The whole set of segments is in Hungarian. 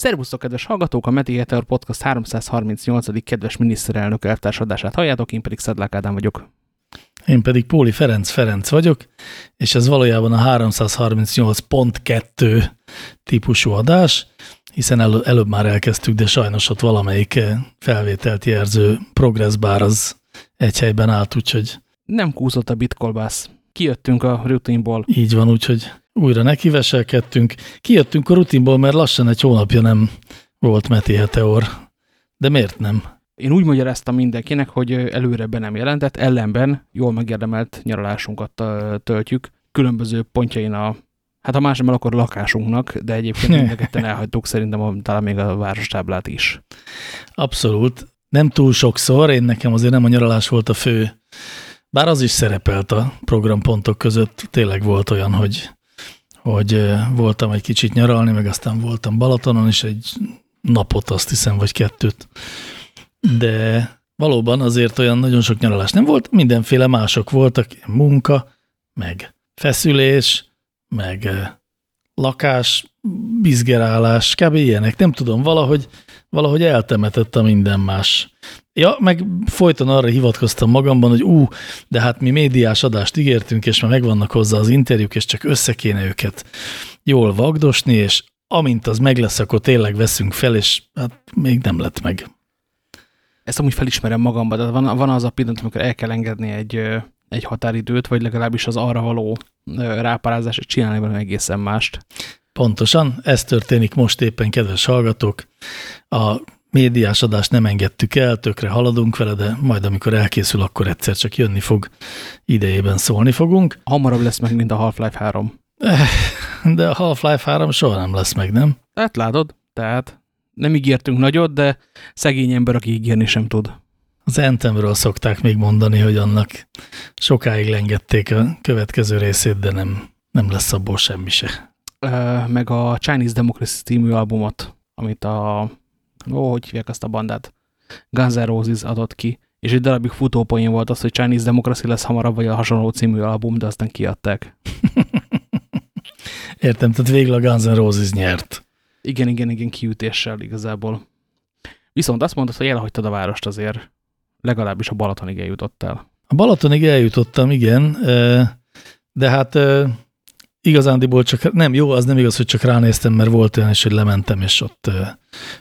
Szervusztok, kedves hallgatók! A Meti Heter Podcast 338. kedves miniszterelnök eltársadását halljátok, én pedig Szedlák Ádám vagyok. Én pedig Póli Ferenc Ferenc vagyok, és ez valójában a 338.2 típusú adás, hiszen el, előbb már elkezdtük, de sajnos ott valamelyik felvételt jelző progresszbár az egy helyben állt, úgyhogy... Nem kúszott a bitkolbász. Kijöttünk a rutinból. Így van, úgyhogy újra nekiveselkedtünk. Kijöttünk a rutinból, mert lassan egy hónapja nem volt Meti Heteor. De miért nem? Én úgy magyaráztam mindenkinek, hogy előre be nem jelentett, ellenben jól megérdemelt nyaralásunkat töltjük, különböző pontjain a, hát a másnál akkor a lakásunknak, de egyébként mindenketten elhagytuk szerintem a, talán még a várostáblát is. Abszolút. Nem túl sokszor, én nekem azért nem a nyaralás volt a fő, bár az is szerepelt a programpontok között, tényleg volt olyan, hogy hogy voltam egy kicsit nyaralni, meg aztán voltam Balatonon is egy napot, azt hiszem, vagy kettőt. De valóban azért olyan nagyon sok nyaralás nem volt, mindenféle mások voltak, munka, meg feszülés, meg lakás, bizgerálás, kb. ilyenek. Nem tudom, valahogy, valahogy eltemetett a minden más. Ja, meg folyton arra hivatkoztam magamban, hogy ú, de hát mi médiás adást ígértünk, és már megvannak hozzá az interjúk, és csak össze kéne őket jól vagdosni, és amint az meg lesz, akkor tényleg veszünk fel, és hát még nem lett meg. Ezt amúgy felismerem magamban, de van, van az a pillanat, amikor el kell engedni egy, egy határidőt, vagy legalábbis az arra való rápárázás, és csinálni valami egészen mást. Pontosan, ez történik most éppen, kedves hallgatók. A médiás adást nem engedtük el, tökre haladunk vele, de majd amikor elkészül, akkor egyszer csak jönni fog, idejében szólni fogunk. Hamarabb lesz meg, mint a Half-Life 3. De a Half-Life 3 soha nem lesz meg, nem? Hát látod, tehát nem ígértünk nagyot, de szegény ember, aki ígérni sem tud. Az Anthemről szokták még mondani, hogy annak sokáig lengették a következő részét, de nem, nem lesz abból semmi se. Meg a Chinese Democracy című albumot, amit a ó, hogy hívják azt a bandát, Guns N' Roses adott ki, és egy darabig futópoén volt az, hogy Chinese Democracy lesz hamarabb, vagy a hasonló című album, de aztán kiadták. Értem, tehát végül a Guns N' Roses nyert. Igen, igen, igen, kiütéssel igazából. Viszont azt mondod, hogy elhagytad a várost azért, legalábbis a Balatonig eljutottál. A Balatonig eljutottam, igen, de hát igazándiból csak, nem jó, az nem igaz, hogy csak ránéztem, mert volt olyan is, hogy lementem, és ott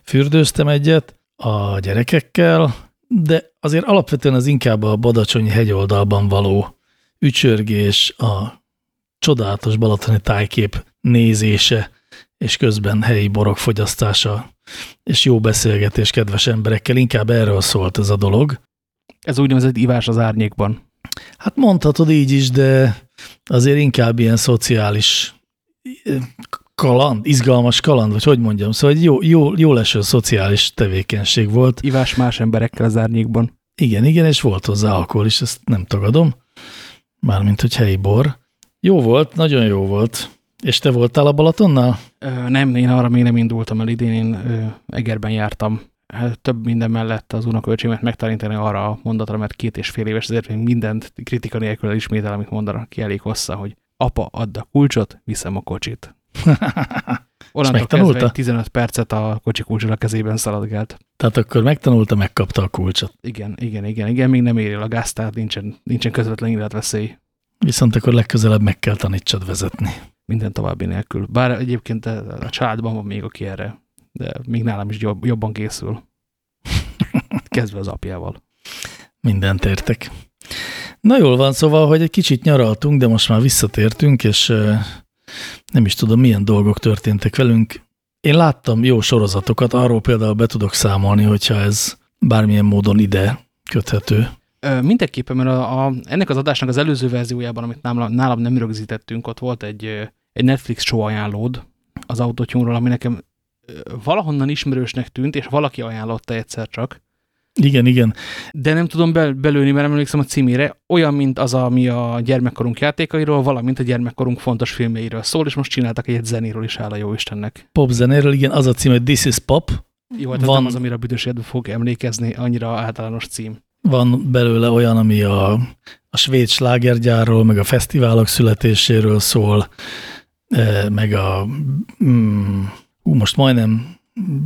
fürdőztem egyet a gyerekekkel, de azért alapvetően az inkább a Badacsonyi hegyoldalban való ücsörgés, a csodálatos balatoni tájkép nézése, és közben helyi borok fogyasztása, és jó beszélgetés kedves emberekkel, inkább erről szólt ez a dolog. Ez úgynevezett ivás az árnyékban. Hát mondhatod így is, de azért inkább ilyen szociális kaland, izgalmas kaland, vagy hogy mondjam, szóval egy jó, jó, jó leső szociális tevékenység volt. Ivás más emberekkel az árnyékban. Igen, igen, és volt hozzá alkohol is, ezt nem tagadom. Mármint, hogy helyi bor. Jó volt, nagyon jó volt. És te voltál a Balatonnal? Ö, nem, én arra még nem indultam el idén, én ö, Egerben jártam. Hát, több minden mellett az unokölcsémet megtanítani arra a mondatra, mert két és fél éves, ezért még mindent kritika nélkül elismétel, amit mondanak ki elég hossza, hogy apa, add a kulcsot, viszem a kocsit. Onnantól kezdve 15 percet a kocsi kulcsra kezében szaladgált. Tehát akkor megtanulta, megkapta a kulcsot. Igen, igen, igen, igen, még nem éri a gáz, tehát nincsen, nincsen közvetlen életveszély. Viszont akkor legközelebb meg kell tanítsad vezetni. Minden további nélkül. Bár egyébként a családban van még, aki erre, de még nálam is jobb, jobban készül. Kezdve az apjával. Mindent értek. Na jól van, szóval, hogy egy kicsit nyaraltunk, de most már visszatértünk, és nem is tudom, milyen dolgok történtek velünk. Én láttam jó sorozatokat, arról például be tudok számolni, hogyha ez bármilyen módon ide köthető. Mindenképpen, mert a, a, ennek az adásnak az előző verziójában, amit nálam, nálam nem rögzítettünk, ott volt egy, egy Netflix show ajánlód az autotune ami nekem valahonnan ismerősnek tűnt, és valaki ajánlotta egyszer csak. Igen, igen. De nem tudom bel belőni, mert emlékszem a címére. Olyan, mint az, ami a gyermekkorunk játékairól, valamint a gyermekkorunk fontos filmjeiről szól, és most csináltak egy zenéről is, áll a jó Istennek. Pop zenéről, igen, az a cím, hogy This is Pop. Jó, hát Van... nem az, amire a büdös fog emlékezni, annyira általános cím. Van belőle olyan, ami a, a svéd slágergyárról, meg a fesztiválok születéséről szól, meg a... Mm, ú, most majdnem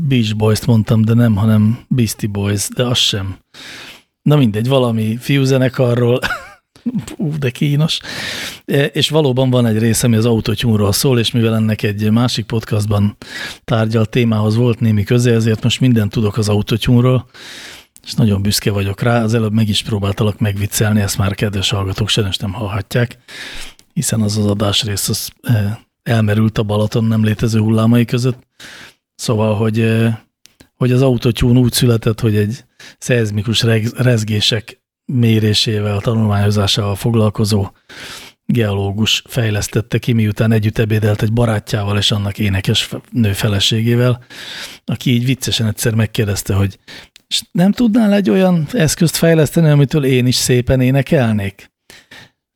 Beach Boys-t mondtam, de nem, hanem Beastie Boys, de az sem. Na mindegy, valami fiúzenekarról, ú, de kínos. E, és valóban van egy része, ami az autotyúnról szól, és mivel ennek egy másik podcastban tárgyalt témához volt némi köze, ezért most mindent tudok az autotyúnról, és nagyon büszke vagyok rá. Az előbb meg is próbáltalak megviccelni, ezt már kedves hallgatók sajnos nem hallhatják, hiszen az az adásrész az e, elmerült a Balaton nem létező hullámai között. Szóval, hogy, hogy az autotyún úgy született, hogy egy szeizmikus rezgések mérésével, tanulmányozásával foglalkozó geológus fejlesztette ki, miután együtt ebédelt egy barátjával és annak énekes nő feleségével, aki így viccesen egyszer megkérdezte, hogy nem tudnál egy olyan eszközt fejleszteni, amitől én is szépen énekelnék?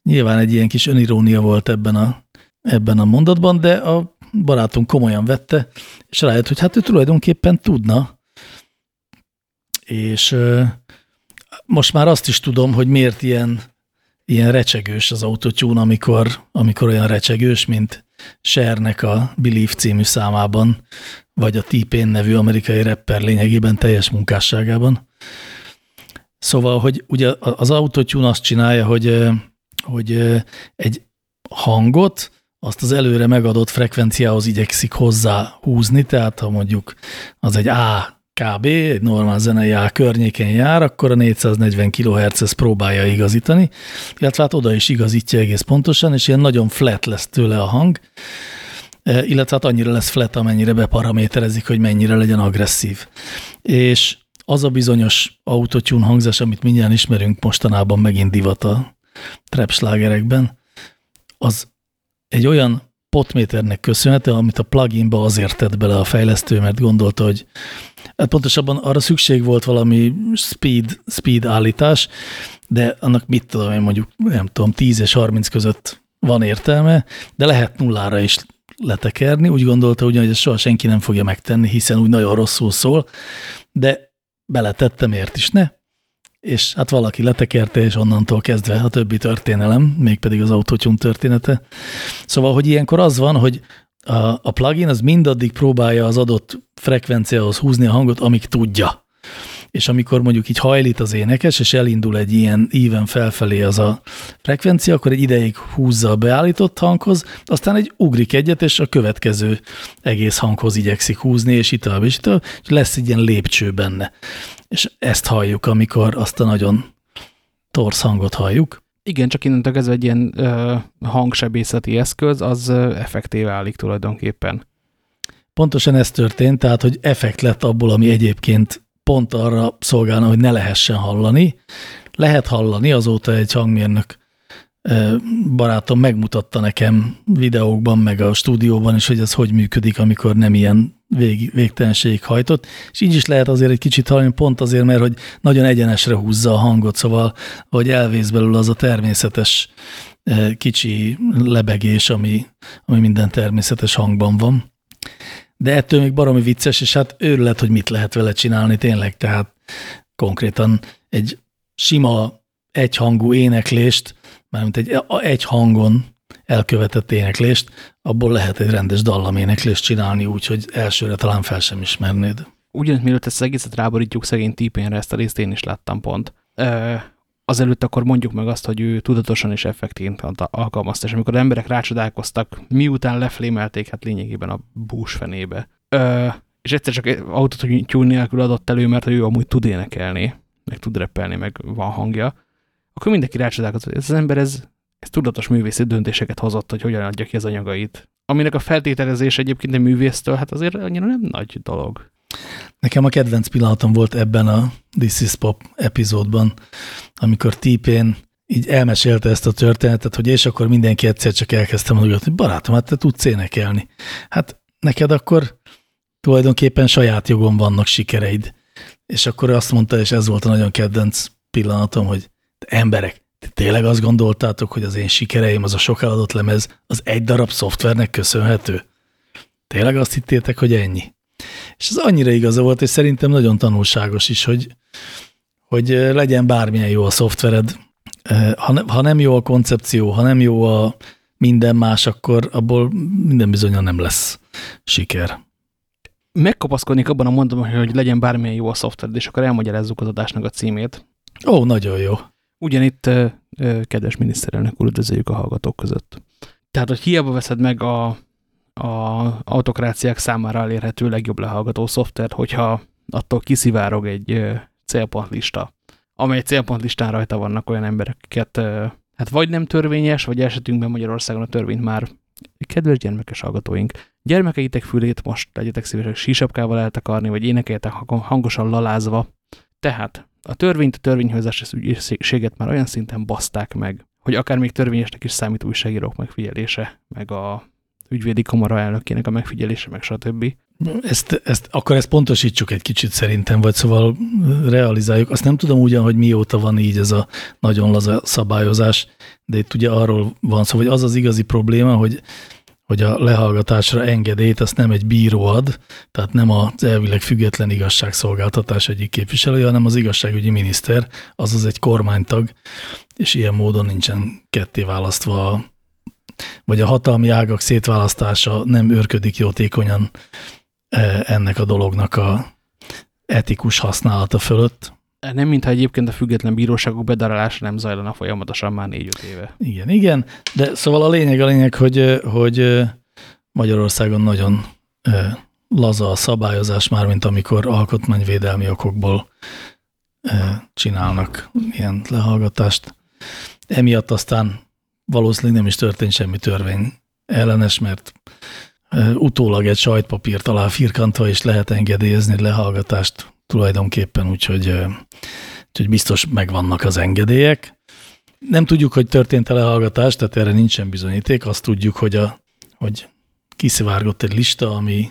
Nyilván egy ilyen kis önirónia volt ebben a, ebben a mondatban, de a barátom komolyan vette, és rájött, hogy hát ő tulajdonképpen tudna. És most már azt is tudom, hogy miért ilyen, ilyen recsegős az autotune, amikor, amikor olyan recsegős, mint Shernek a Believe című számában, vagy a T-Pain nevű amerikai rapper lényegében teljes munkásságában. Szóval, hogy ugye az autotune azt csinálja, hogy, hogy egy hangot, azt az előre megadott frekvenciához igyekszik hozzá húzni, tehát ha mondjuk az egy A kb. egy normál zenei A környéken jár, akkor a 440 kHz ezt próbálja igazítani, illetve hát oda is igazítja egész pontosan, és ilyen nagyon flat lesz tőle a hang, e, illetve hát annyira lesz flat, amennyire beparaméterezik, hogy mennyire legyen agresszív. És az a bizonyos autotune hangzás, amit mindjárt ismerünk mostanában megint divat a trap az egy olyan potméternek köszönhető, amit a pluginba azért tett bele a fejlesztő, mert gondolta, hogy hát pontosabban arra szükség volt valami speed, speed állítás, de annak mit tudom én mondjuk, nem tudom, 10 és 30 között van értelme, de lehet nullára is letekerni. Úgy gondolta ugyan, hogy ezt soha senki nem fogja megtenni, hiszen úgy nagyon rosszul szól, de beletettem, miért is ne? És hát valaki letekerte, és onnantól kezdve a többi történelem, mégpedig az autotune története. Szóval, hogy ilyenkor az van, hogy a, a plugin az mindaddig próbálja az adott frekvenciához húzni a hangot, amíg tudja. És amikor mondjuk így hajlít az énekes, és elindul egy ilyen íven felfelé az a frekvencia, akkor egy ideig húzza a beállított hanghoz, aztán egy ugrik egyet, és a következő egész hanghoz igyekszik húzni, és itt tovább, és itt tovább, és lesz egy ilyen lépcső benne. És ezt halljuk, amikor azt a nagyon torsz hangot halljuk. Igen, csak innentől kezdve egy ilyen ö, hangsebészeti eszköz, az ö, effektív válik tulajdonképpen. Pontosan ez történt, tehát, hogy effekt lett abból, ami egyébként pont arra szolgálna, hogy ne lehessen hallani. Lehet hallani, azóta egy hangmérnök barátom megmutatta nekem videókban, meg a stúdióban is, hogy ez hogy működik, amikor nem ilyen vég, végtelenség hajtott, és így is lehet azért egy kicsit hallani, pont azért, mert hogy nagyon egyenesre húzza a hangot, szóval, hogy elvész belül az a természetes kicsi lebegés, ami, ami minden természetes hangban van. De ettől még baromi vicces, és hát őrület, hogy mit lehet vele csinálni tényleg, tehát konkrétan egy sima egyhangú éneklést, mármint egy, egy hangon elkövetett éneklést, abból lehet egy rendes dallaméneklést csinálni úgy, hogy elsőre talán fel sem ismernéd. Ugyanúgy, mielőtt ezt az egészet ráborítjuk szegény típénre, ezt a részt én is láttam pont. Ö, azelőtt akkor mondjuk meg azt, hogy ő tudatosan és effektíven alkalmazta, és amikor az emberek rácsodálkoztak, miután leflémelték, hát lényegében a búsfenébe. Ö, és egyszer csak autotune nélkül adott elő, mert ő amúgy tud énekelni, meg tud reppelni, meg van hangja, akkor mindenki rácsodálkozott, hogy ez az ember ez, ez tudatos művészi döntéseket hozott, hogy hogyan adja ki az anyagait. Aminek a feltételezés egyébként a művésztől, hát azért annyira nem nagy dolog. Nekem a kedvenc pillanatom volt ebben a This is Pop epizódban, amikor Típén így elmesélte ezt a történetet, hogy és akkor mindenki egyszer csak elkezdte mondani, hogy barátom, hát te tudsz énekelni. Hát neked akkor tulajdonképpen saját jogon vannak sikereid. És akkor azt mondta, és ez volt a nagyon kedvenc pillanatom, hogy emberek, te tényleg azt gondoltátok, hogy az én sikereim, az a sok eladott lemez, az egy darab szoftvernek köszönhető? Tényleg azt hittétek, hogy ennyi? És ez annyira igaza volt, és szerintem nagyon tanulságos is, hogy, hogy legyen bármilyen jó a szoftvered, ha, ne, ha nem jó a koncepció, ha nem jó a minden más, akkor abból minden bizonyan nem lesz siker. megkapaszkodnék abban a mondom, hogy legyen bármilyen jó a szoftver, és akkor elmagyarázzuk az adásnak a címét. Ó, nagyon jó. Ugyanitt, kedves miniszterelnök úr, üdvözöljük a hallgatók között. Tehát, hogy hiába veszed meg a, a autokráciák számára elérhető legjobb lehallgató szoftvert, hogyha attól kiszivárog egy célpontlista, amely célpontlistán rajta vannak olyan emberek, akiket hát vagy nem törvényes, vagy esetünkben Magyarországon a törvényt már kedves gyermekes hallgatóink, gyermekeitek fülét most legyetek szívesek sísapkával eltakarni, vagy énekeljetek hangosan lalázva. Tehát a törvényt, a törvényhozási ügyészséget már olyan szinten baszták meg, hogy akár még törvényesnek is számít újságírók megfigyelése, meg a ügyvédi kamara elnökének a megfigyelése, meg stb. Ezt, ezt, akkor ezt pontosítsuk egy kicsit szerintem, vagy szóval realizáljuk. Azt nem tudom ugyan, hogy mióta van így ez a nagyon laza szabályozás, de itt ugye arról van szó, hogy az az igazi probléma, hogy hogy a lehallgatásra engedélyt azt nem egy bíró ad, tehát nem az elvileg független igazságszolgáltatás egyik képviselője, hanem az igazságügyi miniszter, azaz egy kormánytag, és ilyen módon nincsen ketté választva, vagy a hatalmi ágak szétválasztása nem őrködik jótékonyan e, ennek a dolognak a etikus használata fölött. Nem, mintha egyébként a független bíróságok bedarálása nem zajlana folyamatosan már négy-öt éve. Igen, igen, de szóval a lényeg a lényeg, hogy, hogy Magyarországon nagyon laza a szabályozás már, mint amikor alkotmányvédelmi okokból csinálnak ilyen lehallgatást. Emiatt aztán valószínűleg nem is történt semmi törvény ellenes, mert utólag egy sajtpapírt alá firkantva is lehet engedélyezni lehallgatást tulajdonképpen, úgyhogy, úgyhogy biztos megvannak az engedélyek. Nem tudjuk, hogy történt-e lehallgatás, tehát erre nincsen bizonyíték. Azt tudjuk, hogy, a, hogy kiszivárgott egy lista, ami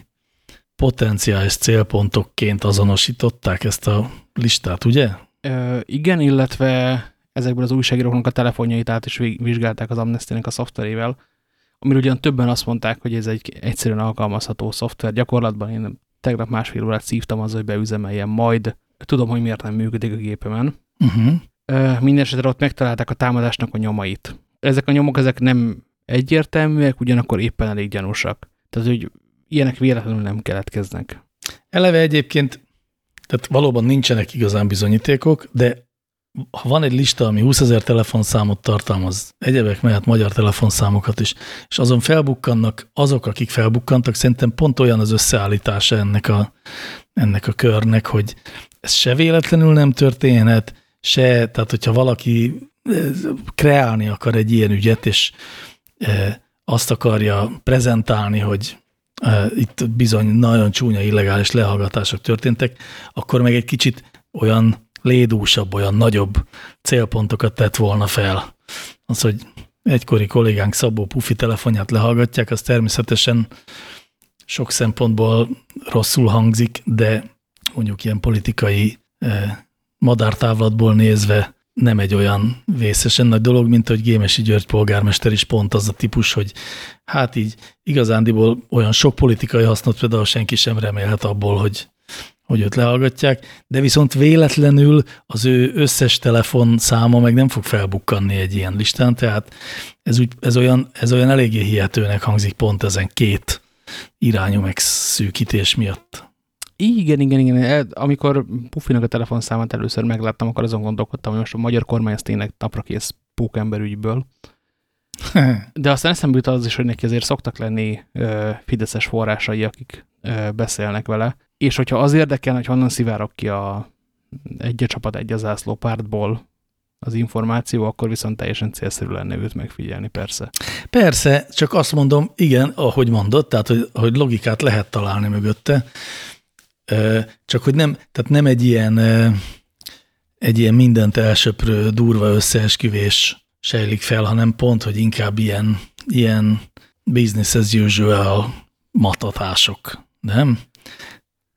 potenciális célpontokként azonosították ezt a listát, ugye? Ö, igen, illetve ezekből az újságíróknak a telefonjait át is vizsgálták az amnesty a szoftverével, amiről ugyan többen azt mondták, hogy ez egy egyszerűen alkalmazható szoftver. Gyakorlatban én tegnap másfél órát szívtam az, hogy beüzemeljem majd. Tudom, hogy miért nem működik a gépemen. Uh -huh. Mindenesetre ott megtalálták a támadásnak a nyomait. Ezek a nyomok ezek nem egyértelműek, ugyanakkor éppen elég gyanúsak. Tehát, hogy ilyenek véletlenül nem keletkeznek. Eleve egyébként, tehát valóban nincsenek igazán bizonyítékok, de ha van egy lista, ami 20 ezer telefonszámot tartalmaz, egyebek mellett magyar telefonszámokat is, és azon felbukkannak azok, akik felbukkantak, szerintem pont olyan az összeállítása ennek a, ennek a körnek, hogy ez se véletlenül nem történhet, se, tehát hogyha valaki eh, kreálni akar egy ilyen ügyet, és e, azt akarja prezentálni, hogy e, itt bizony nagyon csúnya illegális lehallgatások történtek, akkor meg egy kicsit olyan lédúsabb, olyan nagyobb célpontokat tett volna fel. Az, hogy egykori kollégánk Szabó Pufi telefonját lehallgatják, az természetesen sok szempontból rosszul hangzik, de mondjuk ilyen politikai eh, madártávlatból nézve nem egy olyan vészesen nagy dolog, mint hogy Gémesi György polgármester is pont az a típus, hogy hát így igazándiból olyan sok politikai hasznot például senki sem remélhet abból, hogy hogy őt lehallgatják, de viszont véletlenül az ő összes telefon száma meg nem fog felbukkanni egy ilyen listán, tehát ez, úgy, ez, olyan, ez olyan eléggé hihetőnek hangzik pont ezen két irányú megszűkítés miatt. Igen, igen, igen. Amikor Puffinak a telefonszámát először megláttam, akkor azon gondolkodtam, hogy most a magyar kormány ezt tényleg naprakész pókember ügyből. De aztán eszembe jut az is, hogy neki azért szoktak lenni ö, fideszes forrásai, akik ö, beszélnek vele, és hogyha az érdekel, hogy honnan szivárok ki a egy a csapat, egy a zászló pártból az információ, akkor viszont teljesen célszerű lenne őt megfigyelni, persze. Persze, csak azt mondom, igen, ahogy mondott, tehát, hogy, hogy logikát lehet találni mögötte, csak hogy nem, tehát nem egy ilyen, egy ilyen mindent elsöprő, durva összeesküvés sejlik fel, hanem pont, hogy inkább ilyen, ilyen business as usual matatások, nem?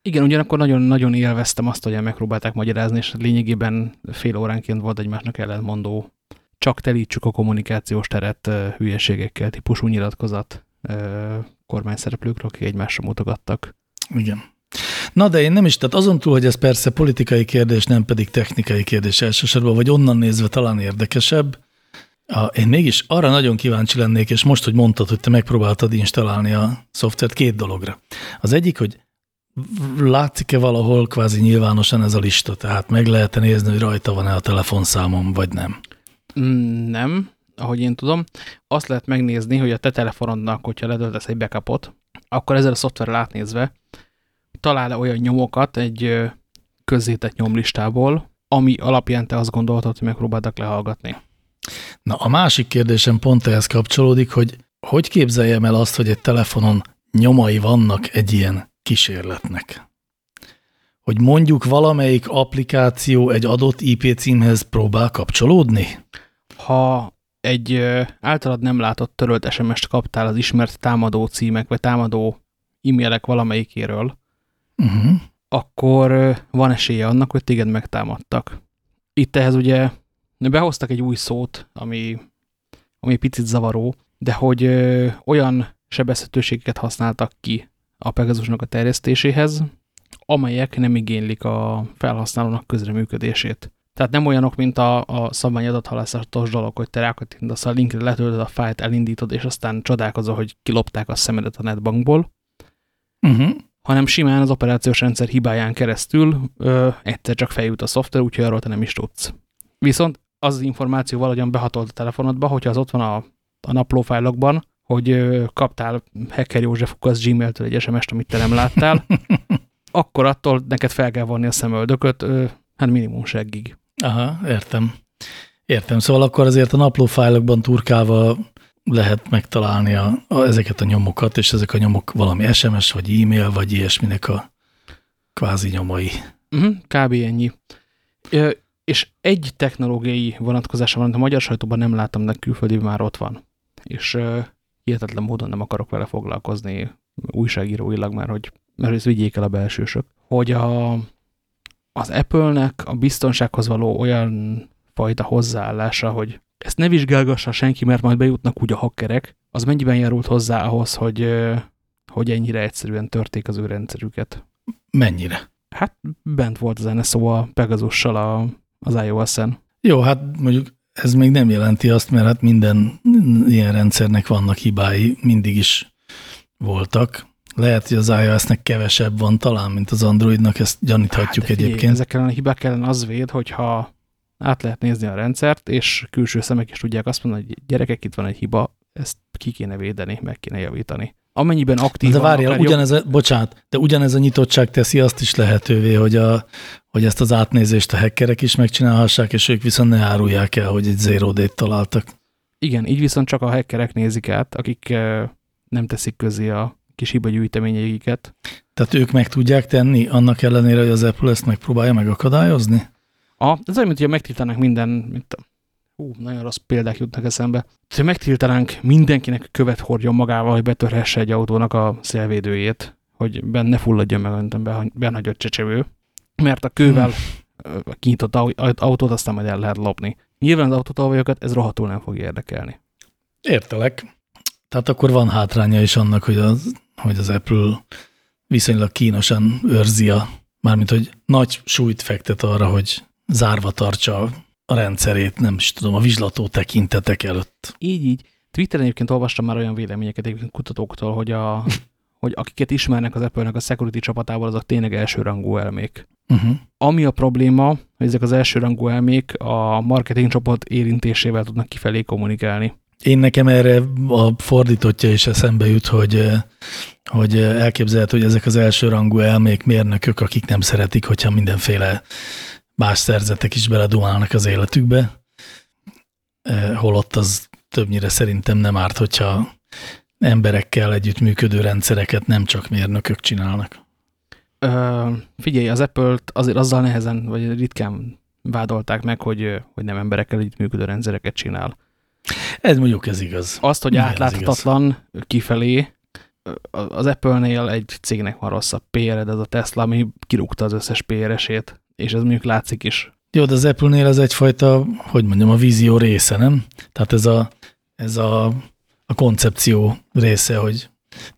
Igen, ugyanakkor nagyon-nagyon élveztem azt, hogy megpróbálták magyarázni, és lényegében fél óránként volt egymásnak ellentmondó, csak telítsük a kommunikációs teret hülyeségekkel, típusú nyilatkozat kormányszereplőkről, akik egymásra mutogattak. Igen. Na de én nem is, tehát azon túl, hogy ez persze politikai kérdés, nem pedig technikai kérdés elsősorban, vagy onnan nézve talán érdekesebb, a, én mégis arra nagyon kíváncsi lennék, és most, hogy mondtad, hogy te megpróbáltad installálni a szoftvert két dologra. Az egyik, hogy látszik-e valahol kvázi nyilvánosan ez a lista? Tehát meg lehet -e nézni, hogy rajta van-e a telefonszámom, vagy nem? Mm, nem, ahogy én tudom. Azt lehet megnézni, hogy a te telefonodnak, hogyha letöltesz egy backupot, akkor ezzel a szoftverrel átnézve talál -e olyan nyomokat egy közzétett nyomlistából, ami alapján te azt gondoltad, hogy megpróbáltak lehallgatni. Na, a másik kérdésem pont ehhez kapcsolódik, hogy hogy képzeljem el azt, hogy egy telefonon nyomai vannak egy ilyen kísérletnek? Hogy mondjuk valamelyik applikáció egy adott IP címhez próbál kapcsolódni? Ha egy általad nem látott törölt SMS-t kaptál az ismert támadó címek, vagy támadó e-mailek valamelyikéről, uh mhm. -huh. akkor van esélye annak, hogy téged megtámadtak. Itt ehhez ugye behoztak egy új szót, ami, ami picit zavaró, de hogy olyan sebezhetőségeket használtak ki a Pegasusnak a terjesztéséhez, amelyek nem igénylik a felhasználónak közreműködését. Tehát nem olyanok, mint a, a szabvány adathalászatos dolog, hogy te rákattintasz a linkre, letöltöd a fájlt, elindítod, és aztán csodálkozol, hogy kilopták a szemedet a netbankból, uh -huh. hanem simán az operációs rendszer hibáján keresztül ö, egyszer csak feljut a szoftver, úgyhogy arról te nem is tudsz. Viszont az, az információ valahogyan behatolt a telefonodba, hogyha az ott van a, a naplófájlokban, hogy kaptál Hacker József Ukasz Gmail-től egy SMS-t, amit te nem láttál, akkor attól neked fel kell vonni a szemöldököt, hát minimum seggig. Aha, értem. Értem, szóval akkor azért a naplófájlokban turkálva lehet megtalálni a, a, ezeket a nyomokat, és ezek a nyomok valami SMS, vagy e-mail, vagy ilyesminek a kvázi nyomai. Uh mhm, -huh, kb. ennyi. Ö, és egy technológiai vonatkozása van, a magyar sajtóban nem láttam, de külföldi már ott van. És ö, hihetetlen módon nem akarok vele foglalkozni újságíróilag, mert hogy, mert ezt vigyék el a belsősök. Hogy a, az Apple-nek a biztonsághoz való olyan fajta hozzáállása, hogy ezt ne vizsgálgassa senki, mert majd bejutnak úgy a hackerek, az mennyiben járult hozzá ahhoz, hogy, hogy ennyire egyszerűen törték az ő rendszerüket? Mennyire? Hát bent volt az NSO a Pegasussal a, az iOS-en. Jó, hát mondjuk ez még nem jelenti azt, mert hát minden ilyen rendszernek vannak hibái, mindig is voltak. Lehet, hogy az iOS-nek kevesebb van talán, mint az Androidnak, ezt gyaníthatjuk hát, egyébként. Ezekkel a hibák ellen az véd, hogyha át lehet nézni a rendszert, és külső szemek is tudják azt mondani, hogy gyerekek, itt van egy hiba, ezt ki kéne védeni, meg kéne javítani. Amennyiben aktív. De várjál, ugyanez a, bocsánat, de ugyanez a nyitottság teszi azt is lehetővé, hogy, a, hogy ezt az átnézést a hackerek is megcsinálhassák, és ők viszont ne árulják el, hogy egy zero date találtak. Igen, így viszont csak a hackerek nézik át, akik eh, nem teszik közé a kis hiba gyűjteményeiket. Tehát ők meg tudják tenni, annak ellenére, hogy az Apple ezt megpróbálja megakadályozni? A, ez olyan, mint hogy megtiltanánk minden, mint, hú, nagyon rossz példák jutnak eszembe. Ha megtiltanánk mindenkinek követ hordjon magával, hogy betörhesse egy autónak a szélvédőjét, hogy benne fulladjon meg a benhagyott csecsevő, mert a kővel hmm. kinyitott autót aztán majd el lehet lopni. Nyilván az autótolvajokat ez rohadtul nem fog érdekelni. Értelek. Tehát akkor van hátránya is annak, hogy az, hogy az Apple viszonylag kínosan őrzi a, mármint hogy nagy súlyt fektet arra, hogy zárva tartsa a rendszerét, nem is tudom, a vizslató tekintetek előtt. Így, így. Twitteren egyébként olvastam már olyan véleményeket egyébként kutatóktól, hogy, a, hogy akiket ismernek az Apple-nek a security csapatából, azok tényleg elsőrangú elmék. Uh -huh. Ami a probléma, hogy ezek az elsőrangú elmék a marketing csapat érintésével tudnak kifelé kommunikálni. Én nekem erre a fordítottja is eszembe jut, hogy, hogy elképzelhető, hogy ezek az elsőrangú elmék mérnökök, akik nem szeretik, hogyha mindenféle más szerzetek is beledumálnak az életükbe, e, holott az többnyire szerintem nem árt, hogyha emberekkel együttműködő rendszereket nem csak mérnökök csinálnak. Ö, figyelj, az Apple-t azért azzal nehezen, vagy ritkán vádolták meg, hogy, hogy nem emberekkel együttműködő rendszereket csinál. Ez mondjuk ez igaz. Azt, hogy átláthatatlan kifelé, az Apple-nél egy cégnek van rosszabb PR, ez a Tesla, ami kirúgta az összes PR-esét és ez mondjuk látszik is. Jó, de az Apple-nél ez egyfajta, hogy mondjam, a vízió része, nem? Tehát ez a, ez a, a koncepció része, hogy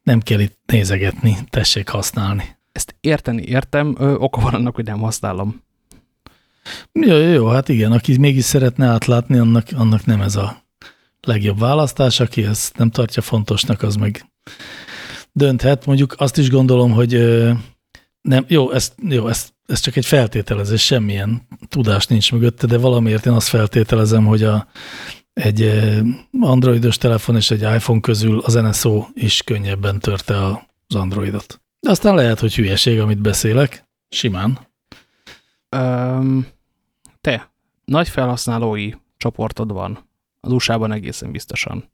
nem kell itt nézegetni, tessék használni. Ezt érteni értem, ö, oka van annak, hogy nem használom. Jó, jó, jó, hát igen, aki mégis szeretne átlátni, annak, annak nem ez a legjobb választás, aki ezt nem tartja fontosnak, az meg dönthet. Mondjuk azt is gondolom, hogy nem, jó, ez, jó ez, ez csak egy feltételezés, semmilyen tudás nincs mögötte, de valamiért én azt feltételezem, hogy a, egy androidos telefon és egy iPhone közül az NSO is könnyebben törte az androidot. De aztán lehet, hogy hülyeség, amit beszélek, simán. Um, te, nagy felhasználói csoportod van, az USA-ban egészen biztosan.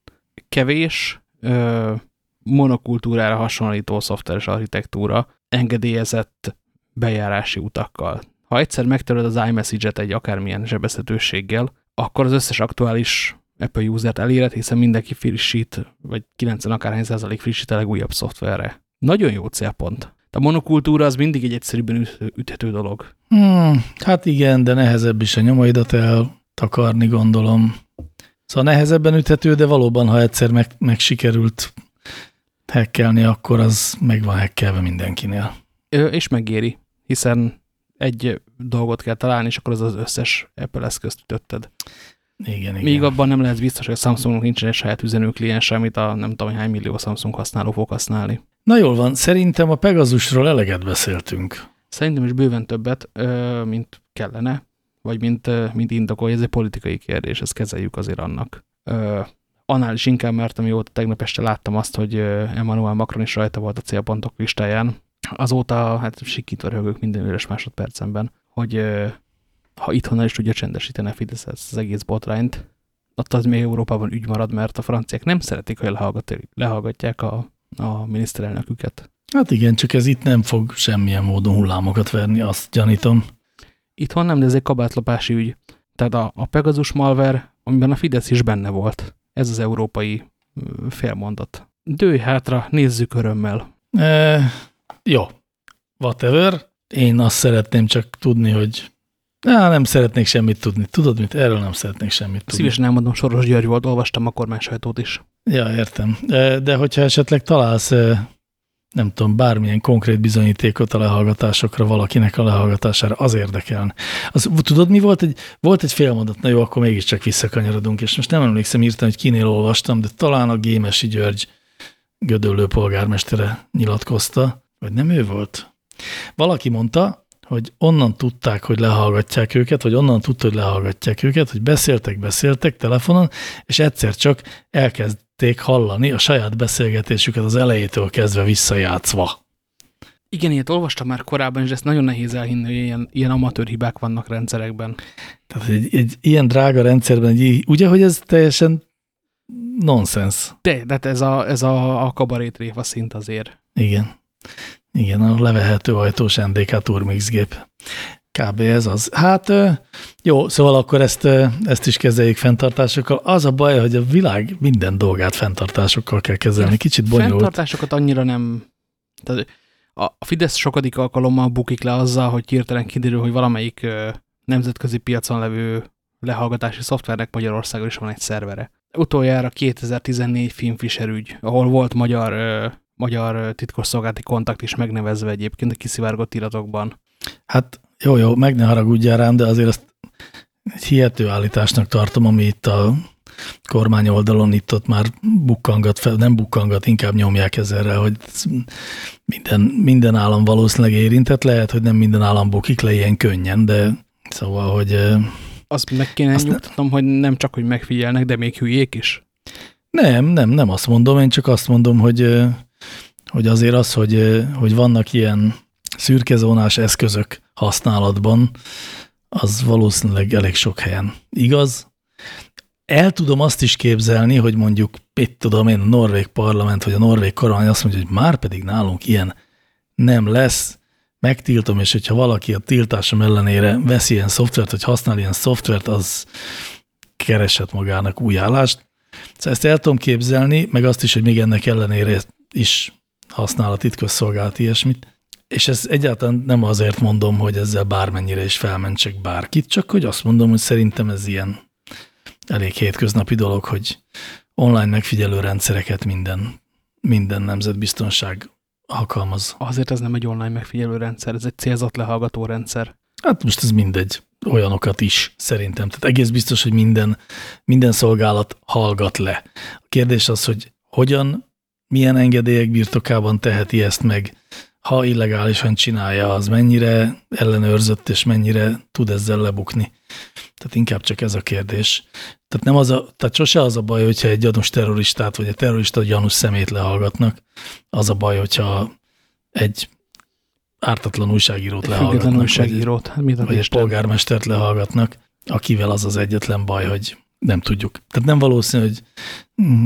Kevés, ö, monokultúrára hasonlító szoftveres architektúra engedélyezett bejárási utakkal. Ha egyszer megtöröd az iMessage-et egy akármilyen sebezhetőséggel, akkor az összes aktuális Apple usert eléred, hiszen mindenki frissít, vagy 90 akárhány százalék frissít a legújabb szoftverre. Nagyon jó célpont. A monokultúra az mindig egy egyszerűbben üthető dolog. Hmm, hát igen, de nehezebb is a nyomaidat eltakarni, gondolom. Szóval nehezebben üthető, de valóban, ha egyszer meg, meg sikerült hekkelni, akkor az meg van hekkelve mindenkinél. Ö, és megéri, hiszen egy dolgot kell találni, és akkor az az összes Apple eszközt ütötted. Igen, igen. Még abban nem lehet biztos, hogy a Samsungnak nincsen egy saját üzenőkliens, amit a nem tudom hány millió Samsung használó fog használni. Na jól van, szerintem a Pegasusról eleget beszéltünk. Szerintem is bőven többet, mint kellene, vagy mint, mint indokolja. Ez egy politikai kérdés, ezt kezeljük azért annak. Annál is inkább, mert amióta tegnap este láttam azt, hogy Emmanuel Macron is rajta volt a célpontok listáján, azóta hát sikítva röhögök minden üres másodpercemben, hogy ha itthon is tudja csendesíteni a Fidesz az egész botrányt, ott az még Európában ügy marad, mert a franciák nem szeretik, hogy lehallgatják a, a miniszterelnöküket. Hát igen, csak ez itt nem fog semmilyen módon hullámokat verni, azt gyanítom. Itthon nem, de ez egy kabátlapási ügy. Tehát a, a Pegasus malware, amiben a Fidesz is benne volt. Ez az európai félmondat. Dőj hátra, nézzük örömmel. E, jó, whatever. Én azt szeretném csak tudni, hogy Á, nem szeretnék semmit tudni. Tudod mit? Erről nem szeretnék semmit tudni. Szívesen elmondom, Soros György volt, olvastam a kormány sajtót is. Ja, értem. De hogyha esetleg találsz, nem tudom, bármilyen konkrét bizonyítékot a lehallgatásokra, valakinek a lehallgatására, az érdekelne. Az, tudod, mi volt? Egy, volt egy félmondat, na jó, akkor mégiscsak visszakanyarodunk, és most nem emlékszem írtam, hogy kinél olvastam, de talán a Gémesi György Gödöllő polgármestere nyilatkozta, vagy nem ő volt? Valaki mondta, hogy onnan tudták, hogy lehallgatják őket, vagy onnan tudta, hogy lehallgatják őket, hogy beszéltek, beszéltek telefonon, és egyszer csak elkezdték hallani a saját beszélgetésüket az elejétől kezdve visszajátszva. Igen, ilyet olvastam már korábban, és ezt nagyon nehéz elhinni, hogy ilyen, ilyen amatőr hibák vannak rendszerekben. Tehát egy, egy ilyen drága rendszerben, egy, ugye, hogy ez teljesen nonsens. De, de hát ez a, ez a, a kabarétréfa szint azért. Igen. Igen, a levehető ajtós NDK Turmix gép. Kb. ez az. Hát jó, szóval akkor ezt, ezt is kezeljük fenntartásokkal. Az a baj, hogy a világ minden dolgát fenntartásokkal kell kezelni. Kicsit bonyolult. Fenntartásokat annyira nem... Tehát a Fidesz sokadik alkalommal bukik le azzal, hogy hirtelen kiderül, hogy valamelyik nemzetközi piacon levő lehallgatási szoftvernek Magyarországon is van egy szervere. Utoljára 2014 Filmfisher ügy, ahol volt magyar magyar titkosszolgálati kontakt is megnevezve egyébként a kiszivárgott iratokban. Hát jó, jó, meg ne haragudjál rám, de azért azt egy hihető állításnak tartom, ami itt a kormány oldalon itt ott már bukkangat, fel, nem bukkangat, inkább nyomják ezerre, hogy minden, minden állam valószínűleg érintett, lehet, hogy nem minden állam bukik le ilyen könnyen, de szóval, hogy... Azt meg kéne azt nyugtatnom, hogy nem csak, hogy megfigyelnek, de még hülyék is. Nem, nem, nem azt mondom, én csak azt mondom, hogy hogy azért az, hogy, hogy vannak ilyen szürkezónás eszközök használatban, az valószínűleg elég sok helyen igaz. El tudom azt is képzelni, hogy mondjuk, itt tudom én, a norvég parlament, vagy a norvég kormány azt mondja, hogy már pedig nálunk ilyen nem lesz, megtiltom, és hogyha valaki a tiltásom ellenére veszi ilyen szoftvert, vagy használ ilyen szoftvert, az keresett magának új állást. Szóval ezt el tudom képzelni, meg azt is, hogy még ennek ellenére is használ a titkosszolgálat ilyesmit. És ez egyáltalán nem azért mondom, hogy ezzel bármennyire is felmentsek bárkit, csak hogy azt mondom, hogy szerintem ez ilyen elég hétköznapi dolog, hogy online megfigyelő rendszereket minden, minden nemzetbiztonság alkalmaz. Azért ez nem egy online megfigyelő rendszer, ez egy célzott lehallgató rendszer. Hát most ez mindegy. Olyanokat is szerintem. Tehát egész biztos, hogy minden, minden szolgálat hallgat le. A kérdés az, hogy hogyan milyen engedélyek birtokában teheti ezt meg, ha illegálisan csinálja, az mennyire ellenőrzött, és mennyire tud ezzel lebukni. Tehát inkább csak ez a kérdés. Tehát, nem az a, tehát sose az a baj, hogyha egy gyanús terroristát, vagy egy terrorista gyanús szemét lehallgatnak. Az a baj, hogyha egy ártatlan újságírót lehallgatnak. Független újságírót. Hát mit vagy egy polgármestert lehallgatnak, akivel az az egyetlen baj, hogy nem tudjuk. Tehát nem valószínű, hogy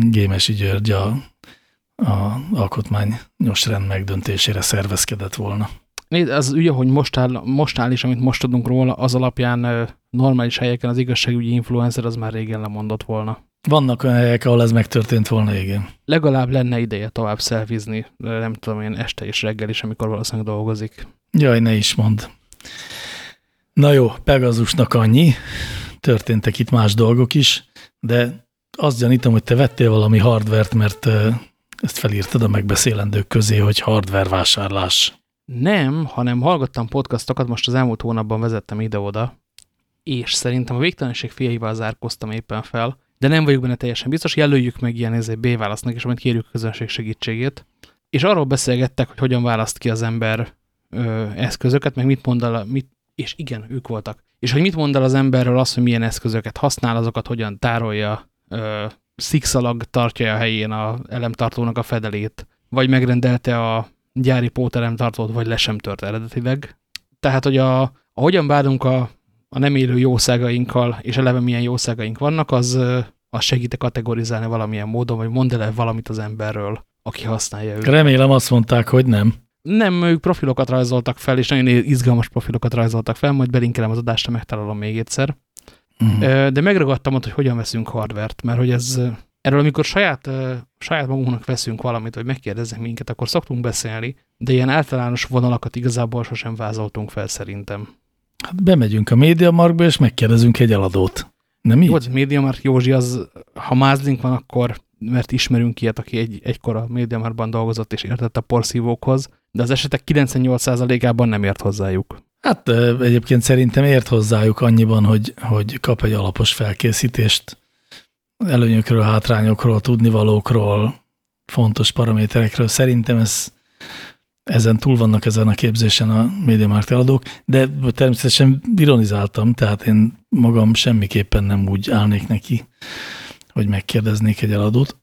Gémesi György a, a alkotmányos rend megdöntésére szervezkedett volna. Nézd, az ügy, hogy most áll, most áll is, amit most tudunk róla, az alapján normális helyeken az igazságügyi influencer az már régen lemondott volna. Vannak olyan helyek, ahol ez megtörtént volna, igen. Legalább lenne ideje tovább szelfizni, nem tudom én, este és reggel is, amikor valószínűleg dolgozik. Jaj, ne is mond. Na jó, Pegazusnak annyi, történtek itt más dolgok is, de azt gyanítom, hogy te vettél valami hardvert, mert ezt felírtad a megbeszélendők közé, hogy hardware vásárlás. Nem, hanem hallgattam podcastokat, most az elmúlt hónapban vezettem ide-oda, és szerintem a végtelenség fiaival zárkoztam éppen fel, de nem vagyok benne teljesen biztos, jelöljük meg ilyen ezért B-válasznak, és amit kérjük a közönség segítségét. És arról beszélgettek, hogy hogyan választ ki az ember ö, eszközöket, meg mit mond el, mit, és igen, ők voltak. És hogy mit mond el az emberről az, hogy milyen eszközöket használ, azokat hogyan tárolja, ö, szikszalag tartja a helyén a elemtartónak a fedelét, vagy megrendelte a gyári pótelemtartót, vagy le sem tört eredetileg. Tehát, hogy a, a hogyan bánunk a, a nem élő jószágainkkal, és eleve milyen jószágaink vannak, az, az segít kategorizálni valamilyen módon, vagy mond el valamit az emberről, aki használja őt. Remélem azt mondták, hogy nem. Nem, ők profilokat rajzoltak fel, és nagyon izgalmas profilokat rajzoltak fel, majd belinkelem az adásra, megtalálom még egyszer. Uh mhm. -huh. De megragadtam ott, hogy hogyan veszünk hardvert, mert hogy ez erről, amikor saját, saját magunknak veszünk valamit, vagy megkérdeznek minket, akkor szoktunk beszélni, de ilyen általános vonalakat igazából sosem vázoltunk fel szerintem. Hát bemegyünk a MediaMarkba, és megkérdezünk egy eladót. Nem így? Jó, a MediaMark Józsi, az, ha mázlink van, akkor mert ismerünk ilyet, aki egy, egykor a MediaMarkban dolgozott és értett a porszívókhoz, de az esetek 98%-ában nem ért hozzájuk. Hát egyébként szerintem ért hozzájuk annyiban, hogy, hogy kap egy alapos felkészítést előnyökről, hátrányokról, tudnivalókról, fontos paraméterekről. Szerintem ez, ezen túl vannak ezen a képzésen a MediaMarkt eladók, de természetesen ironizáltam, tehát én magam semmiképpen nem úgy állnék neki, hogy megkérdeznék egy eladót.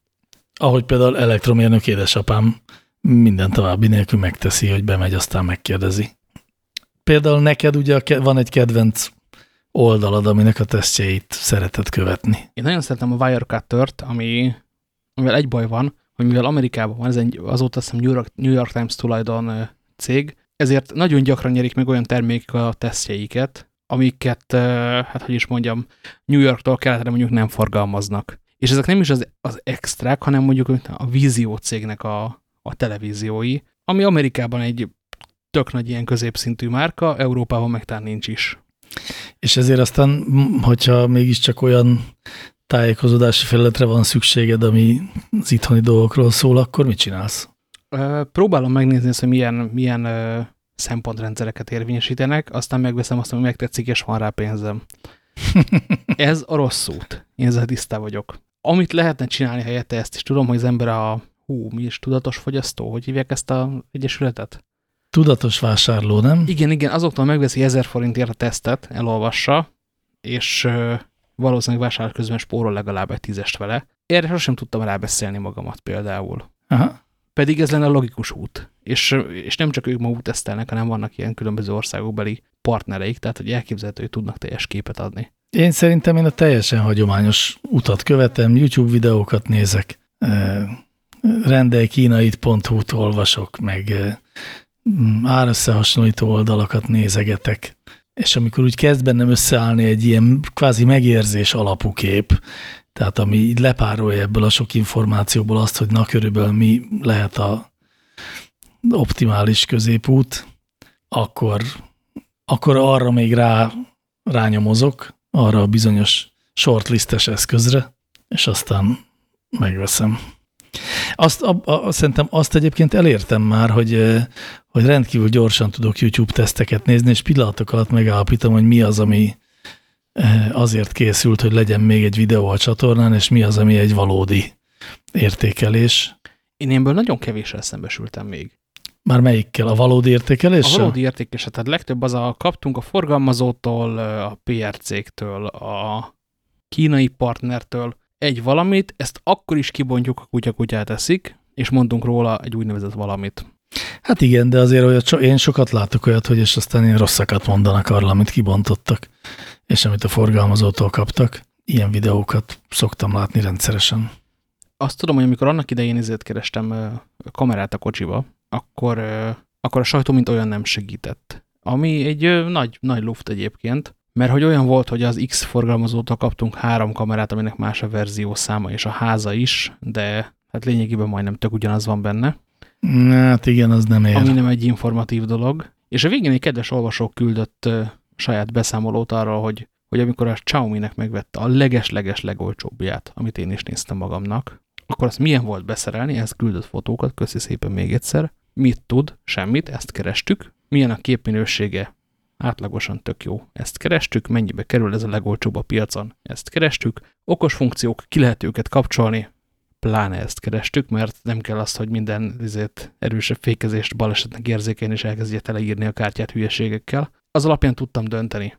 Ahogy például elektromérnök édesapám minden további nélkül megteszi, hogy bemegy, aztán megkérdezi. Például neked ugye van egy kedvenc oldalad, aminek a tesztjeit szeretett követni. Én nagyon szeretem a Wirecutter-t, ami, amivel egy baj van, hogy mivel Amerikában van, ez egy, azóta azt New York, New York Times tulajdon cég, ezért nagyon gyakran nyerik meg olyan termékek a tesztjeiket, amiket, hát hogy is mondjam, New Yorktól keletre mondjuk nem forgalmaznak. És ezek nem is az, az extrák, hanem mondjuk a vízió cégnek a, a televíziói, ami Amerikában egy tök nagy ilyen középszintű márka, Európában meg talán nincs is. És ezért aztán, hogyha mégiscsak olyan tájékozódási felületre van szükséged, ami az itthoni dolgokról szól, akkor mit csinálsz? Próbálom megnézni hogy milyen, milyen szempontrendszereket érvényesítenek, aztán megveszem azt, ami megtetszik, és van rá pénzem. Ez a rossz út. Én ezzel tisztá vagyok. Amit lehetne csinálni helyette ezt is, tudom, hogy az ember a, hú, mi is, tudatos fogyasztó, hogy hívják ezt a egyesületet? Tudatos vásárló, nem? Igen, igen, azoktól megveszi 1000 forintért a tesztet, elolvassa, és valószínűleg vásárlás közben spórol legalább egy tízest vele. Erre sosem tudtam rábeszélni magamat például. Aha. Pedig ez lenne a logikus út. És, és nem csak ők maguk tesztelnek, hanem vannak ilyen különböző országokbeli partnereik, tehát hogy elképzelhető, hogy tudnak teljes képet adni. Én szerintem én a teljesen hagyományos utat követem, YouTube videókat nézek, rendelj kínait.hu-t olvasok, meg árösszehasonlító oldalakat nézegetek, és amikor úgy kezd bennem összeállni egy ilyen kvázi megérzés alapú kép, tehát ami így lepárolja ebből a sok információból azt, hogy na körülbelül mi lehet a optimális középút, akkor, akkor arra még rá, rányomozok, arra a bizonyos shortlistes eszközre, és aztán megveszem. Azt, a, a, szerintem azt egyébként elértem már, hogy, hogy rendkívül gyorsan tudok YouTube teszteket nézni, és pillanatok alatt megállapítom, hogy mi az, ami azért készült, hogy legyen még egy videó a csatornán, és mi az, ami egy valódi értékelés. Én énből nagyon kevéssel szembesültem még. Már melyikkel? A valódi értékeléssel? A valódi értékeléssel. Tehát legtöbb az a kaptunk a forgalmazótól, a PR cégtől, a kínai partnertől egy valamit, ezt akkor is kibontjuk, a kutya kutyát eszik, és mondunk róla egy úgynevezett valamit. Hát igen, de azért olyat, én sokat látok olyat, hogy és aztán ilyen rosszakat mondanak arra, amit kibontottak, és amit a forgalmazótól kaptak. Ilyen videókat szoktam látni rendszeresen. Azt tudom, hogy amikor annak idején ezért kerestem kamerát a kocsiba, akkor, akkor a sajtó mint olyan nem segített. Ami egy nagy, nagy luft egyébként, mert hogy olyan volt, hogy az X forgalmazótól kaptunk három kamerát, aminek más a verzió száma, és a háza is, de hát lényegében majdnem tök ugyanaz van benne. Hát igen, az nem ér. Ami nem egy informatív dolog. És a végén egy kedves olvasó küldött saját beszámolót arról, hogy, hogy amikor a Xiaomi-nek megvette a leges-leges legolcsóbbját, amit én is néztem magamnak, akkor azt milyen volt beszerelni, ezt küldött fotókat, köszi szépen még egyszer. Mit tud? Semmit, ezt kerestük. Milyen a képminősége? Átlagosan tök jó. Ezt kerestük, mennyibe kerül ez a legolcsóbb a piacon? Ezt kerestük. Okos funkciók, ki lehet őket kapcsolni, pláne ezt kerestük, mert nem kell azt, hogy minden ezért erősebb fékezést balesetnek érzékeny, és elkezdje teleírni a kártyát hülyeségekkel. Az alapján tudtam dönteni.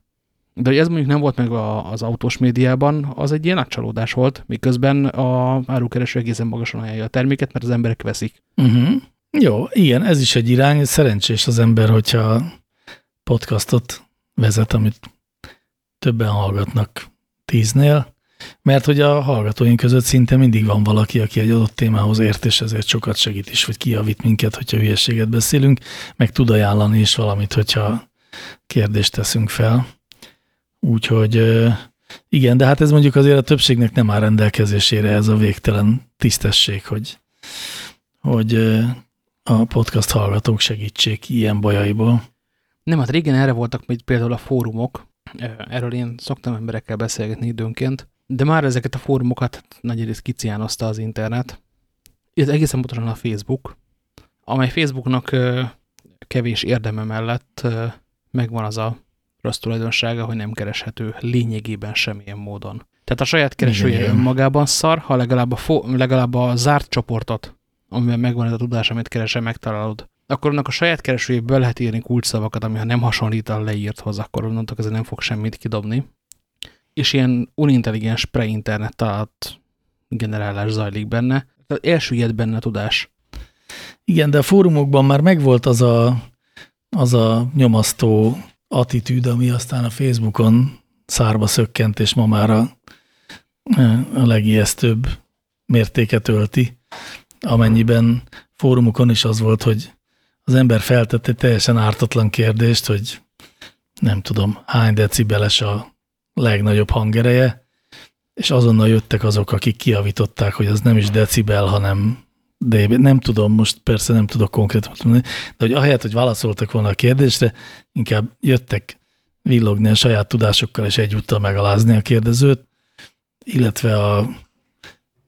De hogy ez mondjuk nem volt meg a, az autós médiában, az egy ilyen nagy csalódás volt, miközben a árukereső egészen magasan ajánlja a terméket, mert az emberek veszik. Uh mhm. -huh. Jó, igen, ez is egy irány, szerencsés az ember, hogyha podcastot vezet, amit többen hallgatnak tíznél, mert hogy a hallgatóink között szinte mindig van valaki, aki egy adott témához ért, és ezért sokat segít is, vagy kijavít minket, hogyha hülyeséget beszélünk, meg tud ajánlani is valamit, hogyha kérdést teszünk fel. Úgyhogy igen, de hát ez mondjuk azért a többségnek nem áll rendelkezésére ez a végtelen tisztesség, hogy, hogy a podcast hallgatók segítsék ilyen bajaiból. Nem, hát régen erre voltak még például a fórumok, erről én szoktam emberekkel beszélgetni időnként, de már ezeket a fórumokat nagy részt kiciánozta az internet. Ez egészen pontosan a Facebook, amely Facebooknak kevés érdeme mellett megvan az a rossz tulajdonsága, hogy nem kereshető lényegében semmilyen módon. Tehát a saját keresője önmagában szar, ha legalább a, legalább a zárt csoportot, amiben megvan ez a tudás, amit keresel, megtalálod, akkor annak a saját keresőjéből lehet írni kulcsszavakat, ami ha nem hasonlít a leírthoz, akkor onnantól ez nem fog semmit kidobni és ilyen unintelligens pre-internet találat generálás zajlik benne. Tehát elsüllyed benne a tudás. Igen, de a fórumokban már megvolt az a, az a nyomasztó attitűd, ami aztán a Facebookon szárba szökkent, és ma már a, a legijesztőbb mértéket ölti, amennyiben fórumokon is az volt, hogy az ember feltette teljesen ártatlan kérdést, hogy nem tudom, hány decibeles a legnagyobb hangereje, és azonnal jöttek azok, akik kiavították, hogy az nem is decibel, hanem dB. Nem tudom, most persze nem tudok konkrétan mondani, de hogy ahelyett, hogy válaszoltak volna a kérdésre, inkább jöttek villogni a saját tudásokkal, és egyúttal megalázni a kérdezőt, illetve a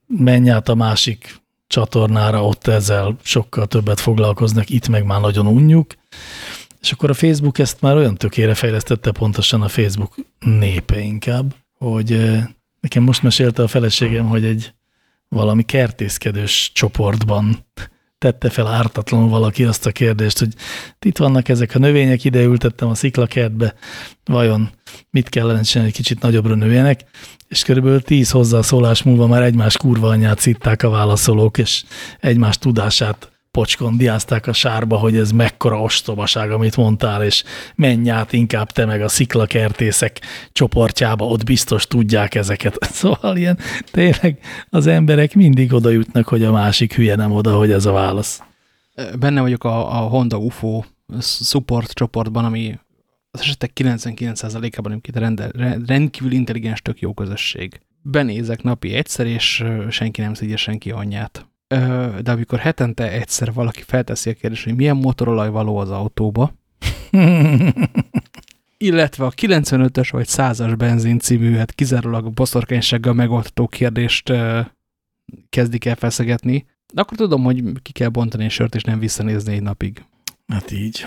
menj át a másik csatornára, ott ezzel sokkal többet foglalkoznak, itt meg már nagyon unjuk, és akkor a Facebook ezt már olyan tökére fejlesztette, pontosan a Facebook népe inkább, hogy nekem most mesélte a feleségem, hogy egy valami kertészkedős csoportban tette fel ártatlanul valaki azt a kérdést, hogy itt vannak ezek a növények, ide ültettem a sziklakertbe, vajon mit kellene csinálni, hogy kicsit nagyobbra nőjenek, és körülbelül tíz hozzászólás múlva már egymás kurva anyát szitták a válaszolók, és egymás tudását pocskondiázták a sárba, hogy ez mekkora ostobaság, amit mondtál, és menj át inkább te meg a sziklakertészek csoportjába, ott biztos tudják ezeket. Szóval ilyen tényleg az emberek mindig oda jutnak, hogy a másik hülye nem oda, hogy ez a válasz. Benne vagyok a, a Honda UFO support csoportban, ami az esetek 99%-ában rendkívül intelligens, tök jó közösség. Benézek napi egyszer, és senki nem szígye senki anyját de amikor hetente egyszer valaki felteszi a kérdést, hogy milyen motorolaj való az autóba, illetve a 95-ös vagy 100-as benzin című, hát kizárólag boszorkánysággal megoldható kérdést kezdik el feszegetni, de akkor tudom, hogy ki kell bontani a sört, és nem visszanézni egy napig. Hát így.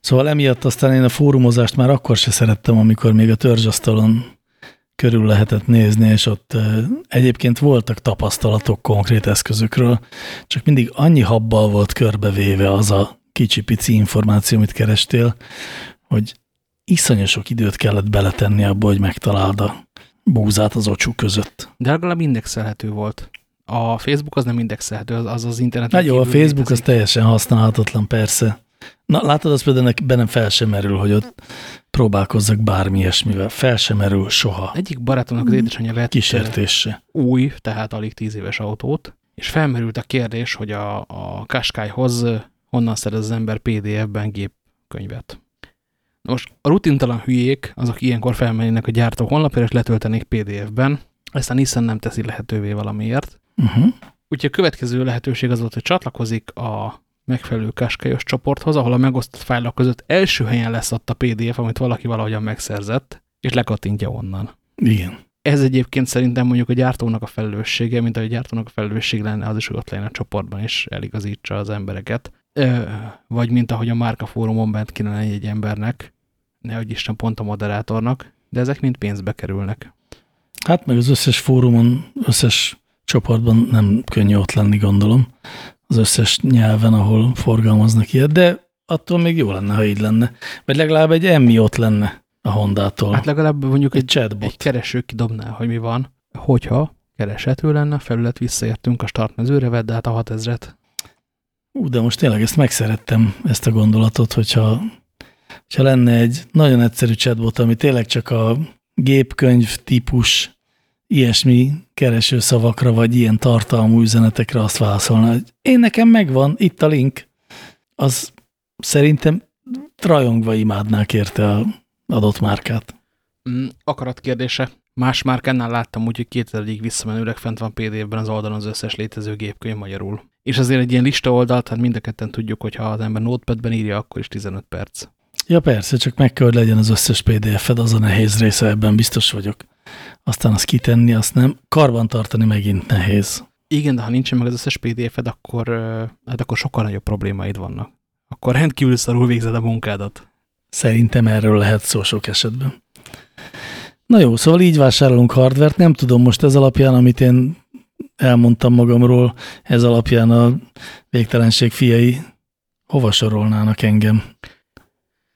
Szóval emiatt aztán én a fórumozást már akkor se szerettem, amikor még a törzsasztalon körül lehetett nézni, és ott egyébként voltak tapasztalatok konkrét eszközökről, csak mindig annyi habbal volt körbevéve az a kicsi-pici információ, amit kerestél, hogy iszonyos sok időt kellett beletenni abba, hogy megtaláld a búzát az ocsú között. De legalább indexelhető volt. A Facebook az nem indexelhető, az az, az internet. Na jó, a Facebook létezik. az teljesen használhatatlan, persze. Na látod, az például bennem fel sem merül, hogy ott próbálkozzak bármi ilyesmivel. Fel sem merül soha. Egyik barátomnak az édesanyja vett Kísértése. új, tehát alig tíz éves autót, és felmerült a kérdés, hogy a, a Qashqaihoz honnan szerez az ember PDF-ben gépkönyvet. Most a rutintalan hülyék, azok ilyenkor felmennének a gyártó honlapjára, és letöltenék PDF-ben, ezt a Nissan nem teszi lehetővé valamiért. Uh -huh. Úgyhogy a következő lehetőség az volt, hogy csatlakozik a megfelelő kaskályos csoporthoz, ahol a megosztott fájlok között első helyen lesz ott a PDF, amit valaki valahogyan megszerzett, és lekattintja onnan. Igen. Ez egyébként szerintem mondjuk a gyártónak a felelőssége, mint ahogy a gyártónak a felelősség lenne, az is, hogy ott lenne a csoportban, és eligazítsa az embereket. Ö, vagy mint ahogy a márka fórumon bent kéne lenni egy embernek, nehogy Isten pont a moderátornak, de ezek mind pénzbe kerülnek. Hát meg az összes fórumon, összes csoportban nem könnyű ott lenni, gondolom az összes nyelven, ahol forgalmaznak ilyet, de attól még jó lenne, ha így lenne. Vagy legalább egy emmi ott lenne a Hondától. Hát legalább mondjuk egy, egy, chatbot. egy kereső kidobná, hogy mi van, hogyha kereshető lenne, a felület visszaértünk a startmezőre, vedd át a 6000-et. Ú, de most tényleg ezt megszerettem, ezt a gondolatot, hogyha, hogyha lenne egy nagyon egyszerű chatbot, ami tényleg csak a gépkönyv típus ilyesmi kereső szavakra, vagy ilyen tartalmú üzenetekre azt válaszolna, hogy én nekem megvan, itt a link, az szerintem rajongva imádnák érte a adott márkát. Mm, akarat kérdése. Más márkánál láttam úgy, hogy 2000-ig visszamenőleg fent van PDF-ben az oldalon az összes létező gépkönyv magyarul. És azért egy ilyen lista oldalt, tehát mind a ketten tudjuk, hogy ha az ember notepad írja, akkor is 15 perc. Ja persze, csak meg kell, hogy legyen az összes PDF-ed, az a nehéz része, ebben biztos vagyok aztán azt kitenni, azt nem. Karban tartani megint nehéz. Igen, de ha nincsen meg az összes PDF-ed, akkor, hát akkor sokkal nagyobb problémáid vannak. Akkor rendkívül szarul végzed a munkádat. Szerintem erről lehet szó sok esetben. Na jó, szóval így vásárolunk hardvert. Nem tudom most ez alapján, amit én elmondtam magamról, ez alapján a végtelenség fiai hova sorolnának engem?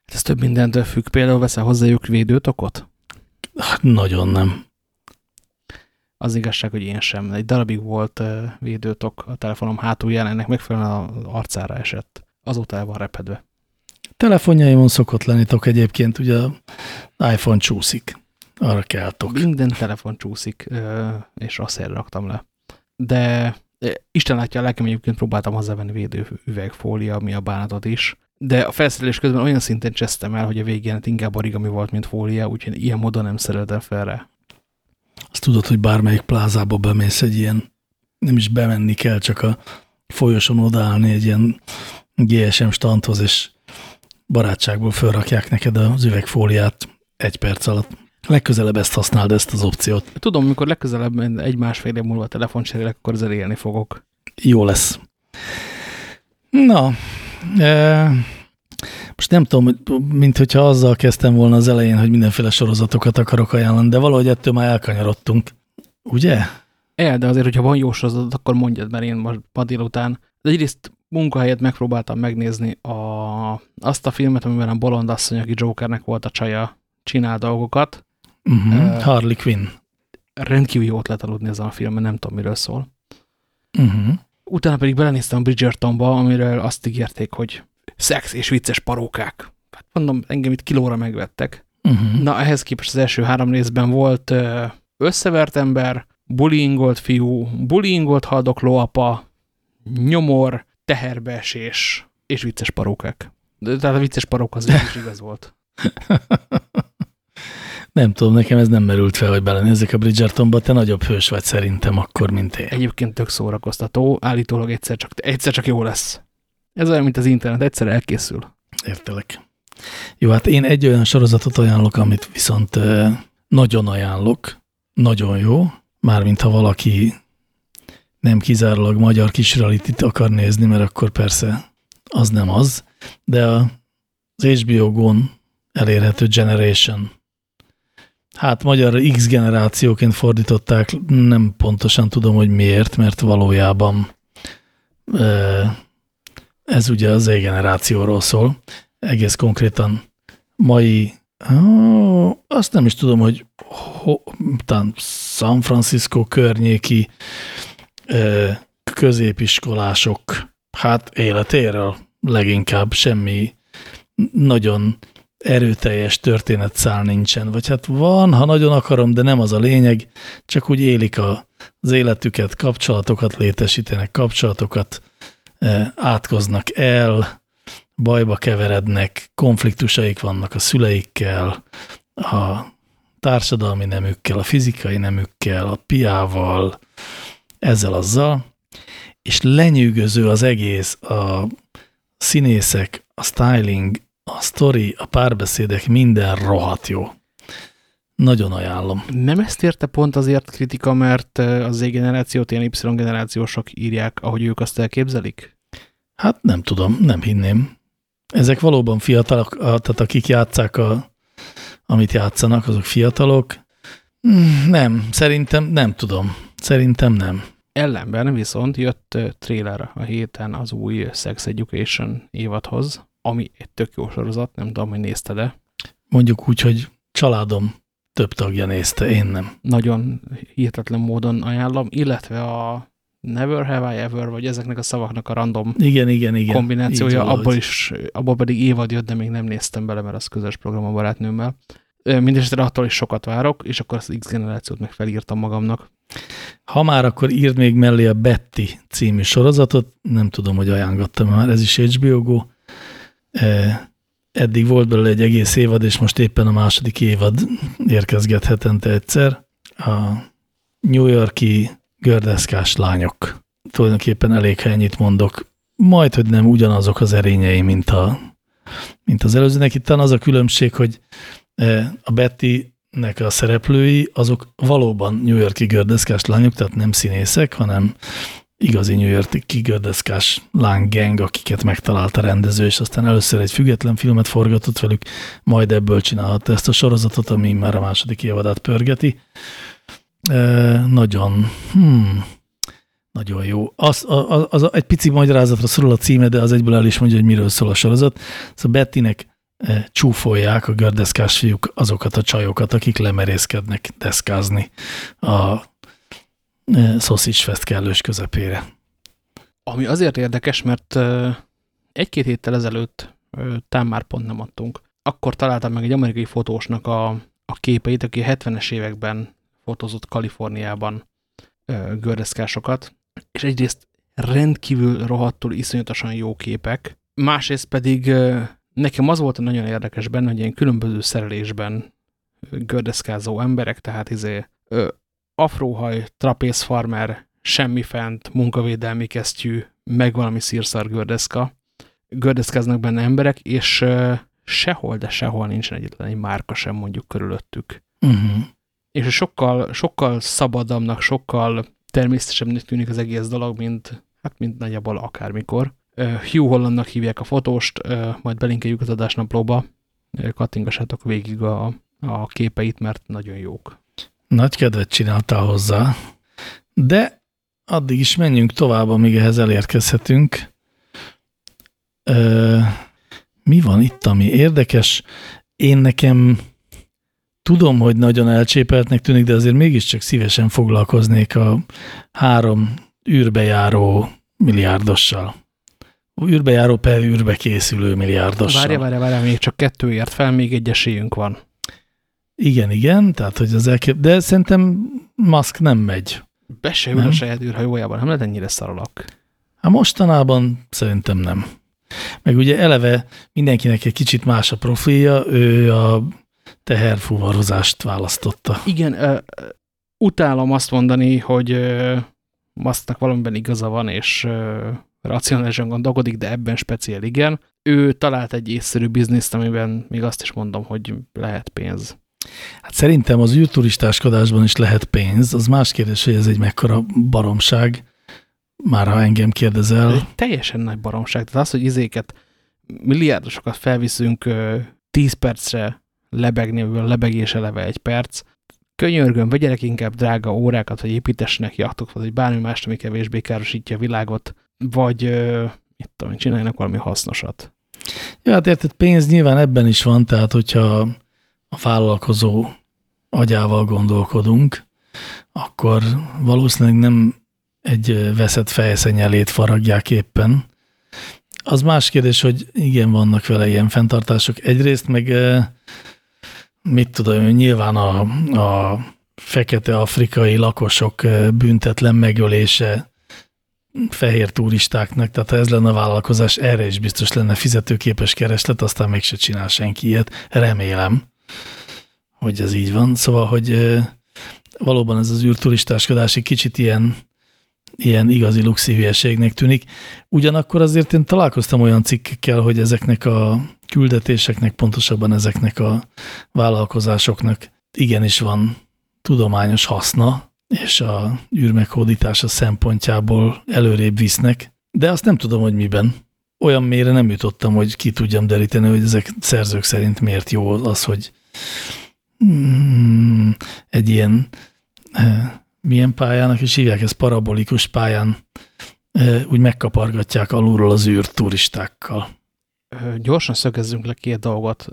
Ez több mindentől függ. Például veszel hozzájuk védőtokot? Hát nagyon nem. Az igazság, hogy én sem. Egy darabig volt védőtok a telefonom hátulján, ennek megfelelően az arcára esett. Azóta el van repedve. Telefonjaimon szokott lenni tok egyébként, ugye iPhone csúszik. Arra kell tok. Minden telefon csúszik, és helyre raktam le. De Isten látja a lelkem, egyébként próbáltam hozzávenni védő üvegfólia, ami a bánatot is de a felszerelés közben olyan szinten csesztem el, hogy a végén inkább origami volt, mint fólia, úgyhogy ilyen módon nem szereltem fel rá. Azt tudod, hogy bármelyik plázába bemész egy ilyen, nem is bemenni kell, csak a folyoson odaállni egy ilyen GSM standhoz, és barátságból felrakják neked az üvegfóliát egy perc alatt. Legközelebb ezt használd, ezt az opciót. Tudom, mikor legközelebb egy-másfél év múlva telefon cserélek, akkor ezzel élni fogok. Jó lesz. Na, most nem tudom, mint hogyha azzal kezdtem volna az elején, hogy mindenféle sorozatokat akarok ajánlani, de valahogy ettől már elkanyarodtunk. Ugye? El, de azért, hogyha van jó sorozat, akkor mondjad, mert én most ma délután. De egyrészt munkahelyet megpróbáltam megnézni a, azt a filmet, amiben a bolond asszony, aki Jokernek volt a csaja, csinál dolgokat. Uh -huh. uh, Harley Quinn. Rendkívül jót lehet aludni ezen a filmen, nem tudom, miről szól. Uh -huh. Utána pedig belenéztem a Bridgertonba, amiről azt ígérték, hogy szex és vicces parókák. Hát mondom, engem itt kilóra megvettek. Uh -huh. Na, ehhez képest az első három részben volt összevert ember, bullyingolt fiú, bullyingolt haldokló apa, nyomor, teherbeesés és vicces parókák. De, tehát a vicces parók az is igaz volt. Nem tudom, nekem ez nem merült fel, hogy belenézzek a Bridgertonba, te nagyobb hős vagy szerintem akkor, mint én. Egyébként tök szórakoztató, állítólag egyszer csak, egyszer csak jó lesz. Ez olyan, mint az internet, egyszer elkészül. Értelek. Jó, hát én egy olyan sorozatot ajánlok, amit viszont nagyon ajánlok, nagyon jó, mármint ha valaki nem kizárólag magyar kisrealitit akar nézni, mert akkor persze az nem az, de az HBO Go-n elérhető Generation Hát magyar X generációként fordították, nem pontosan tudom, hogy miért, mert valójában ez ugye az E-generációról szól. Egész konkrétan mai, ó, azt nem is tudom, hogy ho, talán San Francisco környéki középiskolások hát életéről leginkább semmi nagyon erőteljes történetszál nincsen, vagy hát van, ha nagyon akarom, de nem az a lényeg, csak úgy élik a, az életüket, kapcsolatokat létesítenek, kapcsolatokat e, átkoznak el, bajba keverednek, konfliktusaik vannak a szüleikkel, a társadalmi nemükkel, a fizikai nemükkel, a piával, ezzel azzal, és lenyűgöző az egész, a színészek, a styling, a sztori, a párbeszédek, minden rohadt jó. Nagyon ajánlom. Nem ezt érte pont azért kritika, mert az Z-generációt ilyen Y-generációsok írják, ahogy ők azt elképzelik? Hát nem tudom, nem hinném. Ezek valóban fiatalok, tehát akik játszák, a, amit játszanak, azok fiatalok. Hmm, nem, szerintem nem tudom. Szerintem nem. Ellenben viszont jött trailer a héten az új Sex Education évadhoz, ami egy tök jó sorozat, nem tudom, hogy nézte de. Mondjuk úgy, hogy családom több tagja nézte, én nem. Nagyon hihetetlen módon ajánlom, illetve a Never Have I Ever, vagy ezeknek a szavaknak a random igen, igen, igen. kombinációja, abból, is, abból pedig évad jött, de még nem néztem bele, mert az közös program a barátnőmmel. Mindenesetre attól is sokat várok, és akkor az X generációt meg felírtam magamnak. Ha már, akkor írd még mellé a Betty című sorozatot, nem tudom, hogy ajánlottam már, ez is HBO Go. Eddig volt belőle egy egész évad, és most éppen a második évad érkezget hetente egyszer. A New Yorki gördeszkás lányok. Tulajdonképpen elég ennyit mondok. Majd, hogy nem ugyanazok az erényei, mint, a, mint az előzőnek. Itt az a különbség, hogy a Betty-nek a szereplői, azok valóban New Yorki gördeszkás lányok, tehát nem színészek, hanem igazi New Yorki gördeszkás gang, akiket megtalált a rendező, és aztán először egy független filmet forgatott velük, majd ebből csinálhatta ezt a sorozatot, ami már a második évadát pörgeti. E, nagyon, hmm, nagyon jó. Az, az, az, egy pici magyarázatra szorul a címe, de az egyből el is mondja, hogy miről szól a sorozat. Szóval Bettynek E, csúfolják a gördeszkás fiúk azokat a csajokat, akik lemerészkednek deszkázni a Sausage Fest kellős közepére. Ami azért érdekes, mert egy-két héttel ezelőtt tám már pont nem adtunk. Akkor találtam meg egy amerikai fotósnak a, a képeit, aki 70-es években fotózott Kaliforniában gördeszkásokat, és egyrészt rendkívül rohadtul iszonyatosan jó képek, másrészt pedig Nekem az volt nagyon érdekes benne, hogy ilyen különböző szerelésben gördeszkázó emberek, tehát izé afróhaj, trapézfarmer, semmi fent, munkavédelmi kesztyű, meg valami szírszar gördeszka. Gördeszkáznak benne emberek, és sehol, de sehol nincsen egyetlen egy márka sem mondjuk körülöttük. Uh mhm. -huh. És sokkal, sokkal szabadabbnak, sokkal természetesebbnek tűnik az egész dolog, mint, hát mint nagyjából akármikor. Hugh Hollandnak hívják a fotóst, majd belinkeljük az adásnaplóba, kattingassátok végig a, a képeit, mert nagyon jók. Nagy kedvet csináltál hozzá, de addig is menjünk tovább, amíg ehhez elérkezhetünk. Ö, mi van itt, ami érdekes? Én nekem tudom, hogy nagyon elcsépeltnek tűnik, de azért mégiscsak szívesen foglalkoznék a három űrbejáró milliárdossal űrbejáró per űrbe készülő milliárdossal. Várja, várja, várja, még csak kettőért fel, még egy esélyünk van. Igen, igen, tehát hogy az elkép... De szerintem Musk nem megy. Be se ül a saját űrhajójában, nem lehet ennyire szaralak. Hát mostanában szerintem nem. Meg ugye eleve mindenkinek egy kicsit más a profilja, ő a teherfuvarozást választotta. Igen, uh, utálom azt mondani, hogy Musknak valamiben igaza van, és uh, racionálisan gondolkodik, de ebben speciál igen. Ő talált egy észszerű bizniszt, amiben még azt is mondom, hogy lehet pénz. Hát szerintem az űrturistáskodásban is lehet pénz. Az más kérdés, hogy ez egy mekkora baromság, már ha engem kérdezel. Ez egy teljesen nagy baromság. Tehát az, hogy izéket, milliárdosokat felviszünk 10 percre lebegni, amiből a lebegés eleve egy perc. Könyörgöm, vegyenek inkább drága órákat, vagy építessenek jachtokat, vagy bármi mást, ami kevésbé károsítja a világot, vagy mit tudom, csináljanak valami hasznosat. Ja, hát érted, pénz nyilván ebben is van, tehát hogyha a vállalkozó agyával gondolkodunk, akkor valószínűleg nem egy veszett fejszenyelét faragják éppen. Az más kérdés, hogy igen, vannak vele ilyen fenntartások. Egyrészt meg mit tudom, nyilván a, a fekete afrikai lakosok büntetlen megölése fehér turistáknak, tehát ha ez lenne a vállalkozás, erre is biztos lenne fizetőképes kereslet, aztán mégse csinál senki ilyet. Remélem, hogy ez így van. Szóval, hogy valóban ez az űrturistáskodás egy kicsit ilyen, ilyen igazi luxi hülyeségnek tűnik. Ugyanakkor azért én találkoztam olyan cikkekkel, hogy ezeknek a küldetéseknek, pontosabban ezeknek a vállalkozásoknak igenis van tudományos haszna, és a űrmeghódítása szempontjából előrébb visznek, de azt nem tudom, hogy miben. Olyan mélyre nem jutottam, hogy ki tudjam deríteni, hogy ezek szerzők szerint miért jó az, hogy mm, egy ilyen e, milyen pályának is hívják, ez parabolikus pályán e, úgy megkapargatják alulról az űrt turistákkal. Gyorsan szögezzünk le két dolgot,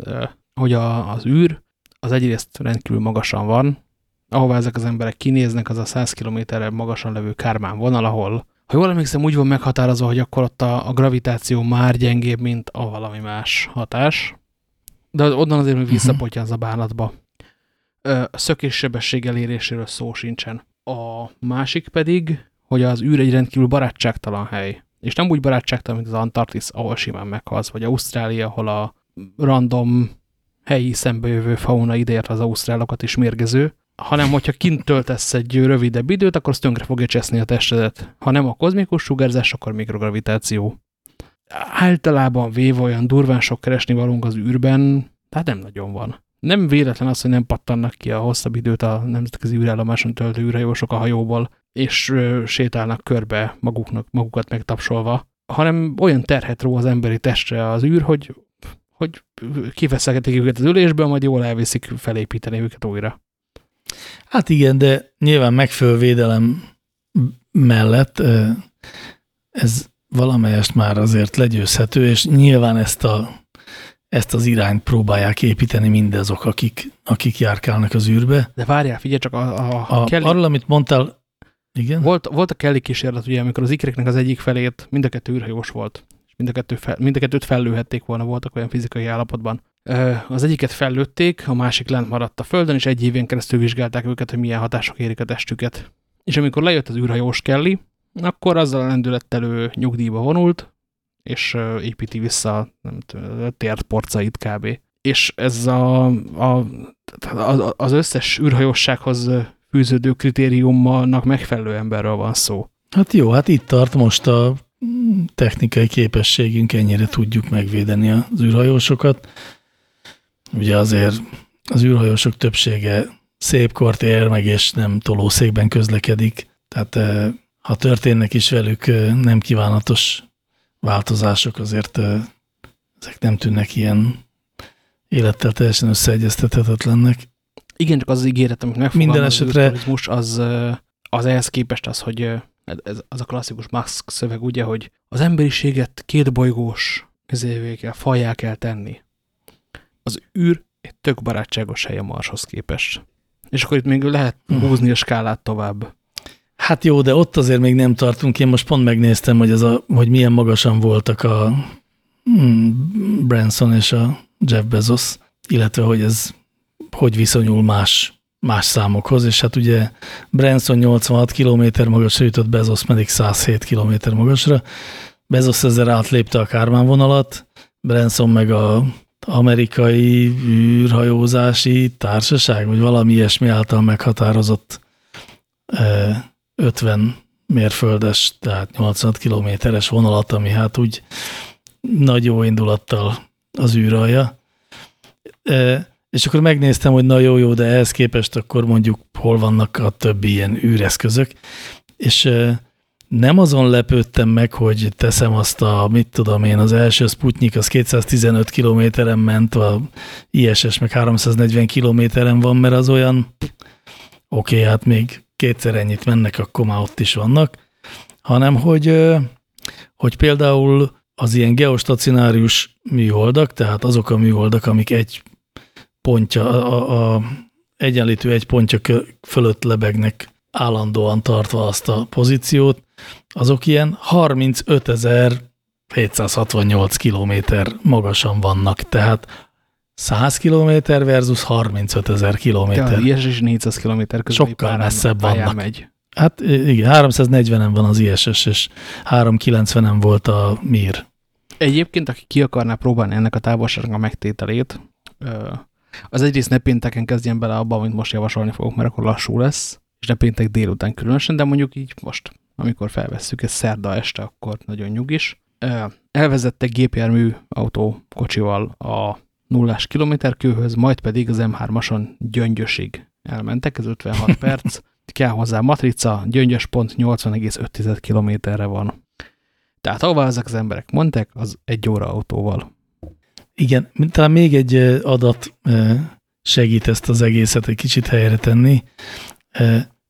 hogy a, az űr az egyrészt rendkívül magasan van, ahová ezek az emberek kinéznek, az a 100 kilométerre magasan levő Kármán vonal, ahol, ha jól emlékszem, úgy van meghatározva, hogy akkor ott a, a gravitáció már gyengébb, mint a valami más hatás. De onnan azért még mhm. visszapotyánz a bánatba. Szökéssebesség eléréséről szó sincsen. A másik pedig, hogy az űr egy rendkívül barátságtalan hely. És nem úgy barátságtalan, mint az Antarktisz, ahol simán meghalsz, vagy Ausztrália, ahol a random helyi szembejövő fauna ideért az ausztrálokat is mérgező, hanem hogyha kint töltesz egy rövidebb időt, akkor az tönkre fogja cseszni a testedet. Ha nem a kozmikus sugárzás, akkor mikrogravitáció. Általában véve olyan durván sok keresni valunk az űrben, tehát nem nagyon van. Nem véletlen az, hogy nem pattannak ki a hosszabb időt a nemzetközi űrállomáson töltő űrhajósok a hajóból, és ö, sétálnak körbe maguknak, magukat megtapsolva, hanem olyan terhet ró az emberi testre az űr, hogy, hogy kiveszegetik őket az ülésből, majd jól elviszik felépíteni őket újra. Hát igen, de nyilván megfelelő védelem mellett ez valamelyest már azért legyőzhető, és nyilván ezt, a, ezt az irányt próbálják építeni mindazok, akik, akik járkálnak az űrbe. De várjál, figyelj csak a, a, a Kelly... Arról, amit mondtál, igen? Volt, volt a Kelly kísérlet, ugye, amikor az ikreknek az egyik felét mind a kettő űrhajós volt, és mind a, kettő fel, mind a kettőt fellőhették volna, voltak olyan fizikai állapotban. Az egyiket fellőtték, a másik lent maradt a földön, és egy évén keresztül vizsgálták őket, hogy milyen hatások érik a testüket. És amikor lejött az űrhajós Kelly, akkor azzal a lendülettel ő nyugdíjba vonult, és építi vissza nem tudom, tért porcait kb. És ez a, a, az összes űrhajóssághoz fűződő kritériumnak megfelelő emberről van szó. Hát jó, hát itt tart most a technikai képességünk, ennyire tudjuk megvédeni az űrhajósokat. Ugye azért az űrhajósok többsége szép kort ér meg, és nem tolószékben közlekedik. Tehát eh, ha történnek is velük nem kívánatos változások, azért ezek nem tűnnek ilyen élettel teljesen összeegyeztethetetlennek. Igen, csak az, az ígéret, amit megfogalmaz Minden esetre... az, az, az ehhez képest az, hogy ez, az a klasszikus Musk szöveg, ugye, hogy az emberiséget két bolygós kell, fajjá kell tenni az űr egy tök barátságos hely a Marshoz képest. És akkor itt még lehet húzni a skálát tovább. Hát jó, de ott azért még nem tartunk. Én most pont megnéztem, hogy, ez a, hogy milyen magasan voltak a mm, Branson és a Jeff Bezos, illetve hogy ez hogy viszonyul más, más számokhoz, és hát ugye Branson 86 km magasra jutott, Bezos pedig 107 km magasra. Bezos ezzel átlépte a Kármán vonalat, Branson meg a amerikai űrhajózási társaság, vagy valami ilyesmi által meghatározott 50 mérföldes, tehát 80 kilométeres vonalat, ami hát úgy nagy jó indulattal az űralja. És akkor megnéztem, hogy na jó, jó, de ehhez képest akkor mondjuk hol vannak a többi ilyen űreszközök, és nem azon lepődtem meg, hogy teszem azt a, mit tudom én, az első Sputnik az 215 kilométeren ment, a ISS meg 340 kilométeren van, mert az olyan, oké, okay, hát még kétszer ennyit mennek, akkor már ott is vannak, hanem hogy, hogy például az ilyen geostacionárius műholdak, tehát azok a műholdak, amik egy pontja, a, a egyenlítő egy pontja fölött lebegnek állandóan tartva azt a pozíciót, azok ilyen 35.768 kilométer magasan vannak, tehát 100 kilométer versus 35 ezer kilométer. Ja, ISS 400 kilométer között Sokkal messzebb vannak. Megy. Hát igen, 340-en van az ISS, és 390-en volt a MIR. Egyébként, aki ki akarná próbálni ennek a távolságnak a megtételét, az egyrészt ne pénteken kezdjen bele abba, amit most javasolni fogok, mert akkor lassú lesz, és ne péntek délután különösen, de mondjuk így most, amikor felvesszük, ez szerda este, akkor nagyon nyugis. Elvezette gépjármű autó kocsival a nullás kilométerkőhöz, majd pedig az M3-ason gyöngyösig elmentek, ez 56 perc, kell hozzá matrica, gyöngyös pont 80,5 kilométerre van. Tehát ahová ezek az emberek mondták, az egy óra autóval. Igen, talán még egy adat segít ezt az egészet egy kicsit helyre tenni.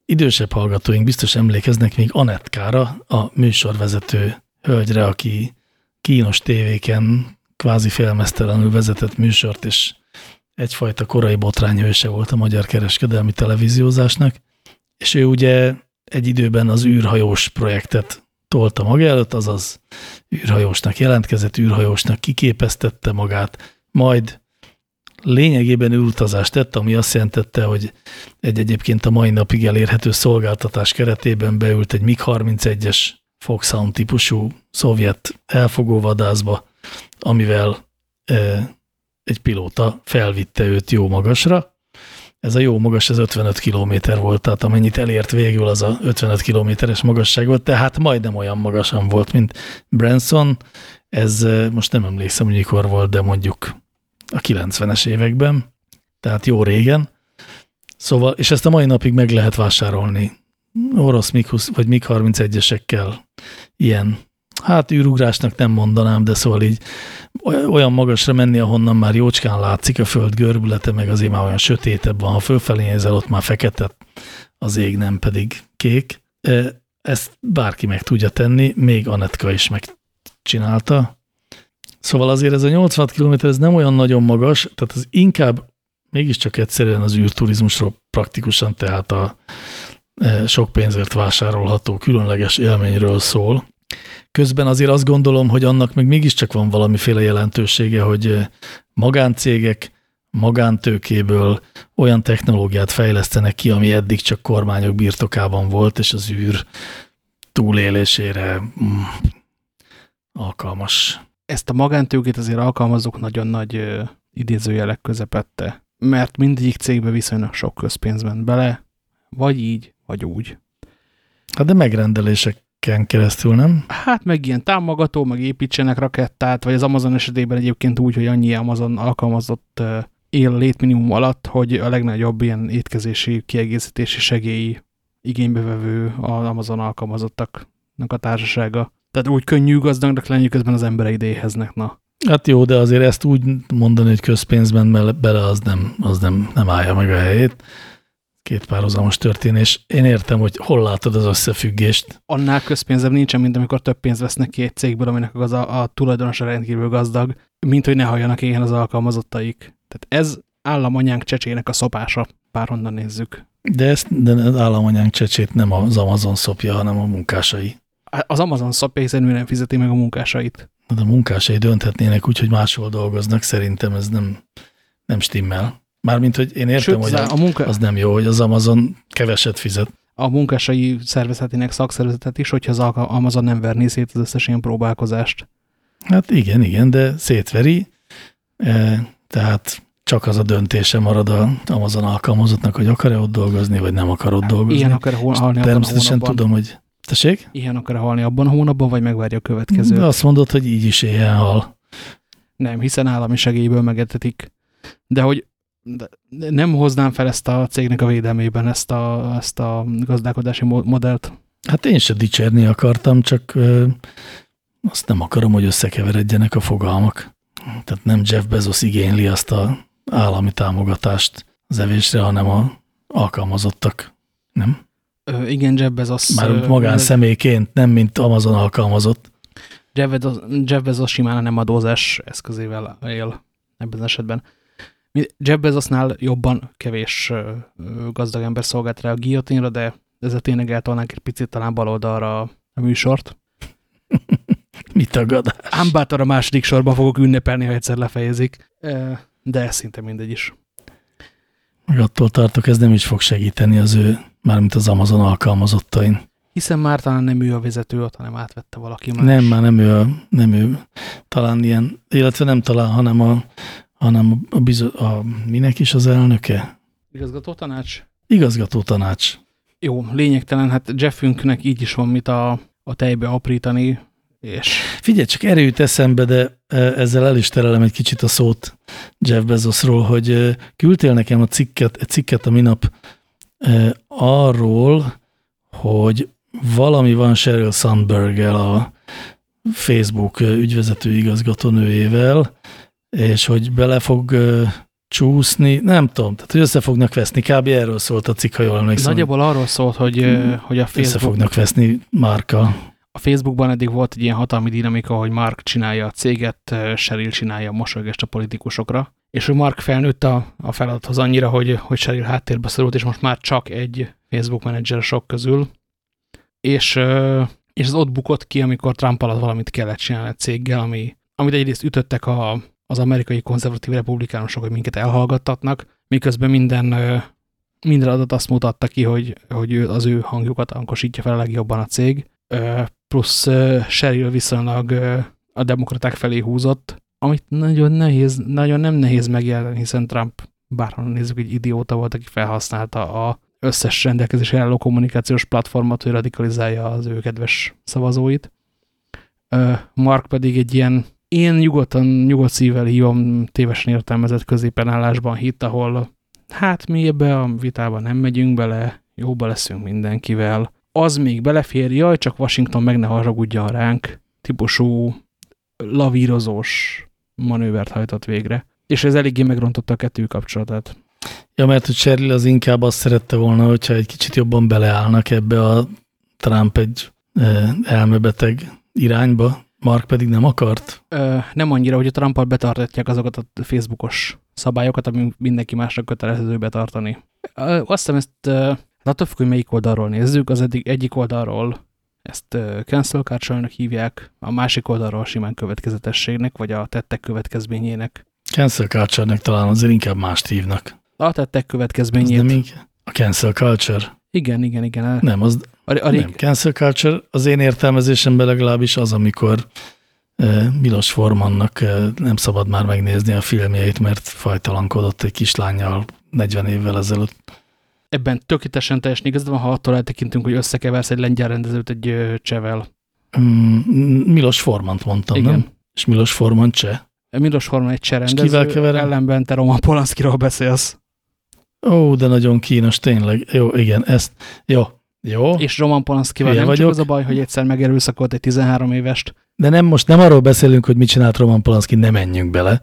Idősebb hallgatóink biztos emlékeznek még Anetkára, a műsorvezető hölgyre, aki kínos tévéken kvázi félmeztelenül vezetett műsort, és egyfajta korai botrányhőse volt a magyar kereskedelmi televíziózásnak, és ő ugye egy időben az űrhajós projektet tolta maga előtt, azaz űrhajósnak jelentkezett, űrhajósnak kiképeztette magát, majd lényegében űrutazást tett, ami azt jelentette, hogy egy egyébként a mai napig elérhető szolgáltatás keretében beült egy MiG-31-es Foxhound típusú szovjet elfogóvadászba, amivel egy pilóta felvitte őt jó magasra. Ez a jó magas, ez 55 kilométer volt, tehát amennyit elért végül, az a 55 kilométeres magasság volt, tehát majdnem olyan magasan volt, mint Branson. Ez most nem emlékszem, hogy mikor volt, de mondjuk a 90-es években, tehát jó régen. Szóval, és ezt a mai napig meg lehet vásárolni orosz MiG, vagy MiG-31-esekkel ilyen, hát űrugrásnak nem mondanám, de szóval így olyan magasra menni, ahonnan már jócskán látszik a föld görbülete, meg azért már olyan sötétebb van. Ha fölfelé nézel, ott már fekete az ég, nem pedig kék. Ezt bárki meg tudja tenni, még Anetka is megcsinálta. Szóval azért ez a 80 km ez nem olyan nagyon magas, tehát ez inkább mégiscsak egyszerűen az űrturizmusról praktikusan, tehát a sok pénzért vásárolható különleges élményről szól. Közben azért azt gondolom, hogy annak még mégiscsak van valamiféle jelentősége, hogy magáncégek magántőkéből olyan technológiát fejlesztenek ki, ami eddig csak kormányok birtokában volt, és az űr túlélésére mm, alkalmas. Ezt a magántőkét azért alkalmazók nagyon nagy idézőjelek közepette, mert mindegyik cégbe viszonylag sok közpénz ment bele, vagy így, vagy úgy. Hát de megrendeléseken keresztül, nem? Hát meg ilyen támogató, meg építsenek rakettát, vagy az Amazon esetében egyébként úgy, hogy annyi Amazon alkalmazott él létminimum alatt, hogy a legnagyobb ilyen étkezési, kiegészítési segélyi igénybevevő az Amazon alkalmazottaknak a társasága. Tehát úgy könnyű gazdagnak lenni, közben az emberei éheznek, na. Hát jó, de azért ezt úgy mondani, hogy közpénzben bele, az nem, az nem, nem állja meg a helyét két párhuzamos történés. Én értem, hogy hol látod az összefüggést. Annál közpénzem nincsen, mint amikor több pénzt vesznek ki egy cégből, aminek az a, a tulajdonosa rendkívül gazdag, mint hogy ne halljanak ilyen az alkalmazottaik. Tehát ez államanyánk csecsének a szopása, bárhonnan nézzük. De ezt de az államanyánk csecsét nem az Amazon szopja, hanem a munkásai. Az Amazon szopja, hiszen ő nem fizeti meg a munkásait. De a munkásai dönthetnének úgy, hogy máshol dolgoznak, szerintem ez nem, nem stimmel. Mármint, hogy én értem, Sőt, hogy a munka... az nem jó, hogy az Amazon keveset fizet. A munkásai szervezetének szakszervezetet is, hogyha az Amazon nem verné szét az összes ilyen próbálkozást. Hát igen, igen, de szétveri, e, tehát csak az a döntése marad a Amazon alkalmazottnak, hogy akar-e ott dolgozni, vagy nem akar ott dolgozni. Ilyen akar halni Természetesen tudom, hogy... Tessék? Ilyen akar halni abban a hónapban, vagy megvárja a következőt. De azt mondod, hogy így is ilyen hal. Nem, hiszen állami segélyből megetetik. De hogy nem hoznám fel ezt a cégnek a védelmében ezt a, ezt a gazdálkodási modellt. Hát én se dicsérni akartam, csak azt nem akarom, hogy összekeveredjenek a fogalmak. Tehát nem Jeff Bezos igényli azt a állami támogatást az evésre, hanem a alkalmazottak, nem? Ö, igen, Jeff Bezos... Már magánszemélyként, nem mint Amazon alkalmazott. Jeff Bezos, Jeff Bezos simán nem adózás eszközével él ebben az esetben. Jeff Bezosnál jobban kevés gazdag ember szolgált rá a guillotinra, de ezzel tényleg eltolnánk egy picit talán baloldalra a műsort. Mit tagadás? Ám bátor a második sorban fogok ünnepelni, ha egyszer lefejezik, de ez szinte mindegy is. Meg attól tartok, ez nem is fog segíteni az ő, mármint az Amazon alkalmazottain. Hiszen már talán nem ő a vezető hanem átvette valaki más. Nem, már nem ő, a, nem ő. Talán ilyen, illetve nem talán, hanem a, hanem a, bizo- a minek is az elnöke? Igazgató tanács? Igazgató tanács. Jó, lényegtelen, hát Jeffünknek így is van mit a, a tejbe aprítani, és... Figyelj, csak erőt eszembe, de e, ezzel el is terelem egy kicsit a szót Jeff Bezosról, hogy e, küldtél nekem a cikket, egy cikket a minap e, arról, hogy valami van Sheryl sandberg a Facebook ügyvezető igazgatónőjével, és hogy bele fog csúszni, nem tudom, tehát hogy össze fognak veszni, kb. erről szólt a cikk, ha jól emlékszem. Nagyjából arról szólt, hogy, hogy a Facebook... Össze fognak veszni Márka. A Facebookban eddig volt egy ilyen hatalmi dinamika, hogy Mark csinálja a céget, Sheryl csinálja a mosolygest a politikusokra, és hogy Mark felnőtt a, a feladathoz annyira, hogy, hogy Sheryl háttérbe szorult, és most már csak egy Facebook menedzser sok közül, és, és az ott bukott ki, amikor Trump alatt valamit kellett csinálni a céggel, ami, amit egyrészt ütöttek a, az amerikai konzervatív republikánusok, hogy minket elhallgattatnak, miközben minden, minden adat azt mutatta ki, hogy, hogy az ő hangjukat ankosítja fel a legjobban a cég, plusz Sheryl viszonylag a demokraták felé húzott, amit nagyon nehéz, nagyon nem nehéz megjelenni, hiszen Trump bárhonnan nézzük, egy idióta volt, aki felhasználta a összes rendelkezésre álló kommunikációs platformot, hogy radikalizálja az ő kedves szavazóit. Mark pedig egy ilyen én nyugodtan, nyugodt szívvel hívom tévesen értelmezett középenállásban hitt, ahol hát mi ebbe a vitában nem megyünk bele, jóba leszünk mindenkivel. Az még belefér, jaj, csak Washington meg ne haragudjon ránk, típusú lavírozós manővert hajtott végre. És ez eléggé megrontotta a kettő kapcsolatát. Ja, mert hogy Cheryl az inkább azt szerette volna, hogyha egy kicsit jobban beleállnak ebbe a Trump egy elmebeteg irányba, Mark pedig nem akart? Ö, nem annyira, hogy a Trumpal betartatják azokat a Facebookos szabályokat, ami mindenki másra kötelező betartani. Ö, azt hiszem ezt, ö, attól függ, hogy melyik oldalról nézzük, az eddig, egyik oldalról ezt ö, cancel culture hívják, a másik oldalról simán következetességnek, vagy a tettek következményének. Cancel culture talán azért inkább mást hívnak. A tettek következményét. Az nem a cancel culture. Igen, igen, igen. Nem, az a, a nem. Cancel culture az én értelmezésemben legalábbis az, amikor uh, Milos Formannak uh, nem szabad már megnézni a filmjeit, mert fajtalankodott egy kislányjal 40 évvel ezelőtt. Ebben tökéletesen teljesen igazad van, ha attól eltekintünk, hogy összekeversz egy lengyel rendezőt egy csevel. Mm, Milos Formant mondtam, Igen. nem? És Milos Forman cseh. Milos Forman egy cseh rendező, kivel keverem? ellenben te Roman Polanskiról beszélsz. Ó, de nagyon kínos, tényleg. Jó, igen, ezt, jó, jó. És Roman Polanskival nem vagyok. csak az a baj, hogy egyszer megerőszakolt egy 13 évest. De nem, most nem arról beszélünk, hogy mit csinált Roman Polanski, nem menjünk bele.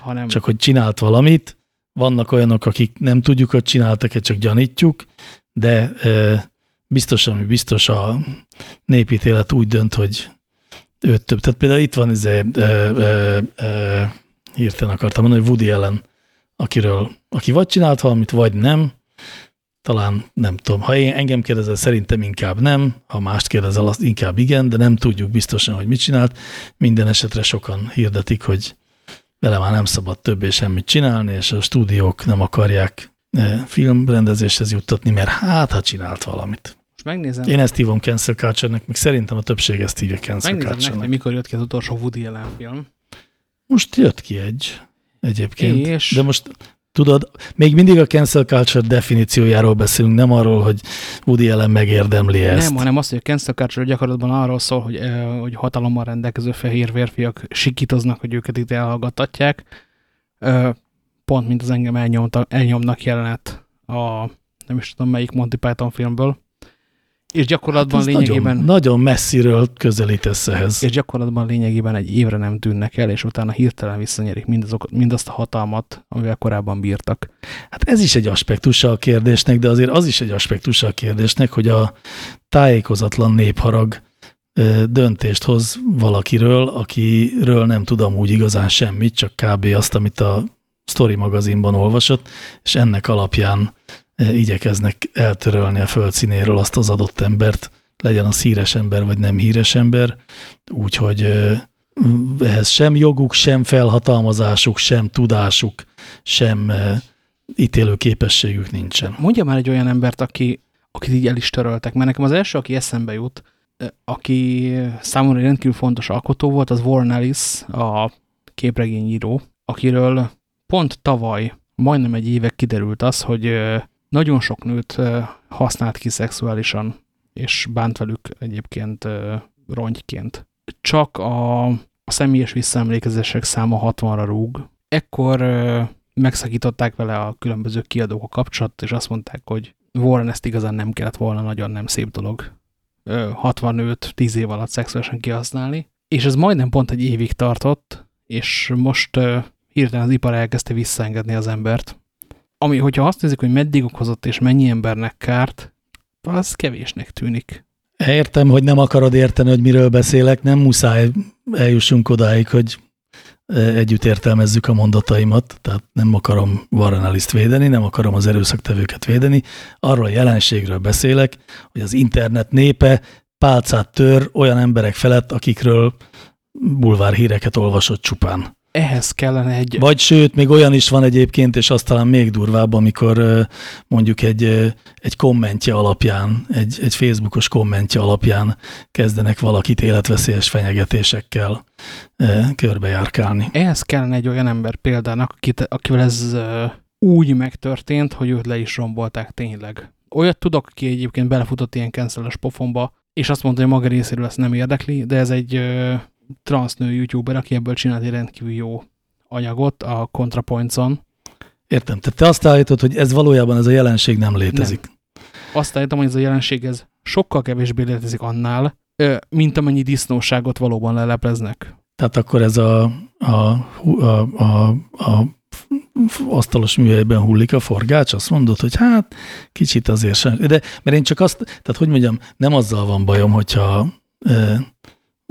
Hanem. Csak, hogy csinált valamit. Vannak olyanok, akik nem tudjuk, hogy csináltak-e, csak gyanítjuk, de e, biztos, ami biztos a népítélet úgy dönt, hogy őt több. Tehát például itt van, izé, e, e, e, hirtelen akartam mondani, hogy Woody Allen, akiről, aki vagy csinált valamit, vagy nem, talán nem tudom. Ha én engem kérdezel, szerintem inkább nem, ha mást kérdezel, azt inkább igen, de nem tudjuk biztosan, hogy mit csinált. Minden esetre sokan hirdetik, hogy vele már nem szabad többé semmit csinálni, és a stúdiók nem akarják eh, filmrendezéshez juttatni, mert hát, ha csinált valamit. Most megnézem. Én ezt hívom cancel culture még szerintem a többség ezt hívja cancel culture Megnézem mikor jött ki az utolsó Woody Allen film. Most jött ki egy egyébként. És? De most Tudod, még mindig a cancel culture definíciójáról beszélünk, nem arról, hogy Woody Allen megérdemli ezt. Nem, hanem azt, hogy a cancel culture gyakorlatban arról szól, hogy, hogy hatalommal rendelkező fehér vérfiak sikítoznak, hogy őket itt elhallgattatják. Pont, mint az engem elnyomta, elnyomnak jelenet a nem is tudom melyik Monty Python filmből. És gyakorlatban hát lényegében... Nagyon, nagyon messziről közelítesz ehhez. És gyakorlatban lényegében egy évre nem tűnnek el, és utána hirtelen visszanyerik mindazok, mindazt a hatalmat, amivel korábban bírtak. Hát ez is egy aspektusa a kérdésnek, de azért az is egy aspektusa a kérdésnek, hogy a tájékozatlan népharag döntést hoz valakiről, akiről nem tudom úgy igazán semmit, csak kb. azt, amit a Story magazinban olvasott, és ennek alapján igyekeznek eltörölni a földszínéről azt az adott embert, legyen az híres ember, vagy nem híres ember, úgyhogy ehhez sem joguk, sem felhatalmazásuk, sem tudásuk, sem ítélő képességük nincsen. Mondja már egy olyan embert, aki, akit így el is töröltek, mert nekem az első, aki eszembe jut, aki számomra rendkívül fontos alkotó volt, az Warren Ellis, a képregényíró, akiről pont tavaly, majdnem egy éve kiderült az, hogy nagyon sok nőt használt ki szexuálisan, és bánt velük egyébként rongyként. Csak a, a személyes visszaemlékezések száma 60-ra rúg. Ekkor megszakították vele a különböző kiadók a kapcsolatot, és azt mondták, hogy Warren ezt igazán nem kellett volna, nagyon nem szép dolog 60 nőt 10 év alatt szexuálisan kihasználni. És ez majdnem pont egy évig tartott, és most hirtelen az ipar elkezdte visszaengedni az embert. Ami, hogyha azt nézzük, hogy meddig okozott és mennyi embernek kárt, az kevésnek tűnik. Értem, hogy nem akarod érteni, hogy miről beszélek, nem muszáj eljussunk odáig, hogy együtt értelmezzük a mondataimat, tehát nem akarom Warren Ellis-t védeni, nem akarom az erőszaktevőket védeni, arról a jelenségről beszélek, hogy az internet népe pálcát tör olyan emberek felett, akikről bulvár híreket olvasott csupán ehhez kellene egy... Vagy sőt, még olyan is van egyébként, és azt talán még durvább, amikor mondjuk egy, egy kommentje alapján, egy, egy Facebookos kommentje alapján kezdenek valakit életveszélyes fenyegetésekkel körbejárkálni. Ehhez kellene egy olyan ember példának, akit, akivel ez úgy megtörtént, hogy őt le is rombolták tényleg. Olyat tudok, aki egyébként belefutott ilyen canceles pofonba, és azt mondta, hogy maga részéről ezt nem érdekli, de ez egy transznő youtuber, aki ebből csinált egy rendkívül jó anyagot a ContraPoints-on. Értem. Tehát te azt állítod, hogy ez valójában ez a jelenség nem létezik. Nem. Azt állítom, hogy ez a jelenség ez sokkal kevésbé létezik annál, mint amennyi disznóságot valóban lelepleznek. Tehát akkor ez a, a, a, a, a asztalos műhelyben hullik a forgács, azt mondod, hogy hát kicsit azért sem. De, mert én csak azt, tehát hogy mondjam, nem azzal van bajom, hogyha e,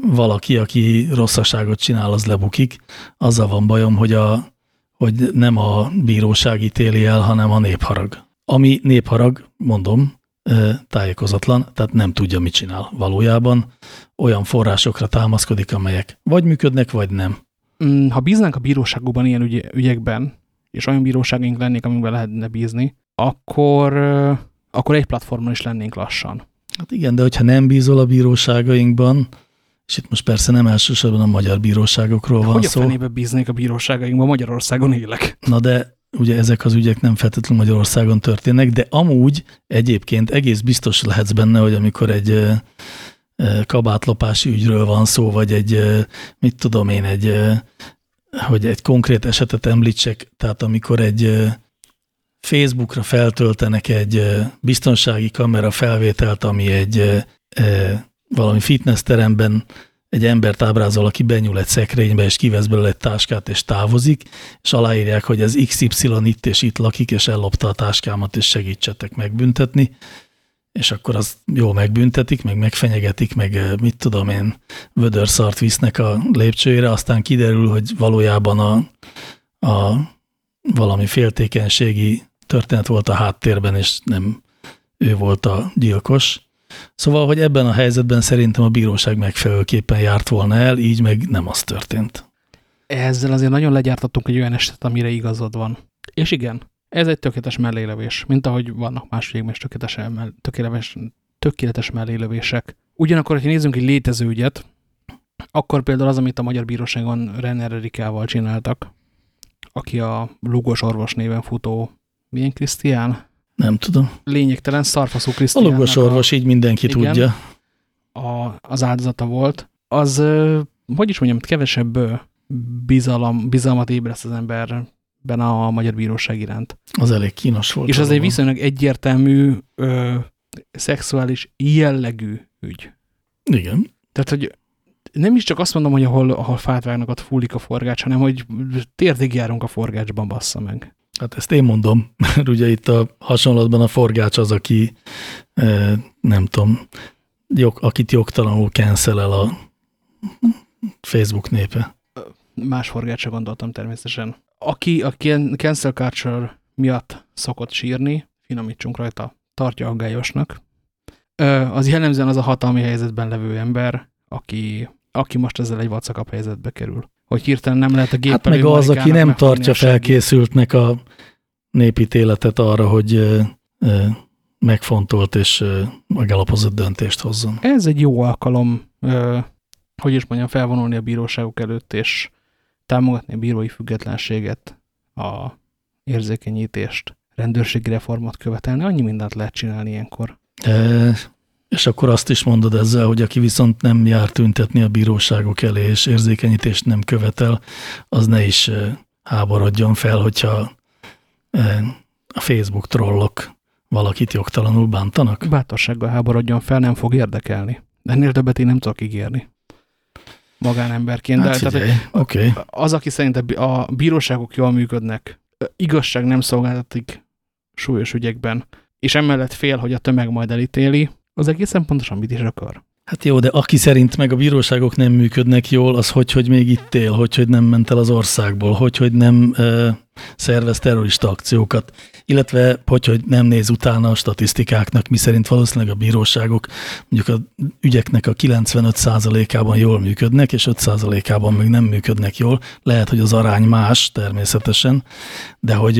valaki, aki rosszaságot csinál, az lebukik. Azzal van bajom, hogy, a, hogy nem a bíróság ítéli el, hanem a népharag. Ami népharag, mondom, tájékozatlan, tehát nem tudja, mit csinál valójában. Olyan forrásokra támaszkodik, amelyek vagy működnek, vagy nem. Mm, ha bíznánk a bíróságokban ilyen ügy, ügyekben, és olyan bíróságunk lennék, amiben lehetne bízni, akkor, akkor egy platformon is lennénk lassan. Hát igen, de hogyha nem bízol a bíróságainkban, és itt most persze nem elsősorban a magyar bíróságokról van hogy szó. Hogy a fenébe bíznék a bíróságainkban, Magyarországon élek. Na de ugye ezek az ügyek nem feltétlenül Magyarországon történnek, de amúgy egyébként egész biztos lehetsz benne, hogy amikor egy kabátlopási ügyről van szó, vagy egy, mit tudom én, egy, hogy egy konkrét esetet említsek, tehát amikor egy Facebookra feltöltenek egy biztonsági kamera felvételt, ami egy valami fitness teremben egy embert ábrázol, aki benyúl egy szekrénybe, és kivesz belőle egy táskát, és távozik, és aláírják, hogy ez XY itt és itt lakik, és ellopta a táskámat, és segítsetek megbüntetni, és akkor az jó megbüntetik, meg megfenyegetik, meg mit tudom én, vödörszart visznek a lépcsőjére, aztán kiderül, hogy valójában a, a valami féltékenységi történet volt a háttérben, és nem ő volt a gyilkos, Szóval, hogy ebben a helyzetben szerintem a bíróság megfelelőképpen járt volna el, így meg nem az történt. Ezzel azért nagyon legyártottunk egy olyan esetet, amire igazad van. És igen, ez egy tökéletes mellélövés, mint ahogy vannak más ügyekben is tökéletes, tökéletes, tökéletes mellélövések. Ugyanakkor, ha nézzünk egy létező ügyet, akkor például az, amit a Magyar Bíróságon Renner Erikával csináltak, aki a Lugos orvos néven futó, milyen Krisztián? Nem tudom. Lényegtelen szarfaszú Krisztiánnak. A lugos orvos, így mindenki igen, tudja. A, az áldozata volt. Az, hogy is mondjam, kevesebb bizalom, bizalmat ébreszt az emberben a magyar bíróság iránt. Az elég kínos volt. És az egy viszonylag egyértelmű ö, szexuális jellegű ügy. Igen. Tehát, hogy nem is csak azt mondom, hogy ahol, ahol fát vágnak, ott fúlik a forgács, hanem hogy térdig járunk a forgácsban, bassza meg. Hát ezt én mondom, mert ugye itt a hasonlatban a forgács az, aki nem tudom, jog, akit jogtalanul cancel el a Facebook népe. Más forgácsra gondoltam természetesen. Aki a cancel culture miatt szokott sírni, finomítsunk rajta, tartja aggályosnak, az jellemzően az a hatalmi helyzetben levő ember, aki, aki most ezzel egy vacakabb helyzetbe kerül. Hogy hirtelen nem lehet a géppel. Hát meg az, aki nem tartja felkészültnek a népítéletet arra, hogy megfontolt és megalapozott döntést hozzon. Ez egy jó alkalom, hogy is mondjam, felvonulni a bíróságok előtt, és támogatni a bírói függetlenséget, a érzékenyítést, rendőrségi reformot követelni. Annyi mindent lehet csinálni ilyenkor. E, és akkor azt is mondod ezzel, hogy aki viszont nem jár tüntetni a bíróságok elé, és érzékenyítést nem követel, az ne is háborodjon fel, hogyha a Facebook trollok valakit jogtalanul bántanak? Bátorsággal háborodjon fel, nem fog érdekelni. De ennél többet én nem tudok ígérni. Magánemberként. Hát de, figyelj, tehát, okay. Az, aki szerint a bíróságok jól működnek, igazság nem szolgáltatik súlyos ügyekben, és emellett fél, hogy a tömeg majd elítéli, az egészen pontosan mit is akar. Hát jó, de aki szerint meg a bíróságok nem működnek jól, az hogy, hogy még itt él, hogy, hogy nem ment el az országból, hogy, hogy nem e, szervez terrorista akciókat illetve hogy, hogy nem néz utána a statisztikáknak, mi szerint valószínűleg a bíróságok mondjuk a ügyeknek a 95%-ában jól működnek, és 5%-ában még nem működnek jól. Lehet, hogy az arány más természetesen, de hogy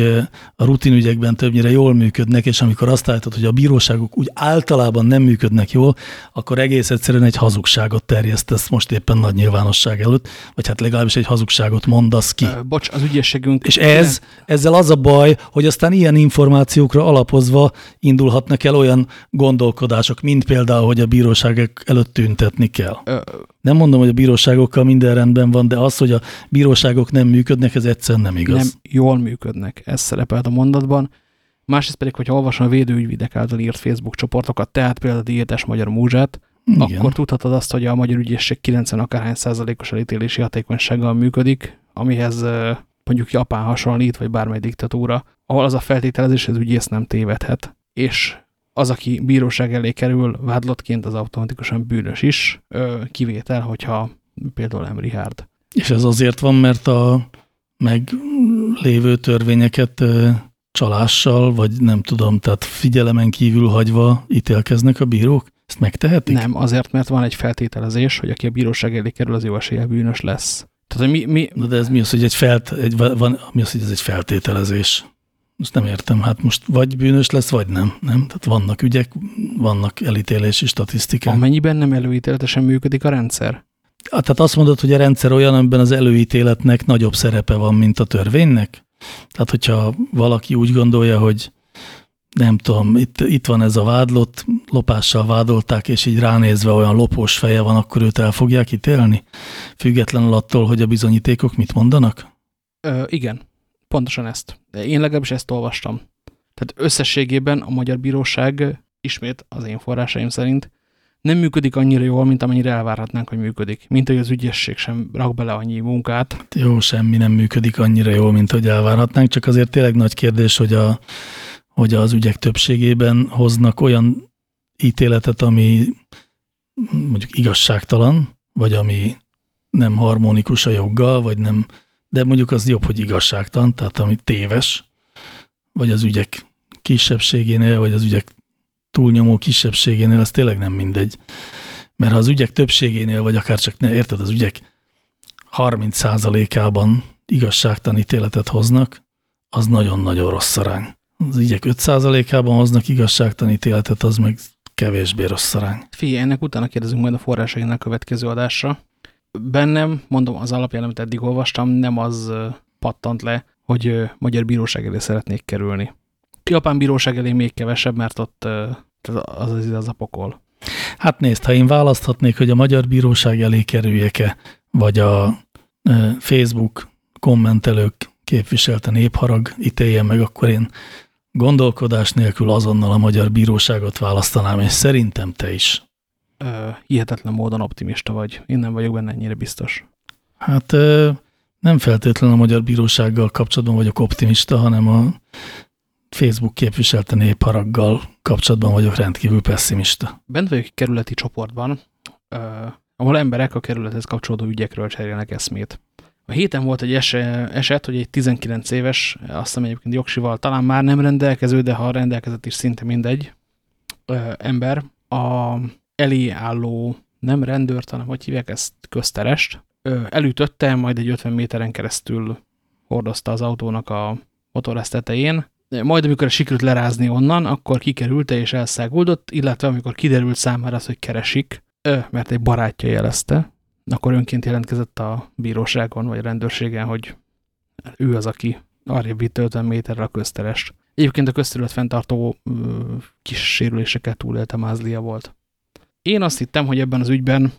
a rutinügyekben többnyire jól működnek, és amikor azt állítod, hogy a bíróságok úgy általában nem működnek jól, akkor egész egyszerűen egy hazugságot terjesztesz most éppen nagy nyilvánosság előtt, vagy hát legalábbis egy hazugságot mondasz ki. Bocs, az ügyességünk... És ez, ezzel az a baj, hogy aztán ilyen információkra alapozva indulhatnak el olyan gondolkodások, mint például, hogy a bíróságok előtt tüntetni kell. Nem mondom, hogy a bíróságokkal minden rendben van, de az, hogy a bíróságok nem működnek, ez egyszerűen nem igaz. Nem jól működnek, ez szerepelt a mondatban. Másrészt pedig, hogyha olvasom a védőügyvidek által írt Facebook csoportokat, tehát például a Diétes Magyar Múzsát, Igen. akkor tudhatod azt, hogy a magyar ügyészség 90 akárhány százalékos elítélési hatékonysággal működik, amihez mondjuk Japán hasonlít, vagy bármely diktatúra, ahol az a feltételezés, hogy az ügyész nem tévedhet, és az, aki bíróság elé kerül vádlottként, az automatikusan bűnös is, kivétel, hogyha például Emri Hárd. És ez azért van, mert a meglévő törvényeket csalással, vagy nem tudom, tehát figyelemen kívül hagyva ítélkeznek a bírók? Ezt megtehetik? Nem, azért, mert van egy feltételezés, hogy aki a bíróság elé kerül, az jó esélye bűnös lesz. Tehát, hogy mi, mi... Na de ez mi az, hogy egy, felt, egy, van, mi az, hogy ez egy feltételezés? Most nem értem, hát most vagy bűnös lesz, vagy nem. nem? Tehát vannak ügyek, vannak elítélési statisztikák. Amennyiben nem előítéletesen működik a rendszer? Hát, tehát azt mondod, hogy a rendszer olyan, amiben az előítéletnek nagyobb szerepe van, mint a törvénynek? Tehát, hogyha valaki úgy gondolja, hogy nem tudom, itt, itt van ez a vádlott, lopással vádolták, és így ránézve olyan lopós feje van, akkor őt el fogják ítélni? Függetlenül attól, hogy a bizonyítékok mit mondanak? Ö, igen, pontosan ezt. Én legalábbis ezt olvastam. Tehát összességében a Magyar Bíróság, ismét az én forrásaim szerint, nem működik annyira jól, mint amennyire elvárhatnánk, hogy működik. Mint hogy az ügyesség sem rak bele annyi munkát. Jó, semmi nem működik annyira jól, mint hogy elvárhatnánk, csak azért tényleg nagy kérdés, hogy a hogy az ügyek többségében hoznak olyan ítéletet, ami mondjuk igazságtalan, vagy ami nem harmonikus a joggal, vagy nem, de mondjuk az jobb, hogy igazságtalan, tehát ami téves, vagy az ügyek kisebbségénél, vagy az ügyek túlnyomó kisebbségénél, az tényleg nem mindegy. Mert ha az ügyek többségénél, vagy akár csak ne, érted, az ügyek 30%-ában igazságtalan ítéletet hoznak, az nagyon-nagyon rossz arány az ügyek 5%-ában hoznak igazságtanítéletet, az meg kevésbé rossz arány. Figyelj, ennek utána kérdezünk majd a forrásainak következő adásra. Bennem, mondom, az alapján, amit eddig olvastam, nem az pattant le, hogy magyar bíróság elé szeretnék kerülni. Japán bíróság elé még kevesebb, mert ott az az, az a pokol. Hát nézd, ha én választhatnék, hogy a magyar bíróság elé kerüljek-e, vagy a Facebook kommentelők képviselte népharag ítéljen meg, akkor én gondolkodás nélkül azonnal a magyar bíróságot választanám, és szerintem te is. Ö, hihetetlen módon optimista vagy. Én nem vagyok benne ennyire biztos. Hát nem feltétlenül a magyar bírósággal kapcsolatban vagyok optimista, hanem a Facebook képviselte népharaggal kapcsolatban vagyok rendkívül pessimista. Bent vagyok egy kerületi csoportban, ahol emberek a kerülethez kapcsolódó ügyekről cserélnek eszmét. A héten volt egy eset, hogy egy 19 éves, azt hiszem egyébként jogsival, talán már nem rendelkező, de ha rendelkezett is szinte mindegy, ö, ember a elé álló, nem rendőrt, hanem hogy hívják ezt, közterest, elütötte, majd egy 50 méteren keresztül hordozta az autónak a motorház tetején, majd amikor sikerült lerázni onnan, akkor kikerülte és elszáguldott, illetve amikor kiderült számára az, hogy keresik, mert egy barátja jelezte, akkor önként jelentkezett a bíróságon, vagy a rendőrségen, hogy ő az, aki arrébb vitt 50 méterre a közterest. Egyébként a közterület fenntartó kis sérüléseket túlélte mázlia volt. Én azt hittem, hogy ebben az ügyben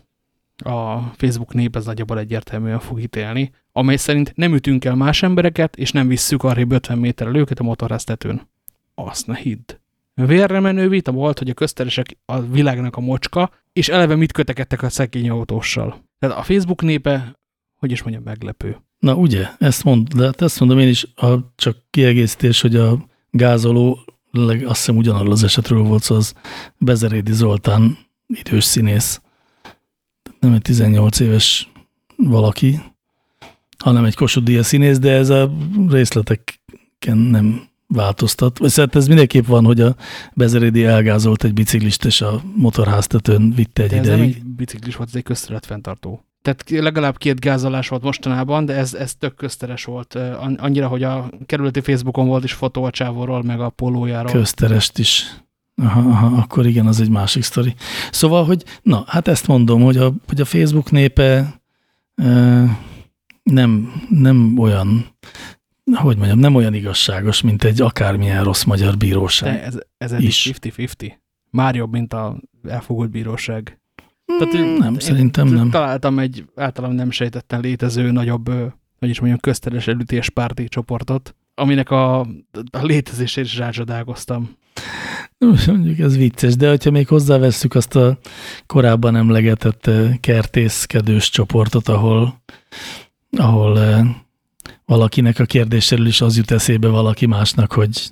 a Facebook nép ez nagyjából egyértelműen fog ítélni, amely szerint nem ütünk el más embereket, és nem visszük arrébb 50 méterrel őket a motorháztetőn. Azt ne hidd. Vérre menő vita volt, hogy a közteresek a világnak a mocska, és eleve mit kötekedtek a szekény autóssal. Tehát a Facebook népe, hogy is mondjam, meglepő. Na ugye, ezt, mond, de hát ezt mondom én is, a, csak kiegészítés, hogy a gázoló, azt hiszem ugyanarról az esetről volt szó, az Bezerédi Zoltán idős színész, nem egy 18 éves valaki, hanem egy Kossuth színész, de ez a részleteken nem változtat. Szóval ez mindenképp van, hogy a Bezerédi elgázolt egy biciklist, és a motorháztetőn vitte egy de ez ideig. nem egy biciklis volt, ez egy közterület fenntartó. Tehát legalább két gázolás volt mostanában, de ez, ez tök közteres volt. Annyira, hogy a kerületi Facebookon volt is fotó a csávóról, meg a polójáról. Közterest is. Aha, aha, akkor igen, az egy másik sztori. Szóval, hogy na, hát ezt mondom, hogy a, hogy a Facebook népe e, nem, nem olyan hogy mondjam, nem olyan igazságos, mint egy akármilyen rossz magyar bíróság. De ez, ez egy 50-50. Már jobb, mint a elfogult bíróság. Tehát, mm, nem, én szerintem nem. Találtam egy általam nem sejtetten létező nagyobb, hogy is mondjam, közteres elütés párti csoportot, aminek a, a létezését is rácsodálkoztam. Mondjuk ez vicces, de hogyha még hozzávesszük azt a korábban emlegetett kertészkedős csoportot, ahol, ahol valakinek a kérdéséről is az jut eszébe valaki másnak, hogy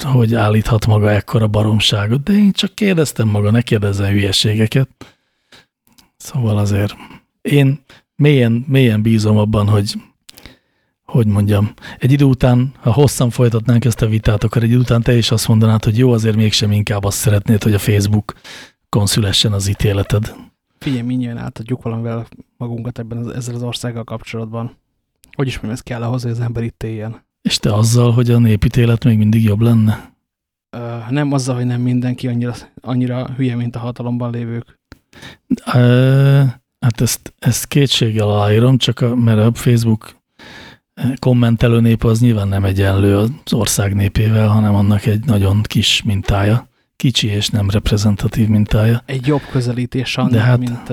hogy állíthat maga ekkora baromságot, de én csak kérdeztem maga, ne kérdezzen hülyeségeket. Szóval azért én mélyen, mélyen bízom abban, hogy hogy mondjam, egy idő után, ha hosszan folytatnánk ezt a vitát, akkor egy idő után te is azt mondanád, hogy jó, azért mégsem inkább azt szeretnéd, hogy a Facebook konszülessen az ítéleted. Figyelj, mindjárt átadjuk valamivel magunkat ebben az, ezzel az országgal kapcsolatban. Hogy is ez kell ahhoz, hogy az ember itt éljen. És te azzal, hogy a népítélet még mindig jobb lenne? Ö, nem azzal, hogy nem mindenki annyira, annyira hülye, mint a hatalomban lévők. Ö, hát ezt, ezt kétséggel aláírom, csak a, mert a Facebook kommentelő nép az nyilván nem egyenlő az ország népével, hanem annak egy nagyon kis mintája. Kicsi és nem reprezentatív mintája. Egy jobb közelítés annak, hát, mint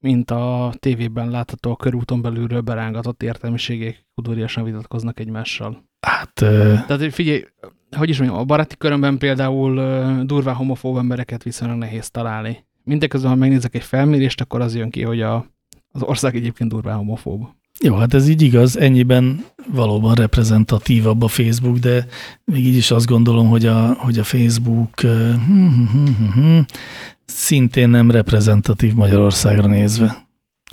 mint a tévében látható a körúton belülről berángatott értelmiségek udvariasan vitatkoznak egymással. Hát... Tehát figyelj, hogy is mondjam, a baráti körömben például durvá homofób embereket viszonylag nehéz találni. Mindeközben, ha megnézek egy felmérést, akkor az jön ki, hogy a, az ország egyébként durvá homofób. Jó, hát ez így igaz, ennyiben valóban reprezentatívabb a Facebook, de még így is azt gondolom, hogy a, hogy a Facebook szintén nem reprezentatív Magyarországra nézve.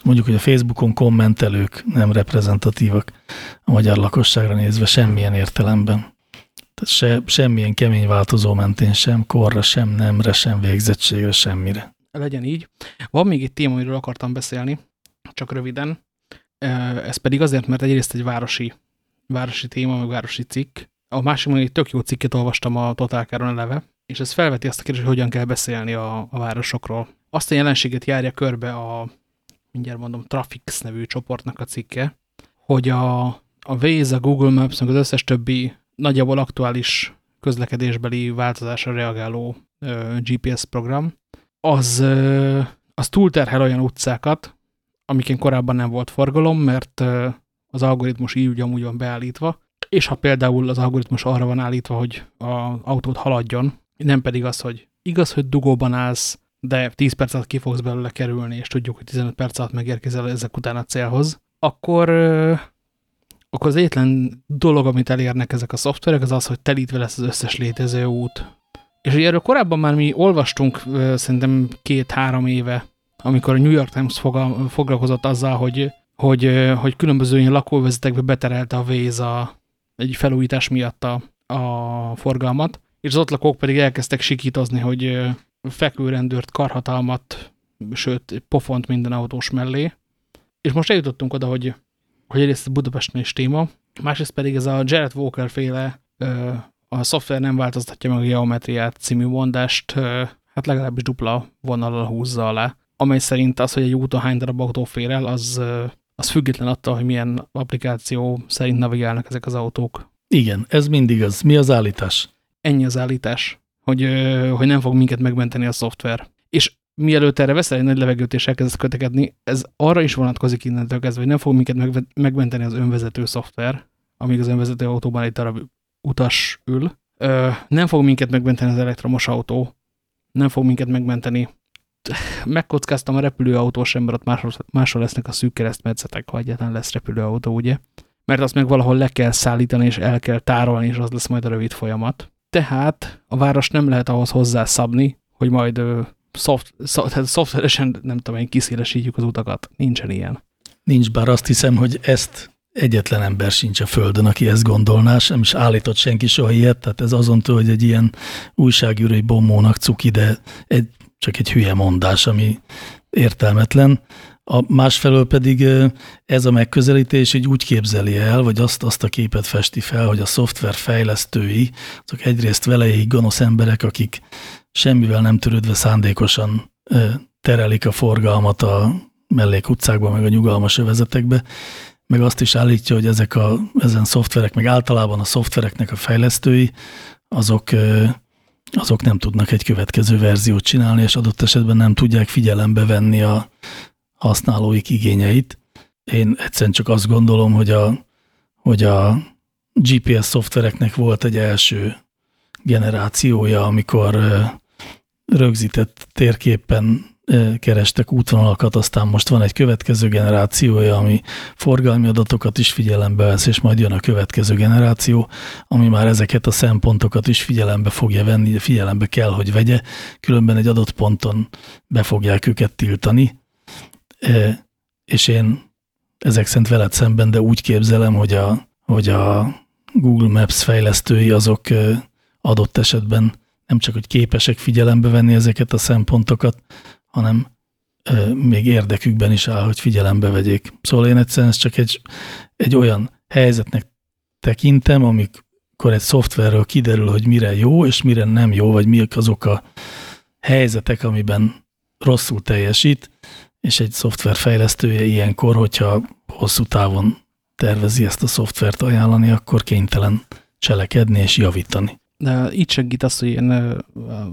Mondjuk, hogy a Facebookon kommentelők nem reprezentatívak a magyar lakosságra nézve semmilyen értelemben. Tehát se, semmilyen kemény változó mentén sem, korra, sem nemre, sem végzettségre, semmire. Legyen így. Van még egy téma, amiről akartam beszélni, csak röviden. Ez pedig azért, mert egyrészt egy városi, városi téma, meg városi cikk. A másik, egy tök jó cikket olvastam a Totálkáron eleve, és ez felveti azt a kérdést, hogy hogyan kell beszélni a, a városokról. Azt a jelenséget járja körbe a, mindjárt mondom, Trafix nevű csoportnak a cikke, hogy a, a Waze, a Google Maps, meg az összes többi nagyjából aktuális közlekedésbeli változásra reagáló ö, GPS program, az, ö, az túlterhel olyan utcákat, amiken korábban nem volt forgalom, mert az algoritmus így amúgy van beállítva, és ha például az algoritmus arra van állítva, hogy az autót haladjon, nem pedig az, hogy igaz, hogy dugóban állsz, de 10 perc alatt ki fogsz belőle kerülni, és tudjuk, hogy 15 perc alatt megérkezel ezek után a célhoz, akkor, akkor az egyetlen dolog, amit elérnek ezek a szoftverek, az az, hogy telítve lesz az összes létező út. És ugye erről korábban már mi olvastunk szerintem két-három éve, amikor a New York Times foglalkozott azzal, hogy, hogy, hogy különböző ilyen lakóvezetekbe beterelte a Waze a, egy felújítás miatt a, a forgalmat, és az ott lakók pedig elkezdtek sikítozni, hogy fekvőrendőrt, karhatalmat, sőt, pofont minden autós mellé. És most eljutottunk oda, hogy, hogy egyrészt Budapesten is téma, másrészt pedig ez a Jared Walker féle a szoftver nem változtatja meg a geometriát című mondást, hát legalábbis dupla vonalal húzza alá, amely szerint az, hogy egy úton hány darab autó fér el, az, az független attól, hogy milyen applikáció szerint navigálnak ezek az autók. Igen, ez mindig az. Mi az állítás? Ennyi az állítás, hogy, hogy nem fog minket megmenteni a szoftver. És mielőtt erre veszel egy nagy levegőt és elkezdesz kötekedni, ez arra is vonatkozik innentől kezdve, hogy nem fog minket megmenteni az önvezető szoftver, amíg az önvezető autóban egy darab utas ül. Ö, nem fog minket megmenteni az elektromos autó, nem fog minket megmenteni. Megkockáztam a repülőautós ember, ott máshol, máshol lesznek a szűk keresztmetszetek, ha egyáltalán lesz repülőautó, ugye? Mert azt meg valahol le kell szállítani, és el kell tárolni, és az lesz majd a rövid folyamat. Tehát a város nem lehet ahhoz hozzászabni, hogy majd szoft, szoft, szoftveresen, nem tudom én, kiszélesítjük az utakat. Nincsen ilyen. Nincs, bár azt hiszem, hogy ezt egyetlen ember sincs a Földön, aki ezt gondolná, sem is állított senki soha ilyet, tehát ez azon túl, hogy egy ilyen újságírói bombónak cuki, de egy, csak egy hülye mondás, ami értelmetlen. A másfelől pedig ez a megközelítés így úgy képzeli el, vagy azt, azt a képet festi fel, hogy a szoftver fejlesztői, azok egyrészt veleig gonosz emberek, akik semmivel nem törődve szándékosan terelik a forgalmat a mellék utcákba, meg a nyugalmas övezetekbe, meg azt is állítja, hogy ezek a, ezen szoftverek, meg általában a szoftvereknek a fejlesztői, azok, azok nem tudnak egy következő verziót csinálni, és adott esetben nem tudják figyelembe venni a használóik igényeit. Én egyszerűen csak azt gondolom, hogy a, hogy a GPS szoftvereknek volt egy első generációja, amikor rögzített térképen kerestek útvonalakat, aztán most van egy következő generációja, ami forgalmi adatokat is figyelembe vesz, és majd jön a következő generáció, ami már ezeket a szempontokat is figyelembe fogja venni, figyelembe kell, hogy vegye, különben egy adott ponton be fogják őket tiltani. És én ezek szerint veled szemben, de úgy képzelem, hogy a, hogy a Google Maps fejlesztői azok adott esetben nem csak, hogy képesek figyelembe venni ezeket a szempontokat, hanem ö, még érdekükben is áll, hogy figyelembe vegyék. Szóval én egyszerűen ez csak egy, egy olyan helyzetnek tekintem, amikor egy szoftverről kiderül, hogy mire jó, és mire nem jó, vagy mi azok a helyzetek, amiben rosszul teljesít, és egy szoftver fejlesztője ilyenkor, hogyha hosszú távon tervezi ezt a szoftvert ajánlani, akkor kénytelen cselekedni és javítani. De így segít az, hogy én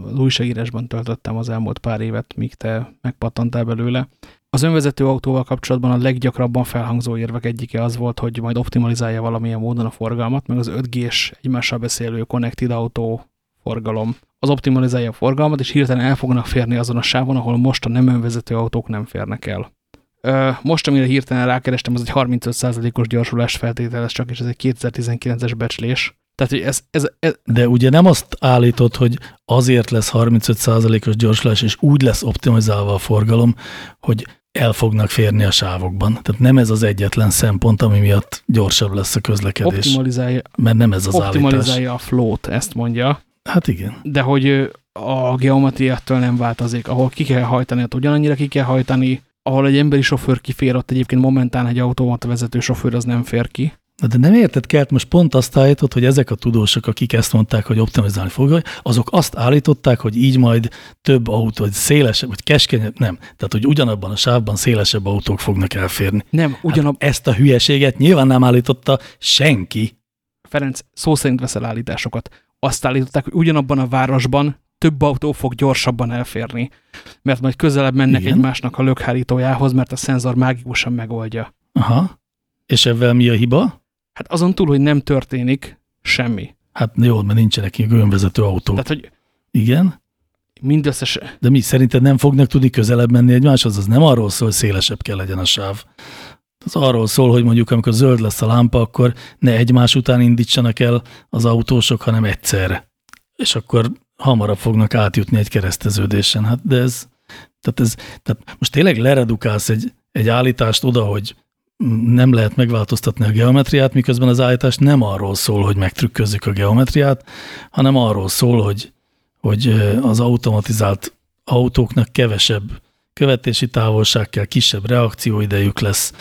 az újságírásban töltöttem az elmúlt pár évet, míg te megpattantál belőle. Az önvezető autóval kapcsolatban a leggyakrabban felhangzó érvek egyike az volt, hogy majd optimalizálja valamilyen módon a forgalmat, meg az 5G-s egymással beszélő connected autó forgalom. Az optimalizálja a forgalmat, és hirtelen el fognak férni azon a sávon, ahol most a nem önvezető autók nem férnek el. Most, amire hirtelen rákerestem, az egy 35%-os gyorsulás feltételez csak, és ez egy 2019-es becslés. Tehát, hogy ez, ez, ez... De ugye nem azt állított, hogy azért lesz 35%-os gyorsulás, és úgy lesz optimizálva a forgalom, hogy el fognak férni a sávokban. Tehát nem ez az egyetlen szempont, ami miatt gyorsabb lesz a közlekedés. Optimalizálja, mert nem ez az optimalizálja állítás. a flót, ezt mondja. Hát igen. De hogy a geometriától nem változik, ahol ki kell hajtani, ott ugyanannyira ki kell hajtani, ahol egy emberi sofőr kifér, ott egyébként momentán egy automata vezető sofőr az nem fér ki. Na de nem érted, Kert, most pont azt állított, hogy ezek a tudósok, akik ezt mondták, hogy optimalizálni fogja, azok azt állították, hogy így majd több autó, vagy szélesebb, vagy keskenyebb, nem. Tehát, hogy ugyanabban a sávban szélesebb autók fognak elférni. Nem, ugyanab... Hát ezt a hülyeséget nyilván nem állította senki. Ferenc, szó szerint veszel állításokat. Azt állították, hogy ugyanabban a városban több autó fog gyorsabban elférni, mert majd közelebb mennek Igen? egymásnak a lökhárítójához, mert a szenzor mágikusan megoldja. Aha. És ebben mi a hiba? Hát azon túl, hogy nem történik semmi. Hát jó, mert nincsenek ilyen önvezető autók. Tehát, hogy Igen? mindösszes... De mi szerinted nem fognak tudni közelebb menni egymáshoz? Az nem arról szól, hogy szélesebb kell legyen a sáv. Az arról szól, hogy mondjuk amikor zöld lesz a lámpa, akkor ne egymás után indítsanak el az autósok, hanem egyszerre. És akkor hamarabb fognak átjutni egy kereszteződésen. Hát de ez, tehát ez, tehát most tényleg leredukálsz egy, egy állítást oda, hogy nem lehet megváltoztatni a geometriát, miközben az állítás nem arról szól, hogy megtrükközzük a geometriát, hanem arról szól, hogy, hogy az automatizált autóknak kevesebb követési távolság kell, kisebb reakcióidejük lesz,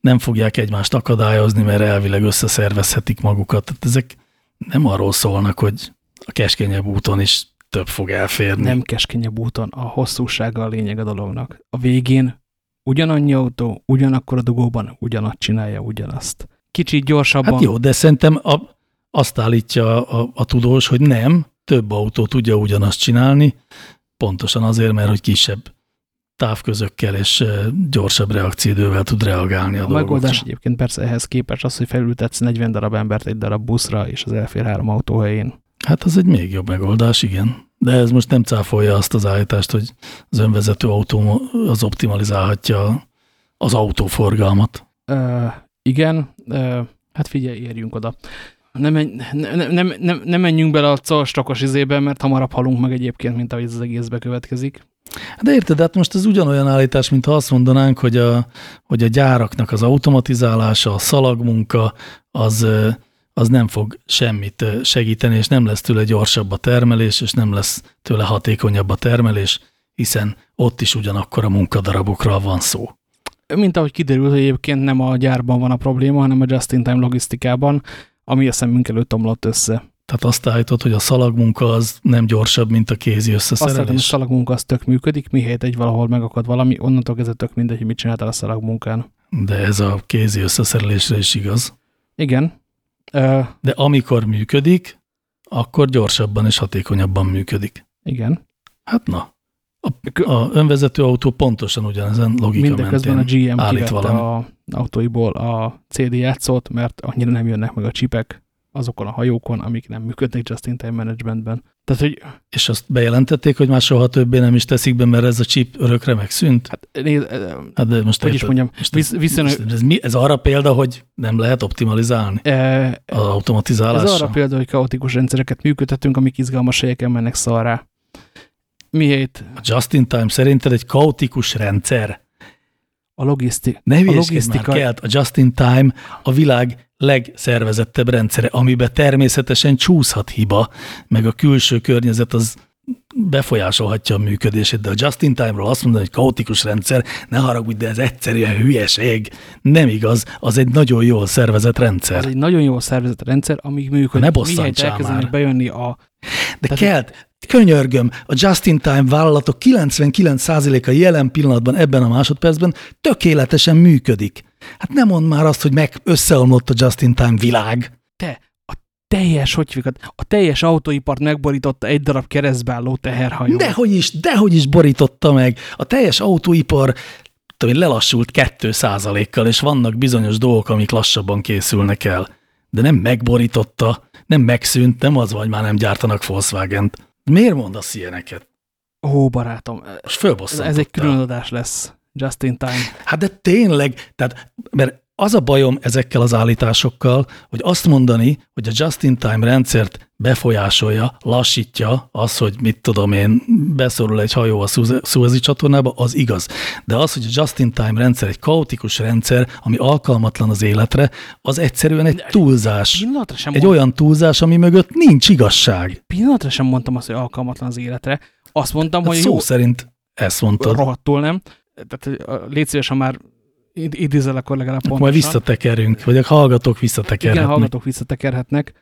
nem fogják egymást akadályozni, mert elvileg összeszervezhetik magukat. Tehát ezek nem arról szólnak, hogy a keskenyebb úton is több fog elférni. Nem keskenyebb úton, a hosszúsága a lényeg a dolognak. A végén ugyanannyi autó, ugyanakkor a dugóban ugyanazt csinálja ugyanazt. Kicsit gyorsabban. Hát jó, de szerintem a, azt állítja a, a, a tudós, hogy nem, több autó tudja ugyanazt csinálni, pontosan azért, mert hogy kisebb távközökkel és gyorsabb reakcióidővel tud reagálni a, a dolgokra. megoldás egyébként persze ehhez képest az, hogy felültetsz 40 darab embert egy darab buszra, és az elfér három autó helyén. Hát az egy még jobb megoldás, igen. De ez most nem cáfolja azt az állítást, hogy az önvezető autó az optimalizálhatja az autóforgalmat. Ö, igen, ö, hát figyelj, érjünk oda. Nem, nem, nem, nem, nem menjünk bele a colstakos izébe, mert hamarabb halunk meg egyébként, mint ahogy ez az egészbe következik. De érted, hát most ez ugyanolyan állítás, mint ha azt mondanánk, hogy a, hogy a gyáraknak az automatizálása, a szalagmunka, az, az nem fog semmit segíteni, és nem lesz tőle gyorsabb a termelés, és nem lesz tőle hatékonyabb a termelés, hiszen ott is ugyanakkor a munkadarabokról van szó. Mint ahogy kiderült, hogy egyébként nem a gyárban van a probléma, hanem a just-in-time logisztikában, ami a szemünk előtt omlott össze. Tehát azt állítod, hogy a szalagmunka az nem gyorsabb, mint a kézi összeszerelés? Azt hogy a szalagmunka az tök működik, mihelyt egy valahol megakad valami, onnantól kezdve tök mindegy, hogy mit csináltál a szalagmunkán. De ez a kézi összeszerelésre is igaz. Igen. De amikor működik, akkor gyorsabban és hatékonyabban működik. Igen. Hát na. A, a önvezető autó pontosan ugyanezen logika Mindeközben mentén a GM kivette a autóiból a CD játszót, mert annyira nem jönnek meg a csipek azokon a hajókon, amik nem működnek just-in-time managementben. Tehát, hogy... És azt bejelentették, hogy már soha többé nem is teszik be, mert ez a chip örökre megszűnt? Hát, néz, hát de most hogy is mondjam, most visz, viszonylag... ez, mi, ez arra példa, hogy nem lehet optimalizálni e, az automatizálással? Ez arra példa, hogy kaotikus rendszereket működtetünk, amik izgalmas helyeken mennek szarrá. Miért? A just-in-time szerinted egy kaotikus rendszer? A, logiszti ne a logisztika... Már kelt, a just-in-time a világ legszervezettebb rendszere, amiben természetesen csúszhat hiba, meg a külső környezet az befolyásolhatja a működését, de a just-in-time-ról azt mondani, hogy kaotikus rendszer, ne haragudj, de ez egyszerűen hülyeség. Nem igaz, az egy nagyon jól szervezett rendszer. Az egy nagyon jól szervezett rendszer, amíg működik. Ne bosszantsál már. bejönni a... De Tehát... kelt, könyörgöm, a just-in-time vállalatok 99%-a jelen pillanatban ebben a másodpercben tökéletesen működik. Hát nem mond már azt, hogy meg összeomlott a just-in-time világ. Te, teljes, hogy fikat, a teljes autóipart megborította egy darab keresztbeálló teherhajó. Dehogy is, dehogy is borította meg. A teljes autóipar tudom, lelassult 2%-kal, és vannak bizonyos dolgok, amik lassabban készülnek el. De nem megborította, nem megszűnt, nem az, vagy már nem gyártanak Volkswagen-t. Miért mondasz ilyeneket? Ó, barátom, Most ez egy különadás lesz. Just in time. Hát de tényleg, tehát, mert az a bajom ezekkel az állításokkal, hogy azt mondani, hogy a just-in-time rendszert befolyásolja, lassítja az, hogy mit tudom én, beszorul egy hajó a Suezi csatornába, az igaz. De az, hogy a just-in-time rendszer egy kaotikus rendszer, ami alkalmatlan az életre, az egyszerűen egy túlzás. Sem egy olyan túlzás, ami mögött nincs igazság. Pillanatra sem mondtam azt, hogy alkalmatlan az életre. Azt mondtam, hát hogy szó jó, szerint ezt mondtad. Rohadtul nem tehát légy szíves, ha már idézel, akkor legalább pontosan. Majd visszatekerünk, vagy a hallgatók visszatekerhetnek. Igen, hallgatók visszatekerhetnek.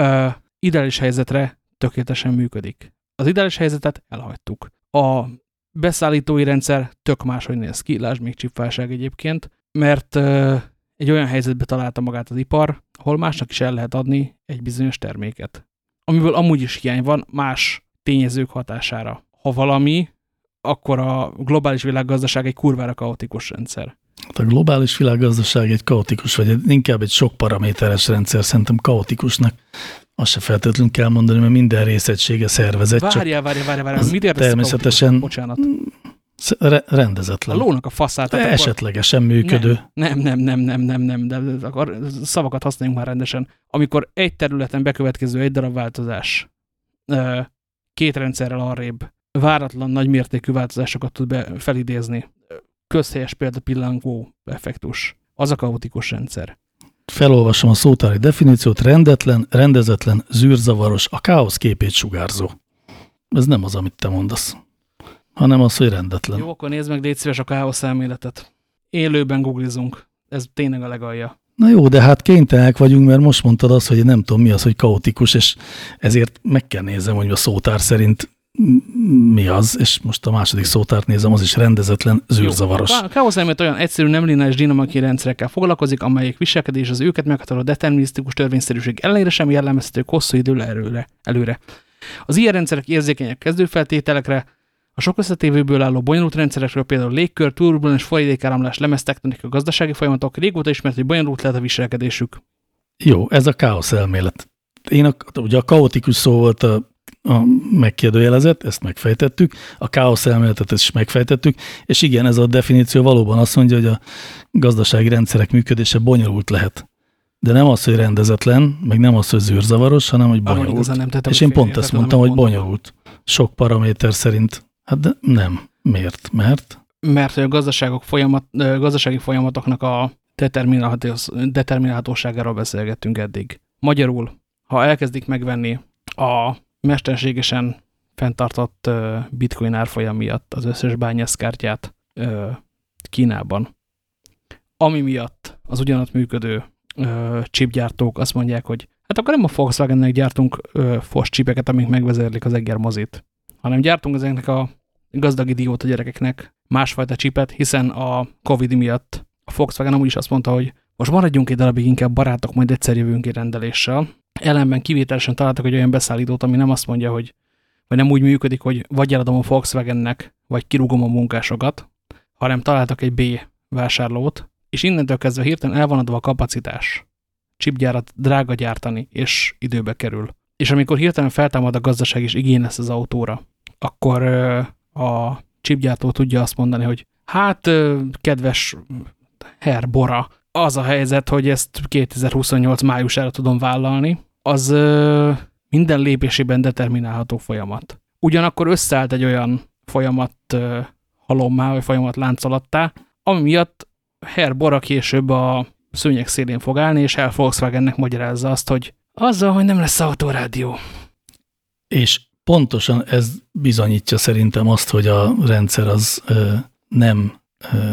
Uh, ideális helyzetre tökéletesen működik. Az ideális helyzetet elhagytuk. A beszállítói rendszer tök máshogy néz ki, lásd még csipfálság egyébként, mert uh, egy olyan helyzetbe találta magát az ipar, ahol másnak is el lehet adni egy bizonyos terméket. Amiből amúgy is hiány van más tényezők hatására. Ha valami akkor a globális világgazdaság egy kurvára kaotikus rendszer. Hát a globális világgazdaság egy kaotikus, vagy inkább egy sok paraméteres rendszer, szerintem kaotikusnak. Azt se feltétlenül kell mondani, mert minden részegysége szervezet. Várjál, várjál, várjál, várjál. Mit természetesen Bocsánat. re rendezetlen. A lónak a faszát. tehát akkor- Esetlegesen működő. Nem, nem, nem, nem, nem, nem, de akkor szavakat használjunk már rendesen. Amikor egy területen bekövetkező egy darab változás két rendszerrel arrébb váratlan nagymértékű változásokat tud be felidézni, közhelyes példa pillangó effektus, az a kaotikus rendszer. Felolvasom a szótári definíciót, rendetlen, rendezetlen, zűrzavaros, a káosz képét sugárzó. Ez nem az, amit te mondasz, hanem az, hogy rendetlen. Jó, akkor nézd meg, légy szíves a káosz elméletet. Élőben googlizunk. Ez tényleg a legalja. Na jó, de hát kénytelenek vagyunk, mert most mondtad azt, hogy nem tudom mi az, hogy kaotikus, és ezért meg kell nézem, hogy a szótár szerint mi az, és most a második szótárt nézem, az is rendezetlen, zűrzavaros. Jó, a káosz elmélet olyan egyszerű, nem lineáris dinamikai rendszerekkel foglalkozik, amelyek viselkedés az őket meghatározó determinisztikus törvényszerűség ellenére sem jellemezhetők hosszú időre előre. előre. Az ilyen rendszerek érzékenyek kezdőfeltételekre, a sok összetévőből álló bonyolult rendszerekről, például légkör, turbulens folyadékáramlás, lemeztektonika, gazdasági folyamatok, régóta ismert, hogy bonyolult lehet a viselkedésük. Jó, ez a káosz elmélet. Én a, ugye a kaotikus szó volt a, a megkérdőjelezett, ezt megfejtettük, a káosz elméletet ezt is megfejtettük, és igen, ez a definíció valóban azt mondja, hogy a gazdasági rendszerek működése bonyolult lehet. De nem az, hogy rendezetlen, meg nem az, hogy zűrzavaros, hanem hogy bonyolult. nem tettem, És én pont ezt félreértetlen, mondtam, hogy bonyolult. Sok paraméter szerint. Hát de nem. Miért? Mert Mert a gazdaságok folyamat, gazdasági folyamatoknak a determinálhatós- determinálhatóságáról beszélgettünk eddig. Magyarul, ha elkezdik megvenni a mesterségesen fenntartott bitcoin árfolyam miatt az összes bányászkártyát Kínában, ami miatt az ugyanott működő chipgyártók azt mondják, hogy hát akkor nem a Volkswagennek gyártunk fos chipeket, amik megvezérlik az egér mozit, hanem gyártunk ezeknek a gazdag idióta gyerekeknek másfajta csipet, hiszen a Covid miatt a Volkswagen amúgy is azt mondta, hogy most maradjunk egy darabig inkább barátok, majd egyszer jövünk egy rendeléssel. Ellenben kivételesen találtak egy olyan beszállítót, ami nem azt mondja, hogy vagy nem úgy működik, hogy vagy eladom a Volkswagennek, vagy kirúgom a munkásokat, hanem találtak egy B vásárlót, és innentől kezdve hirtelen el van adva a kapacitás. Chipgyárat drága gyártani, és időbe kerül. És amikor hirtelen feltámad a gazdaság, és igény lesz az autóra, akkor a chipgyártó tudja azt mondani, hogy hát, kedves Herr Bora, az a helyzet, hogy ezt 2028 májusára tudom vállalni, az ö, minden lépésében determinálható folyamat. Ugyanakkor összeállt egy olyan folyamat ö, halommá, vagy folyamat láncolattá, ami miatt Herr Bora később a szőnyeg szélén fog állni, és Herr Volkswagennek magyarázza azt, hogy azzal, hogy nem lesz autórádió. És pontosan ez bizonyítja szerintem azt, hogy a rendszer az ö, nem ö,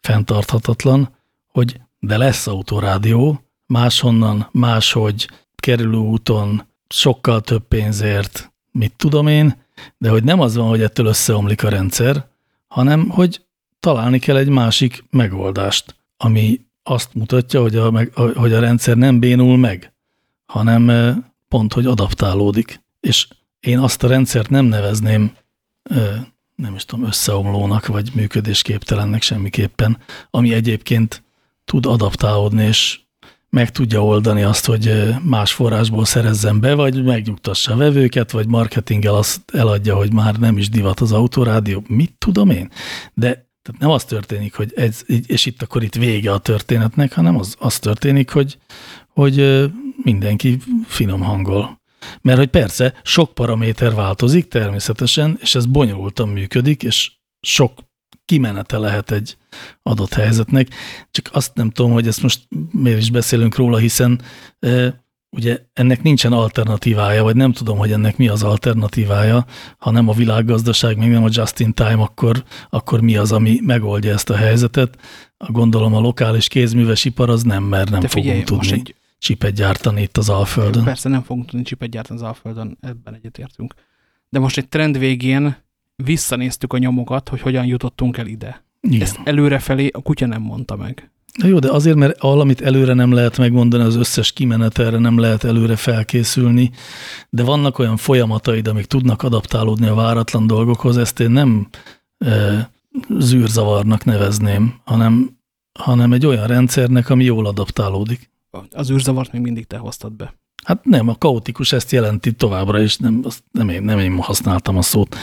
fenntarthatatlan, hogy de lesz autorádió, máshonnan, máshogy, kerülő úton, sokkal több pénzért, mit tudom én, de hogy nem az van, hogy ettől összeomlik a rendszer, hanem hogy találni kell egy másik megoldást, ami azt mutatja, hogy a, hogy a rendszer nem bénul meg, hanem pont, hogy adaptálódik. És én azt a rendszert nem nevezném, nem is tudom, összeomlónak, vagy működésképtelennek semmiképpen, ami egyébként tud adaptálódni, és meg tudja oldani azt, hogy más forrásból szerezzen be, vagy megnyugtassa a vevőket, vagy marketinggel azt eladja, hogy már nem is divat az autorádió. Mit tudom én? De tehát nem az történik, hogy ez, és itt akkor itt vége a történetnek, hanem az, az történik, hogy, hogy mindenki finom hangol. Mert hogy persze sok paraméter változik természetesen, és ez bonyolultan működik, és sok kimenete lehet egy adott helyzetnek. Csak azt nem tudom, hogy ezt most miért is beszélünk róla, hiszen e, ugye ennek nincsen alternatívája, vagy nem tudom, hogy ennek mi az alternatívája, ha nem a világgazdaság, még nem a just in time, akkor, akkor mi az, ami megoldja ezt a helyzetet. Gondolom a lokális kézműves ipar az nem, mert nem De figyelj, fogunk tudni egy, csipet gyártani itt az Alföldön. persze nem fogunk tudni csipet gyártani az Alföldön, ebben egyetértünk. De most egy trend végén visszanéztük a nyomokat, hogy hogyan jutottunk el ide. Igen. Ezt előrefelé a kutya nem mondta meg. Na jó, de azért, mert valamit előre nem lehet megmondani, az összes kimenetelre nem lehet előre felkészülni, de vannak olyan folyamataid, amik tudnak adaptálódni a váratlan dolgokhoz, ezt én nem e, zűrzavarnak nevezném, hanem hanem egy olyan rendszernek, ami jól adaptálódik. Az űrzavart még mindig te hoztad be. Hát nem, a kaotikus ezt jelenti továbbra is, nem, azt nem, én, nem én használtam a szót.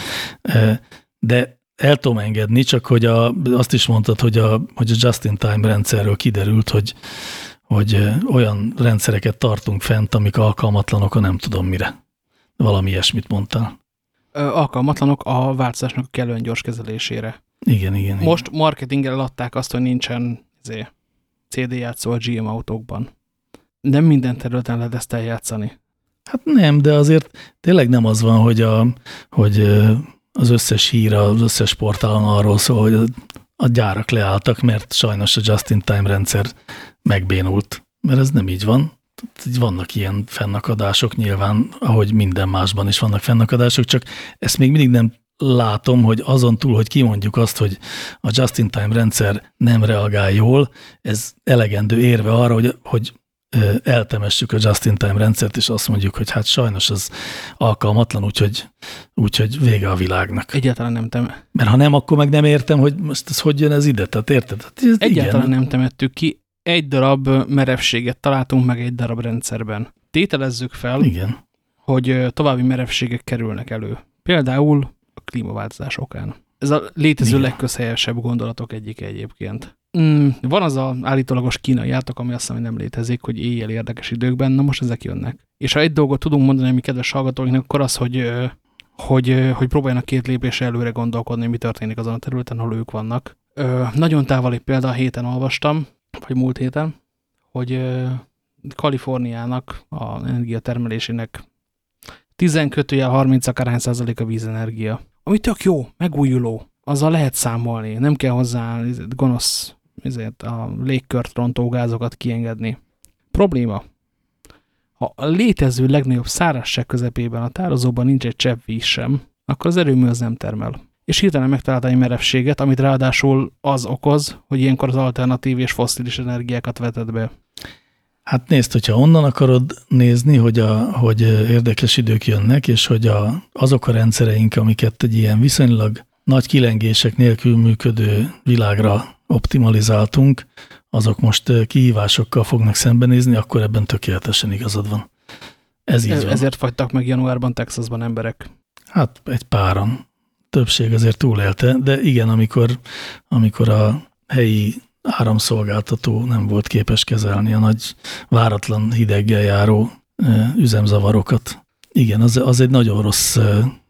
De el tudom engedni, csak hogy a, azt is mondtad, hogy a, hogy a just-in-time rendszerről kiderült, hogy, hogy olyan rendszereket tartunk fent, amik alkalmatlanok a nem tudom mire. Valami ilyesmit mondtál. Alkalmatlanok a változásnak a kellően gyors kezelésére. Igen, igen. Most igen. marketinggel adták azt, hogy nincsen izé, CD játszó a GM autókban. Nem minden területen lehet ezt eljátszani. Hát nem, de azért tényleg nem az van, hogy, a, hogy az összes hír, az összes portálon arról szól, hogy a gyárak leálltak, mert sajnos a just-in-time rendszer megbénult. Mert ez nem így van. Vannak ilyen fennakadások nyilván, ahogy minden másban is vannak fennakadások, csak ezt még mindig nem látom, hogy azon túl, hogy kimondjuk azt, hogy a just-in-time rendszer nem reagál jól, ez elegendő érve arra, hogy, hogy eltemessük a just-in-time rendszert, és azt mondjuk, hogy hát sajnos ez alkalmatlan, úgyhogy, úgyhogy vége a világnak. Egyáltalán nem tem. Mert ha nem, akkor meg nem értem, hogy most ez hogy jön ez ide, tehát érted? Hát ez Egyáltalán igen. nem temettük ki. Egy darab merevséget találtunk meg egy darab rendszerben. Tételezzük fel, igen. hogy további merevségek kerülnek elő. Például a klímaváltozás okán. Ez a létező igen. legközhelyesebb gondolatok egyik egyébként. Mm, van az a állítólagos kínai átok, ami azt hiszem, hogy nem létezik, hogy éjjel érdekes időkben, na most ezek jönnek. És ha egy dolgot tudunk mondani, mi kedves hallgatóinknak, akkor az, hogy, hogy, hogy próbáljanak két lépésre előre gondolkodni, mi történik azon a területen, ahol ők vannak. Nagyon távoli példa, a héten olvastam, vagy múlt héten, hogy Kaliforniának a energiatermelésének 10 kötőjel 30 akárhány százalék a vízenergia. Ami tök jó, megújuló, azzal lehet számolni, nem kell hozzá gonosz ezért a légkört rontó gázokat kiengedni. Probléma. Ha a létező legnagyobb szárazság közepében a tározóban nincs egy csepp víz sem, akkor az erőmű az nem termel. És hirtelen megtalálta egy merevséget, amit ráadásul az okoz, hogy ilyenkor az alternatív és fosszilis energiákat vetett be. Hát nézd, hogyha onnan akarod nézni, hogy, a, hogy érdekes idők jönnek, és hogy a, azok a rendszereink, amiket egy ilyen viszonylag nagy kilengések nélkül működő világra optimalizáltunk, azok most kihívásokkal fognak szembenézni, akkor ebben tökéletesen igazad van. Ez így Ez, van. Ezért fagytak meg januárban Texasban emberek. Hát egy páran. Többség azért túlélte, de igen, amikor, amikor a helyi áramszolgáltató nem volt képes kezelni a nagy váratlan hideggel járó üzemzavarokat. Igen, az, az egy nagyon rossz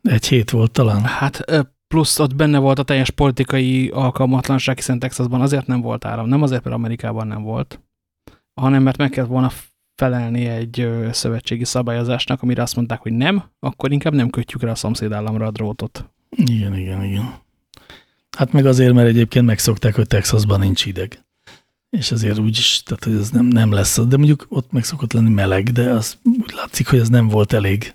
egy hét volt talán. Hát plusz ott benne volt a teljes politikai alkalmatlanság, hiszen Texasban azért nem volt áram, nem azért, mert Amerikában nem volt, hanem mert meg kellett volna felelni egy szövetségi szabályozásnak, amire azt mondták, hogy nem, akkor inkább nem kötjük rá a szomszédállamra a drótot. Igen, igen, igen. Hát meg azért, mert egyébként megszokták, hogy Texasban nincs hideg. És azért úgy is, tehát hogy ez nem, nem lesz. De mondjuk ott meg szokott lenni meleg, de az úgy látszik, hogy ez nem volt elég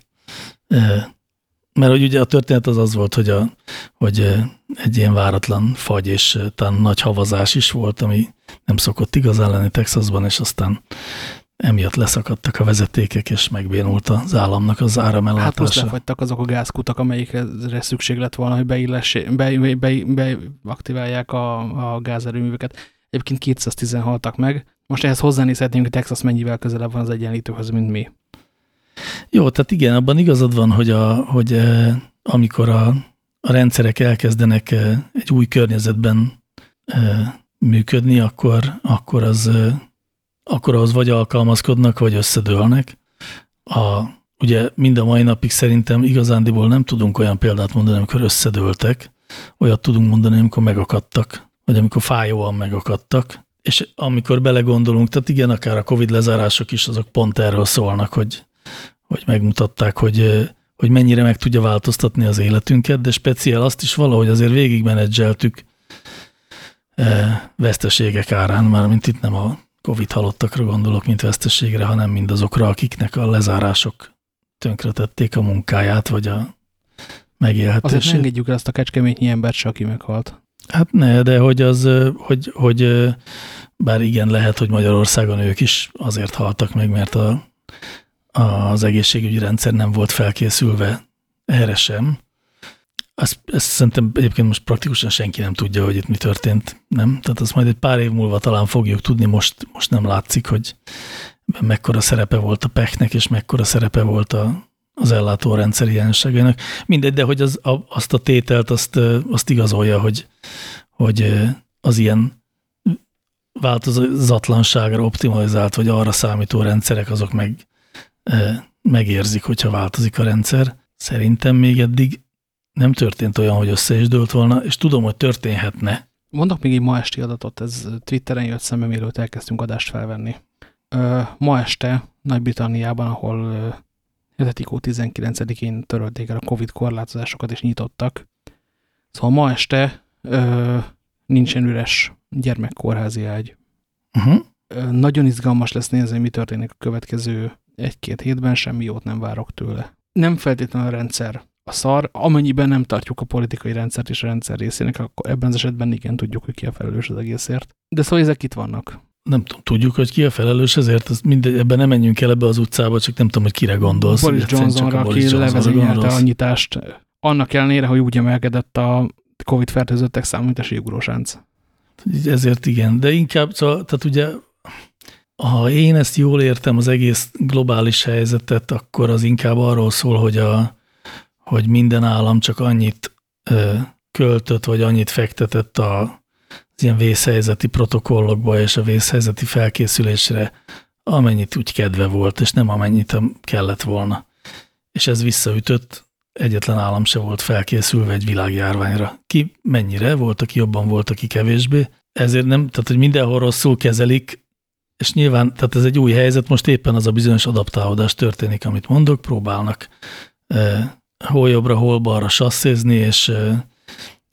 mert hogy ugye a történet az az volt, hogy, a, hogy egy ilyen váratlan fagy és talán nagy havazás is volt, ami nem szokott igazán lenni Texasban, és aztán emiatt leszakadtak a vezetékek, és megbénult az államnak az áramellátása. Hát most lefagytak azok a gázkutak, amelyikre szükség lett volna, hogy beaktiválják be, be, be, a, a gázerőműveket. Egyébként 210 haltak meg. Most ehhez hozzánézhetnénk, hogy Texas mennyivel közelebb van az egyenlítőhöz, mint mi. Jó, tehát igen, abban igazad van, hogy, a, hogy eh, amikor a, a rendszerek elkezdenek eh, egy új környezetben eh, működni, akkor, akkor, az, akkor az vagy alkalmazkodnak, vagy összedőlnek. A, ugye mind a mai napig szerintem igazándiból nem tudunk olyan példát mondani, amikor összedőltek, olyat tudunk mondani, amikor megakadtak, vagy amikor fájóan megakadtak, és amikor belegondolunk, tehát igen, akár a Covid lezárások is, azok pont erről szólnak, hogy hogy megmutatták, hogy, hogy mennyire meg tudja változtatni az életünket, de speciál azt is valahogy azért végigmenedzseltük veszteségek árán, már mint itt nem a Covid halottakra gondolok, mint veszteségre, hanem mindazokra, akiknek a lezárások tönkretették a munkáját, vagy a megélhetését. Azért engedjük el azt a kecskeményi embert se, aki meghalt. Hát ne, de hogy az, hogy, hogy bár igen, lehet, hogy Magyarországon ők is azért haltak meg, mert a az egészségügyi rendszer nem volt felkészülve erre sem. ezt, ezt szerintem egyébként most praktikusan senki nem tudja, hogy itt mi történt, nem? Tehát azt majd egy pár év múlva talán fogjuk tudni, most, most nem látszik, hogy mekkora szerepe volt a peknek, és mekkora szerepe volt a, az ellátórendszer hiányosságainak. Mindegy, de hogy az, a, azt a tételt, azt, azt igazolja, hogy, hogy az ilyen változatlanságra optimalizált, vagy arra számító rendszerek, azok meg, megérzik, hogyha változik a rendszer. Szerintem még eddig nem történt olyan, hogy össze is dőlt volna, és tudom, hogy történhetne. Mondok még egy ma esti adatot, ez Twitteren jött szembe, mielőtt elkezdtünk adást felvenni. Ma este Nagy-Britanniában, ahol 7. 19-én törölték el a Covid korlátozásokat és nyitottak. Szóval ma este ö, nincsen üres gyermekkórházi ágy. Uh -huh. ö, nagyon izgalmas lesz nézni, mi történik a következő egy-két hétben, semmi jót nem várok tőle. Nem feltétlenül a rendszer a szar, amennyiben nem tartjuk a politikai rendszert és a rendszer részének, akkor ebben az esetben igen tudjuk, hogy ki a felelős az egészért. De szóval ezek itt vannak nem tudom, tudjuk, hogy ki a felelős ezért, az mindegy, ebben nem menjünk el ebbe az utcába, csak nem tudom, hogy kire gondolsz. Boris Johnsonra, aki levezényelte a nyitást, annak ellenére, hogy úgy emelkedett a Covid fertőzöttek számú, mint a. Ezért igen, de inkább, szóval, tehát ugye, ha én ezt jól értem, az egész globális helyzetet, akkor az inkább arról szól, hogy, a, hogy minden állam csak annyit ö, költött, vagy annyit fektetett a ilyen vészhelyzeti protokollokba és a vészhelyzeti felkészülésre, amennyit úgy kedve volt, és nem amennyit kellett volna. És ez visszaütött, egyetlen állam se volt felkészülve egy világjárványra. Ki mennyire, volt, aki jobban, volt, aki kevésbé. Ezért nem, tehát hogy mindenhol rosszul kezelik, és nyilván, tehát ez egy új helyzet, most éppen az a bizonyos adaptálódás történik, amit mondok, próbálnak eh, hol jobbra, hol balra sasszézni, és eh,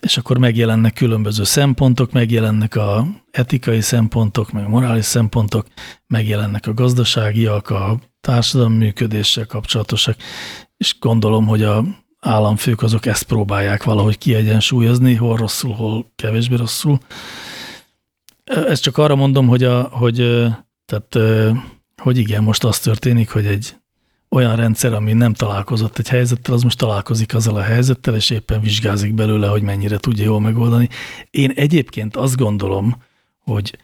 és akkor megjelennek különböző szempontok, megjelennek a etikai szempontok, meg a morális szempontok, megjelennek a gazdaságiak, a társadalmi működéssel kapcsolatosak, és gondolom, hogy a államfők azok ezt próbálják valahogy kiegyensúlyozni, hol rosszul, hol kevésbé rosszul. Ezt csak arra mondom, hogy, a, hogy, tehát, hogy igen, most az történik, hogy egy olyan rendszer, ami nem találkozott egy helyzettel, az most találkozik azzal a helyzettel, és éppen vizsgázik belőle, hogy mennyire tudja jól megoldani. Én egyébként azt gondolom, hogy,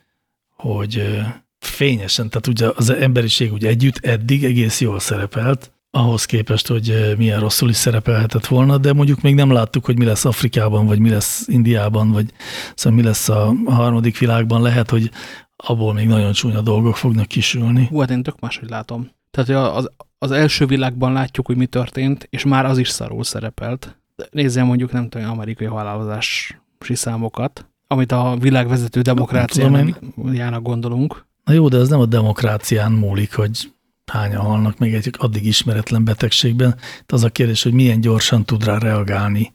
hogy fényesen, tehát ugye az emberiség ugye együtt eddig egész jól szerepelt, ahhoz képest, hogy milyen rosszul is szerepelhetett volna, de mondjuk még nem láttuk, hogy mi lesz Afrikában, vagy mi lesz Indiában, vagy szóval mi lesz a harmadik világban. Lehet, hogy abból még nagyon csúnya dolgok fognak kisülni. Hú, hát én tök máshogy látom. Tehát az, az első világban látjuk, hogy mi történt, és már az is szarul szerepelt. Nézzél mondjuk nem tudom, amerikai halálozási számokat, amit a világvezető demokráciának gondolunk. Na jó, de ez nem a demokrácián múlik, hogy hányan halnak még egy addig ismeretlen betegségben. De az a kérdés, hogy milyen gyorsan tud rá reagálni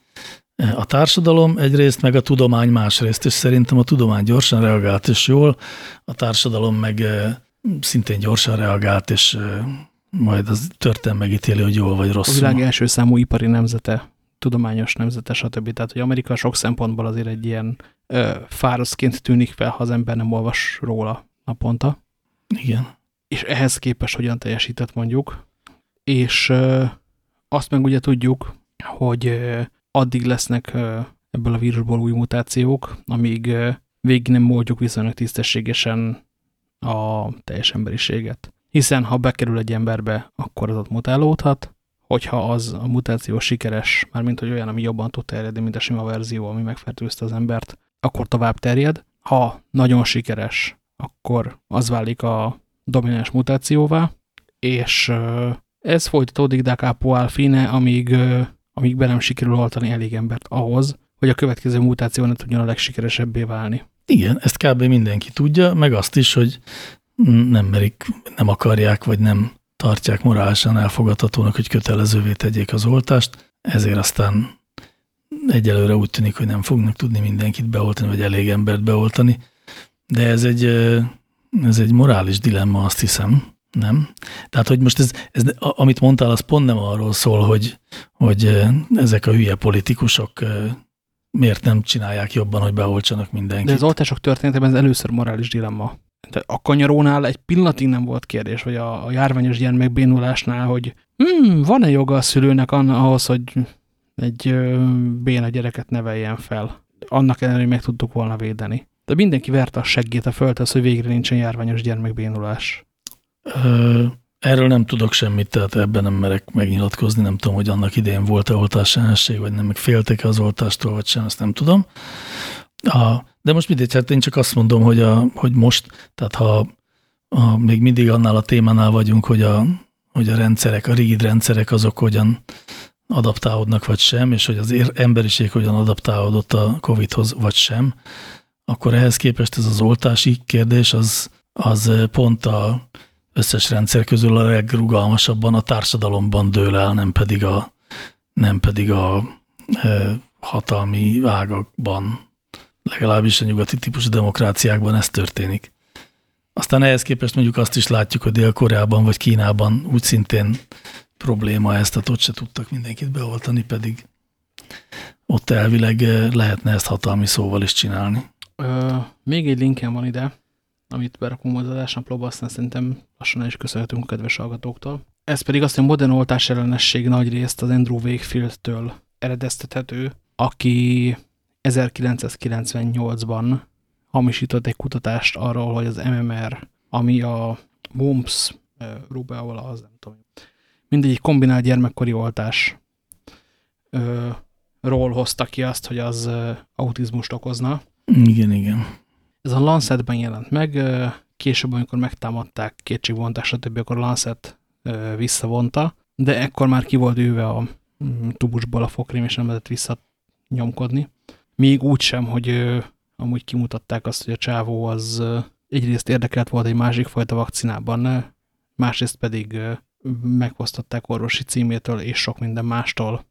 a társadalom egyrészt, meg a tudomány másrészt, és szerintem a tudomány gyorsan reagált, és jól, a társadalom meg eh, szintén gyorsan reagált, és eh, majd az történet megítéli, hogy jól vagy rosszul. A világ első számú ipari nemzete, tudományos nemzete, stb. Tehát, hogy Amerika sok szempontból azért egy ilyen ö, fáraszként tűnik fel, ha az ember nem olvas róla naponta. Igen. És ehhez képest hogyan teljesített mondjuk. És azt meg ugye tudjuk, hogy addig lesznek ebből a vírusból új mutációk, amíg végig nem moldjuk viszonylag tisztességesen a teljes emberiséget hiszen ha bekerül egy emberbe, akkor az ott mutálódhat, hogyha az a mutáció sikeres, mármint hogy olyan, ami jobban tud terjedni, mint a sima verzió, ami megfertőzte az embert, akkor tovább terjed. Ha nagyon sikeres, akkor az válik a domináns mutációvá, és ez folytatódik da capo al fine, amíg, amíg be nem sikerül oltani elég embert ahhoz, hogy a következő mutáció ne tudjon a legsikeresebbé válni. Igen, ezt kb. mindenki tudja, meg azt is, hogy nem merik, nem akarják, vagy nem tartják morálisan elfogadhatónak, hogy kötelezővé tegyék az oltást, ezért aztán egyelőre úgy tűnik, hogy nem fognak tudni mindenkit beoltani, vagy elég embert beoltani, de ez egy, ez egy morális dilemma, azt hiszem, nem? Tehát, hogy most ez, ez, amit mondtál, az pont nem arról szól, hogy, hogy ezek a hülye politikusok miért nem csinálják jobban, hogy beoltsanak mindenkit. De az oltások történetében ez először morális dilemma a kanyarónál egy pillanatig nem volt kérdés, vagy a, a járványos gyermekbénulásnál, hogy hmm, van-e joga a szülőnek ahhoz, hogy egy béna gyereket neveljen fel. Annak ellenére, hogy meg tudtuk volna védeni. De mindenki verte a seggét a földhez, hogy végre nincsen járványos gyermekbénulás. Ö, erről nem tudok semmit, tehát ebben nem merek megnyilatkozni. Nem tudom, hogy annak idején volt-e oltásellenesség, vagy nem, meg féltek-e az oltástól, vagy sem, ezt nem tudom. A, de most mindegy, hát én csak azt mondom, hogy, a, hogy most, tehát ha, ha még mindig annál a témánál vagyunk, hogy a, hogy a rendszerek, a rigid rendszerek azok hogyan adaptálódnak, vagy sem, és hogy az emberiség hogyan adaptálódott a Covid-hoz, vagy sem, akkor ehhez képest ez az oltási kérdés, az, az pont a összes rendszer közül a legrugalmasabban a társadalomban dől el, nem pedig a, nem pedig a e, hatalmi ágakban legalábbis a nyugati típusú demokráciákban ez történik. Aztán ehhez képest mondjuk azt is látjuk, hogy Dél-Koreában vagy Kínában úgy szintén probléma ezt, tehát ott se tudtak mindenkit beoltani, pedig ott elvileg eh, lehetne ezt hatalmi szóval is csinálni. Ö, még egy linkem van ide, amit berakunk az adásnaplóba, aztán szerintem lassan is köszönhetünk a kedves hallgatóktól. Ez pedig azt, hogy a modern oltás ellenesség nagy részt az Andrew Wakefield-től eredeztethető, aki 1998-ban hamisított egy kutatást arról, hogy az MMR, ami a mumps, rubella, az nem tudom, mindegy kombinált gyermekkori oltás ö, ról hozta ki azt, hogy az autizmust okozna. Igen, igen. Ez a Lancetben jelent meg, később, amikor megtámadták kétségvontás, stb., akkor Lancet visszavonta, de ekkor már ki volt őve a mm, tubusból a fokrém, és nem lehetett visszanyomkodni. Még úgy sem, hogy amúgy kimutatták azt, hogy a csávó az egyrészt érdekelt volt egy másik fajta vakcinában, másrészt pedig megfosztották orvosi címétől és sok minden mástól,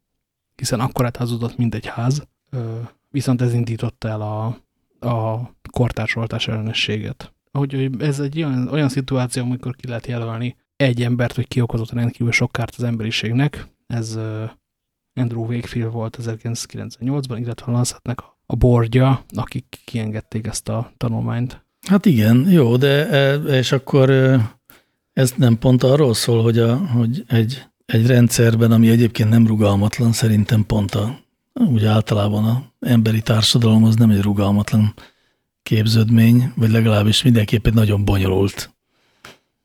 hiszen akkorát hazudott, mint egy ház, viszont ez indította el a, a kortársoltás ellenességet. Ahogy ez egy olyan, olyan szituáció, amikor ki lehet jelölni egy embert, hogy ki okozott rendkívül sok kárt az emberiségnek, ez Andrew Wakefield volt 1998-ban, illetve Lancetnek a bordja, akik kiengedték ezt a tanulmányt. Hát igen, jó, de e, és akkor ez nem pont arról szól, hogy, a, hogy egy, egy rendszerben, ami egyébként nem rugalmatlan, szerintem pont a, úgy általában a emberi társadalom az nem egy rugalmatlan képződmény, vagy legalábbis mindenképp egy nagyon bonyolult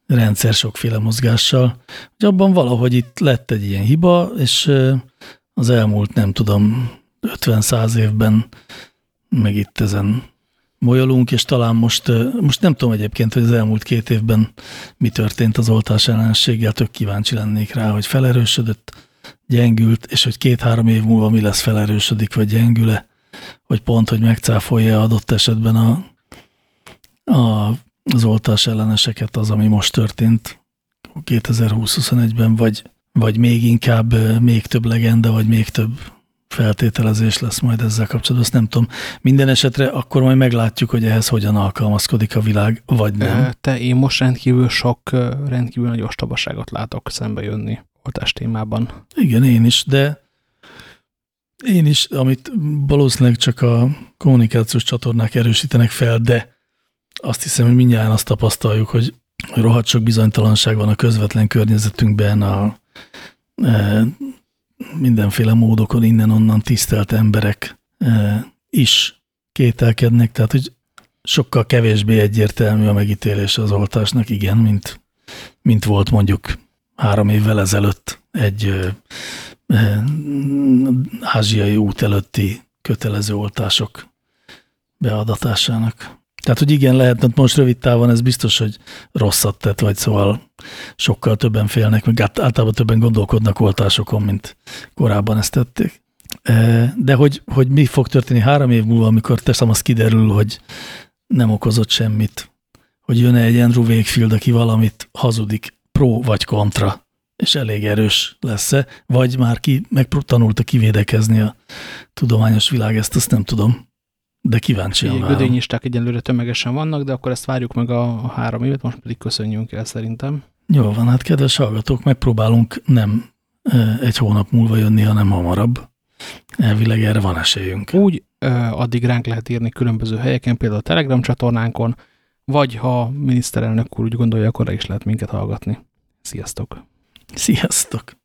rendszer sokféle mozgással, hogy abban valahogy itt lett egy ilyen hiba, és az elmúlt nem tudom 50-100 évben meg itt ezen molyolunk, és talán most, most nem tudom egyébként, hogy az elmúlt két évben mi történt az oltás ellenséggel, tök kíváncsi lennék rá, hogy felerősödött, gyengült, és hogy két-három év múlva mi lesz felerősödik, vagy gyengüle, hogy pont, hogy megcáfolja adott esetben a, a, az oltás elleneseket az, ami most történt 2020-21-ben, vagy, vagy még inkább még több legenda, vagy még több feltételezés lesz majd ezzel kapcsolatban, azt nem tudom. Minden esetre akkor majd meglátjuk, hogy ehhez hogyan alkalmazkodik a világ, vagy nem. Te, én most rendkívül sok, rendkívül nagy ostobaságot látok szembe jönni oltás témában. Igen, én is, de én is, amit valószínűleg csak a kommunikációs csatornák erősítenek fel, de azt hiszem, hogy mindjárt azt tapasztaljuk, hogy rohadt sok bizonytalanság van a közvetlen környezetünkben, a mindenféle módokon innen-onnan tisztelt emberek e, is kételkednek, tehát hogy sokkal kevésbé egyértelmű a megítélés az oltásnak, igen, mint, mint volt mondjuk három évvel ezelőtt egy ázsiai út előtti kötelező oltások beadatásának. Tehát, hogy igen, lehetne most rövid távon, ez biztos, hogy rosszat tett, vagy szóval sokkal többen félnek, meg általában többen gondolkodnak oltásokon, mint korábban ezt tették. De hogy, hogy mi fog történni három év múlva, amikor teszem, az kiderül, hogy nem okozott semmit, hogy jön egy Andrew Wakefield, aki valamit hazudik, pro vagy kontra, és elég erős lesz-e, vagy már ki megtanulta kivédekezni a tudományos világ, ezt azt nem tudom de kíváncsian várom. Gödényisták egyenlőre tömegesen vannak, de akkor ezt várjuk meg a, a három évet, most pedig köszönjünk el szerintem. Jó van, hát kedves hallgatók, megpróbálunk nem egy hónap múlva jönni, hanem hamarabb. Elvileg erre van esélyünk. Úgy addig ránk lehet írni különböző helyeken, például a Telegram csatornánkon, vagy ha miniszterelnök úr úgy gondolja, akkor is lehet minket hallgatni. Sziasztok! Sziasztok!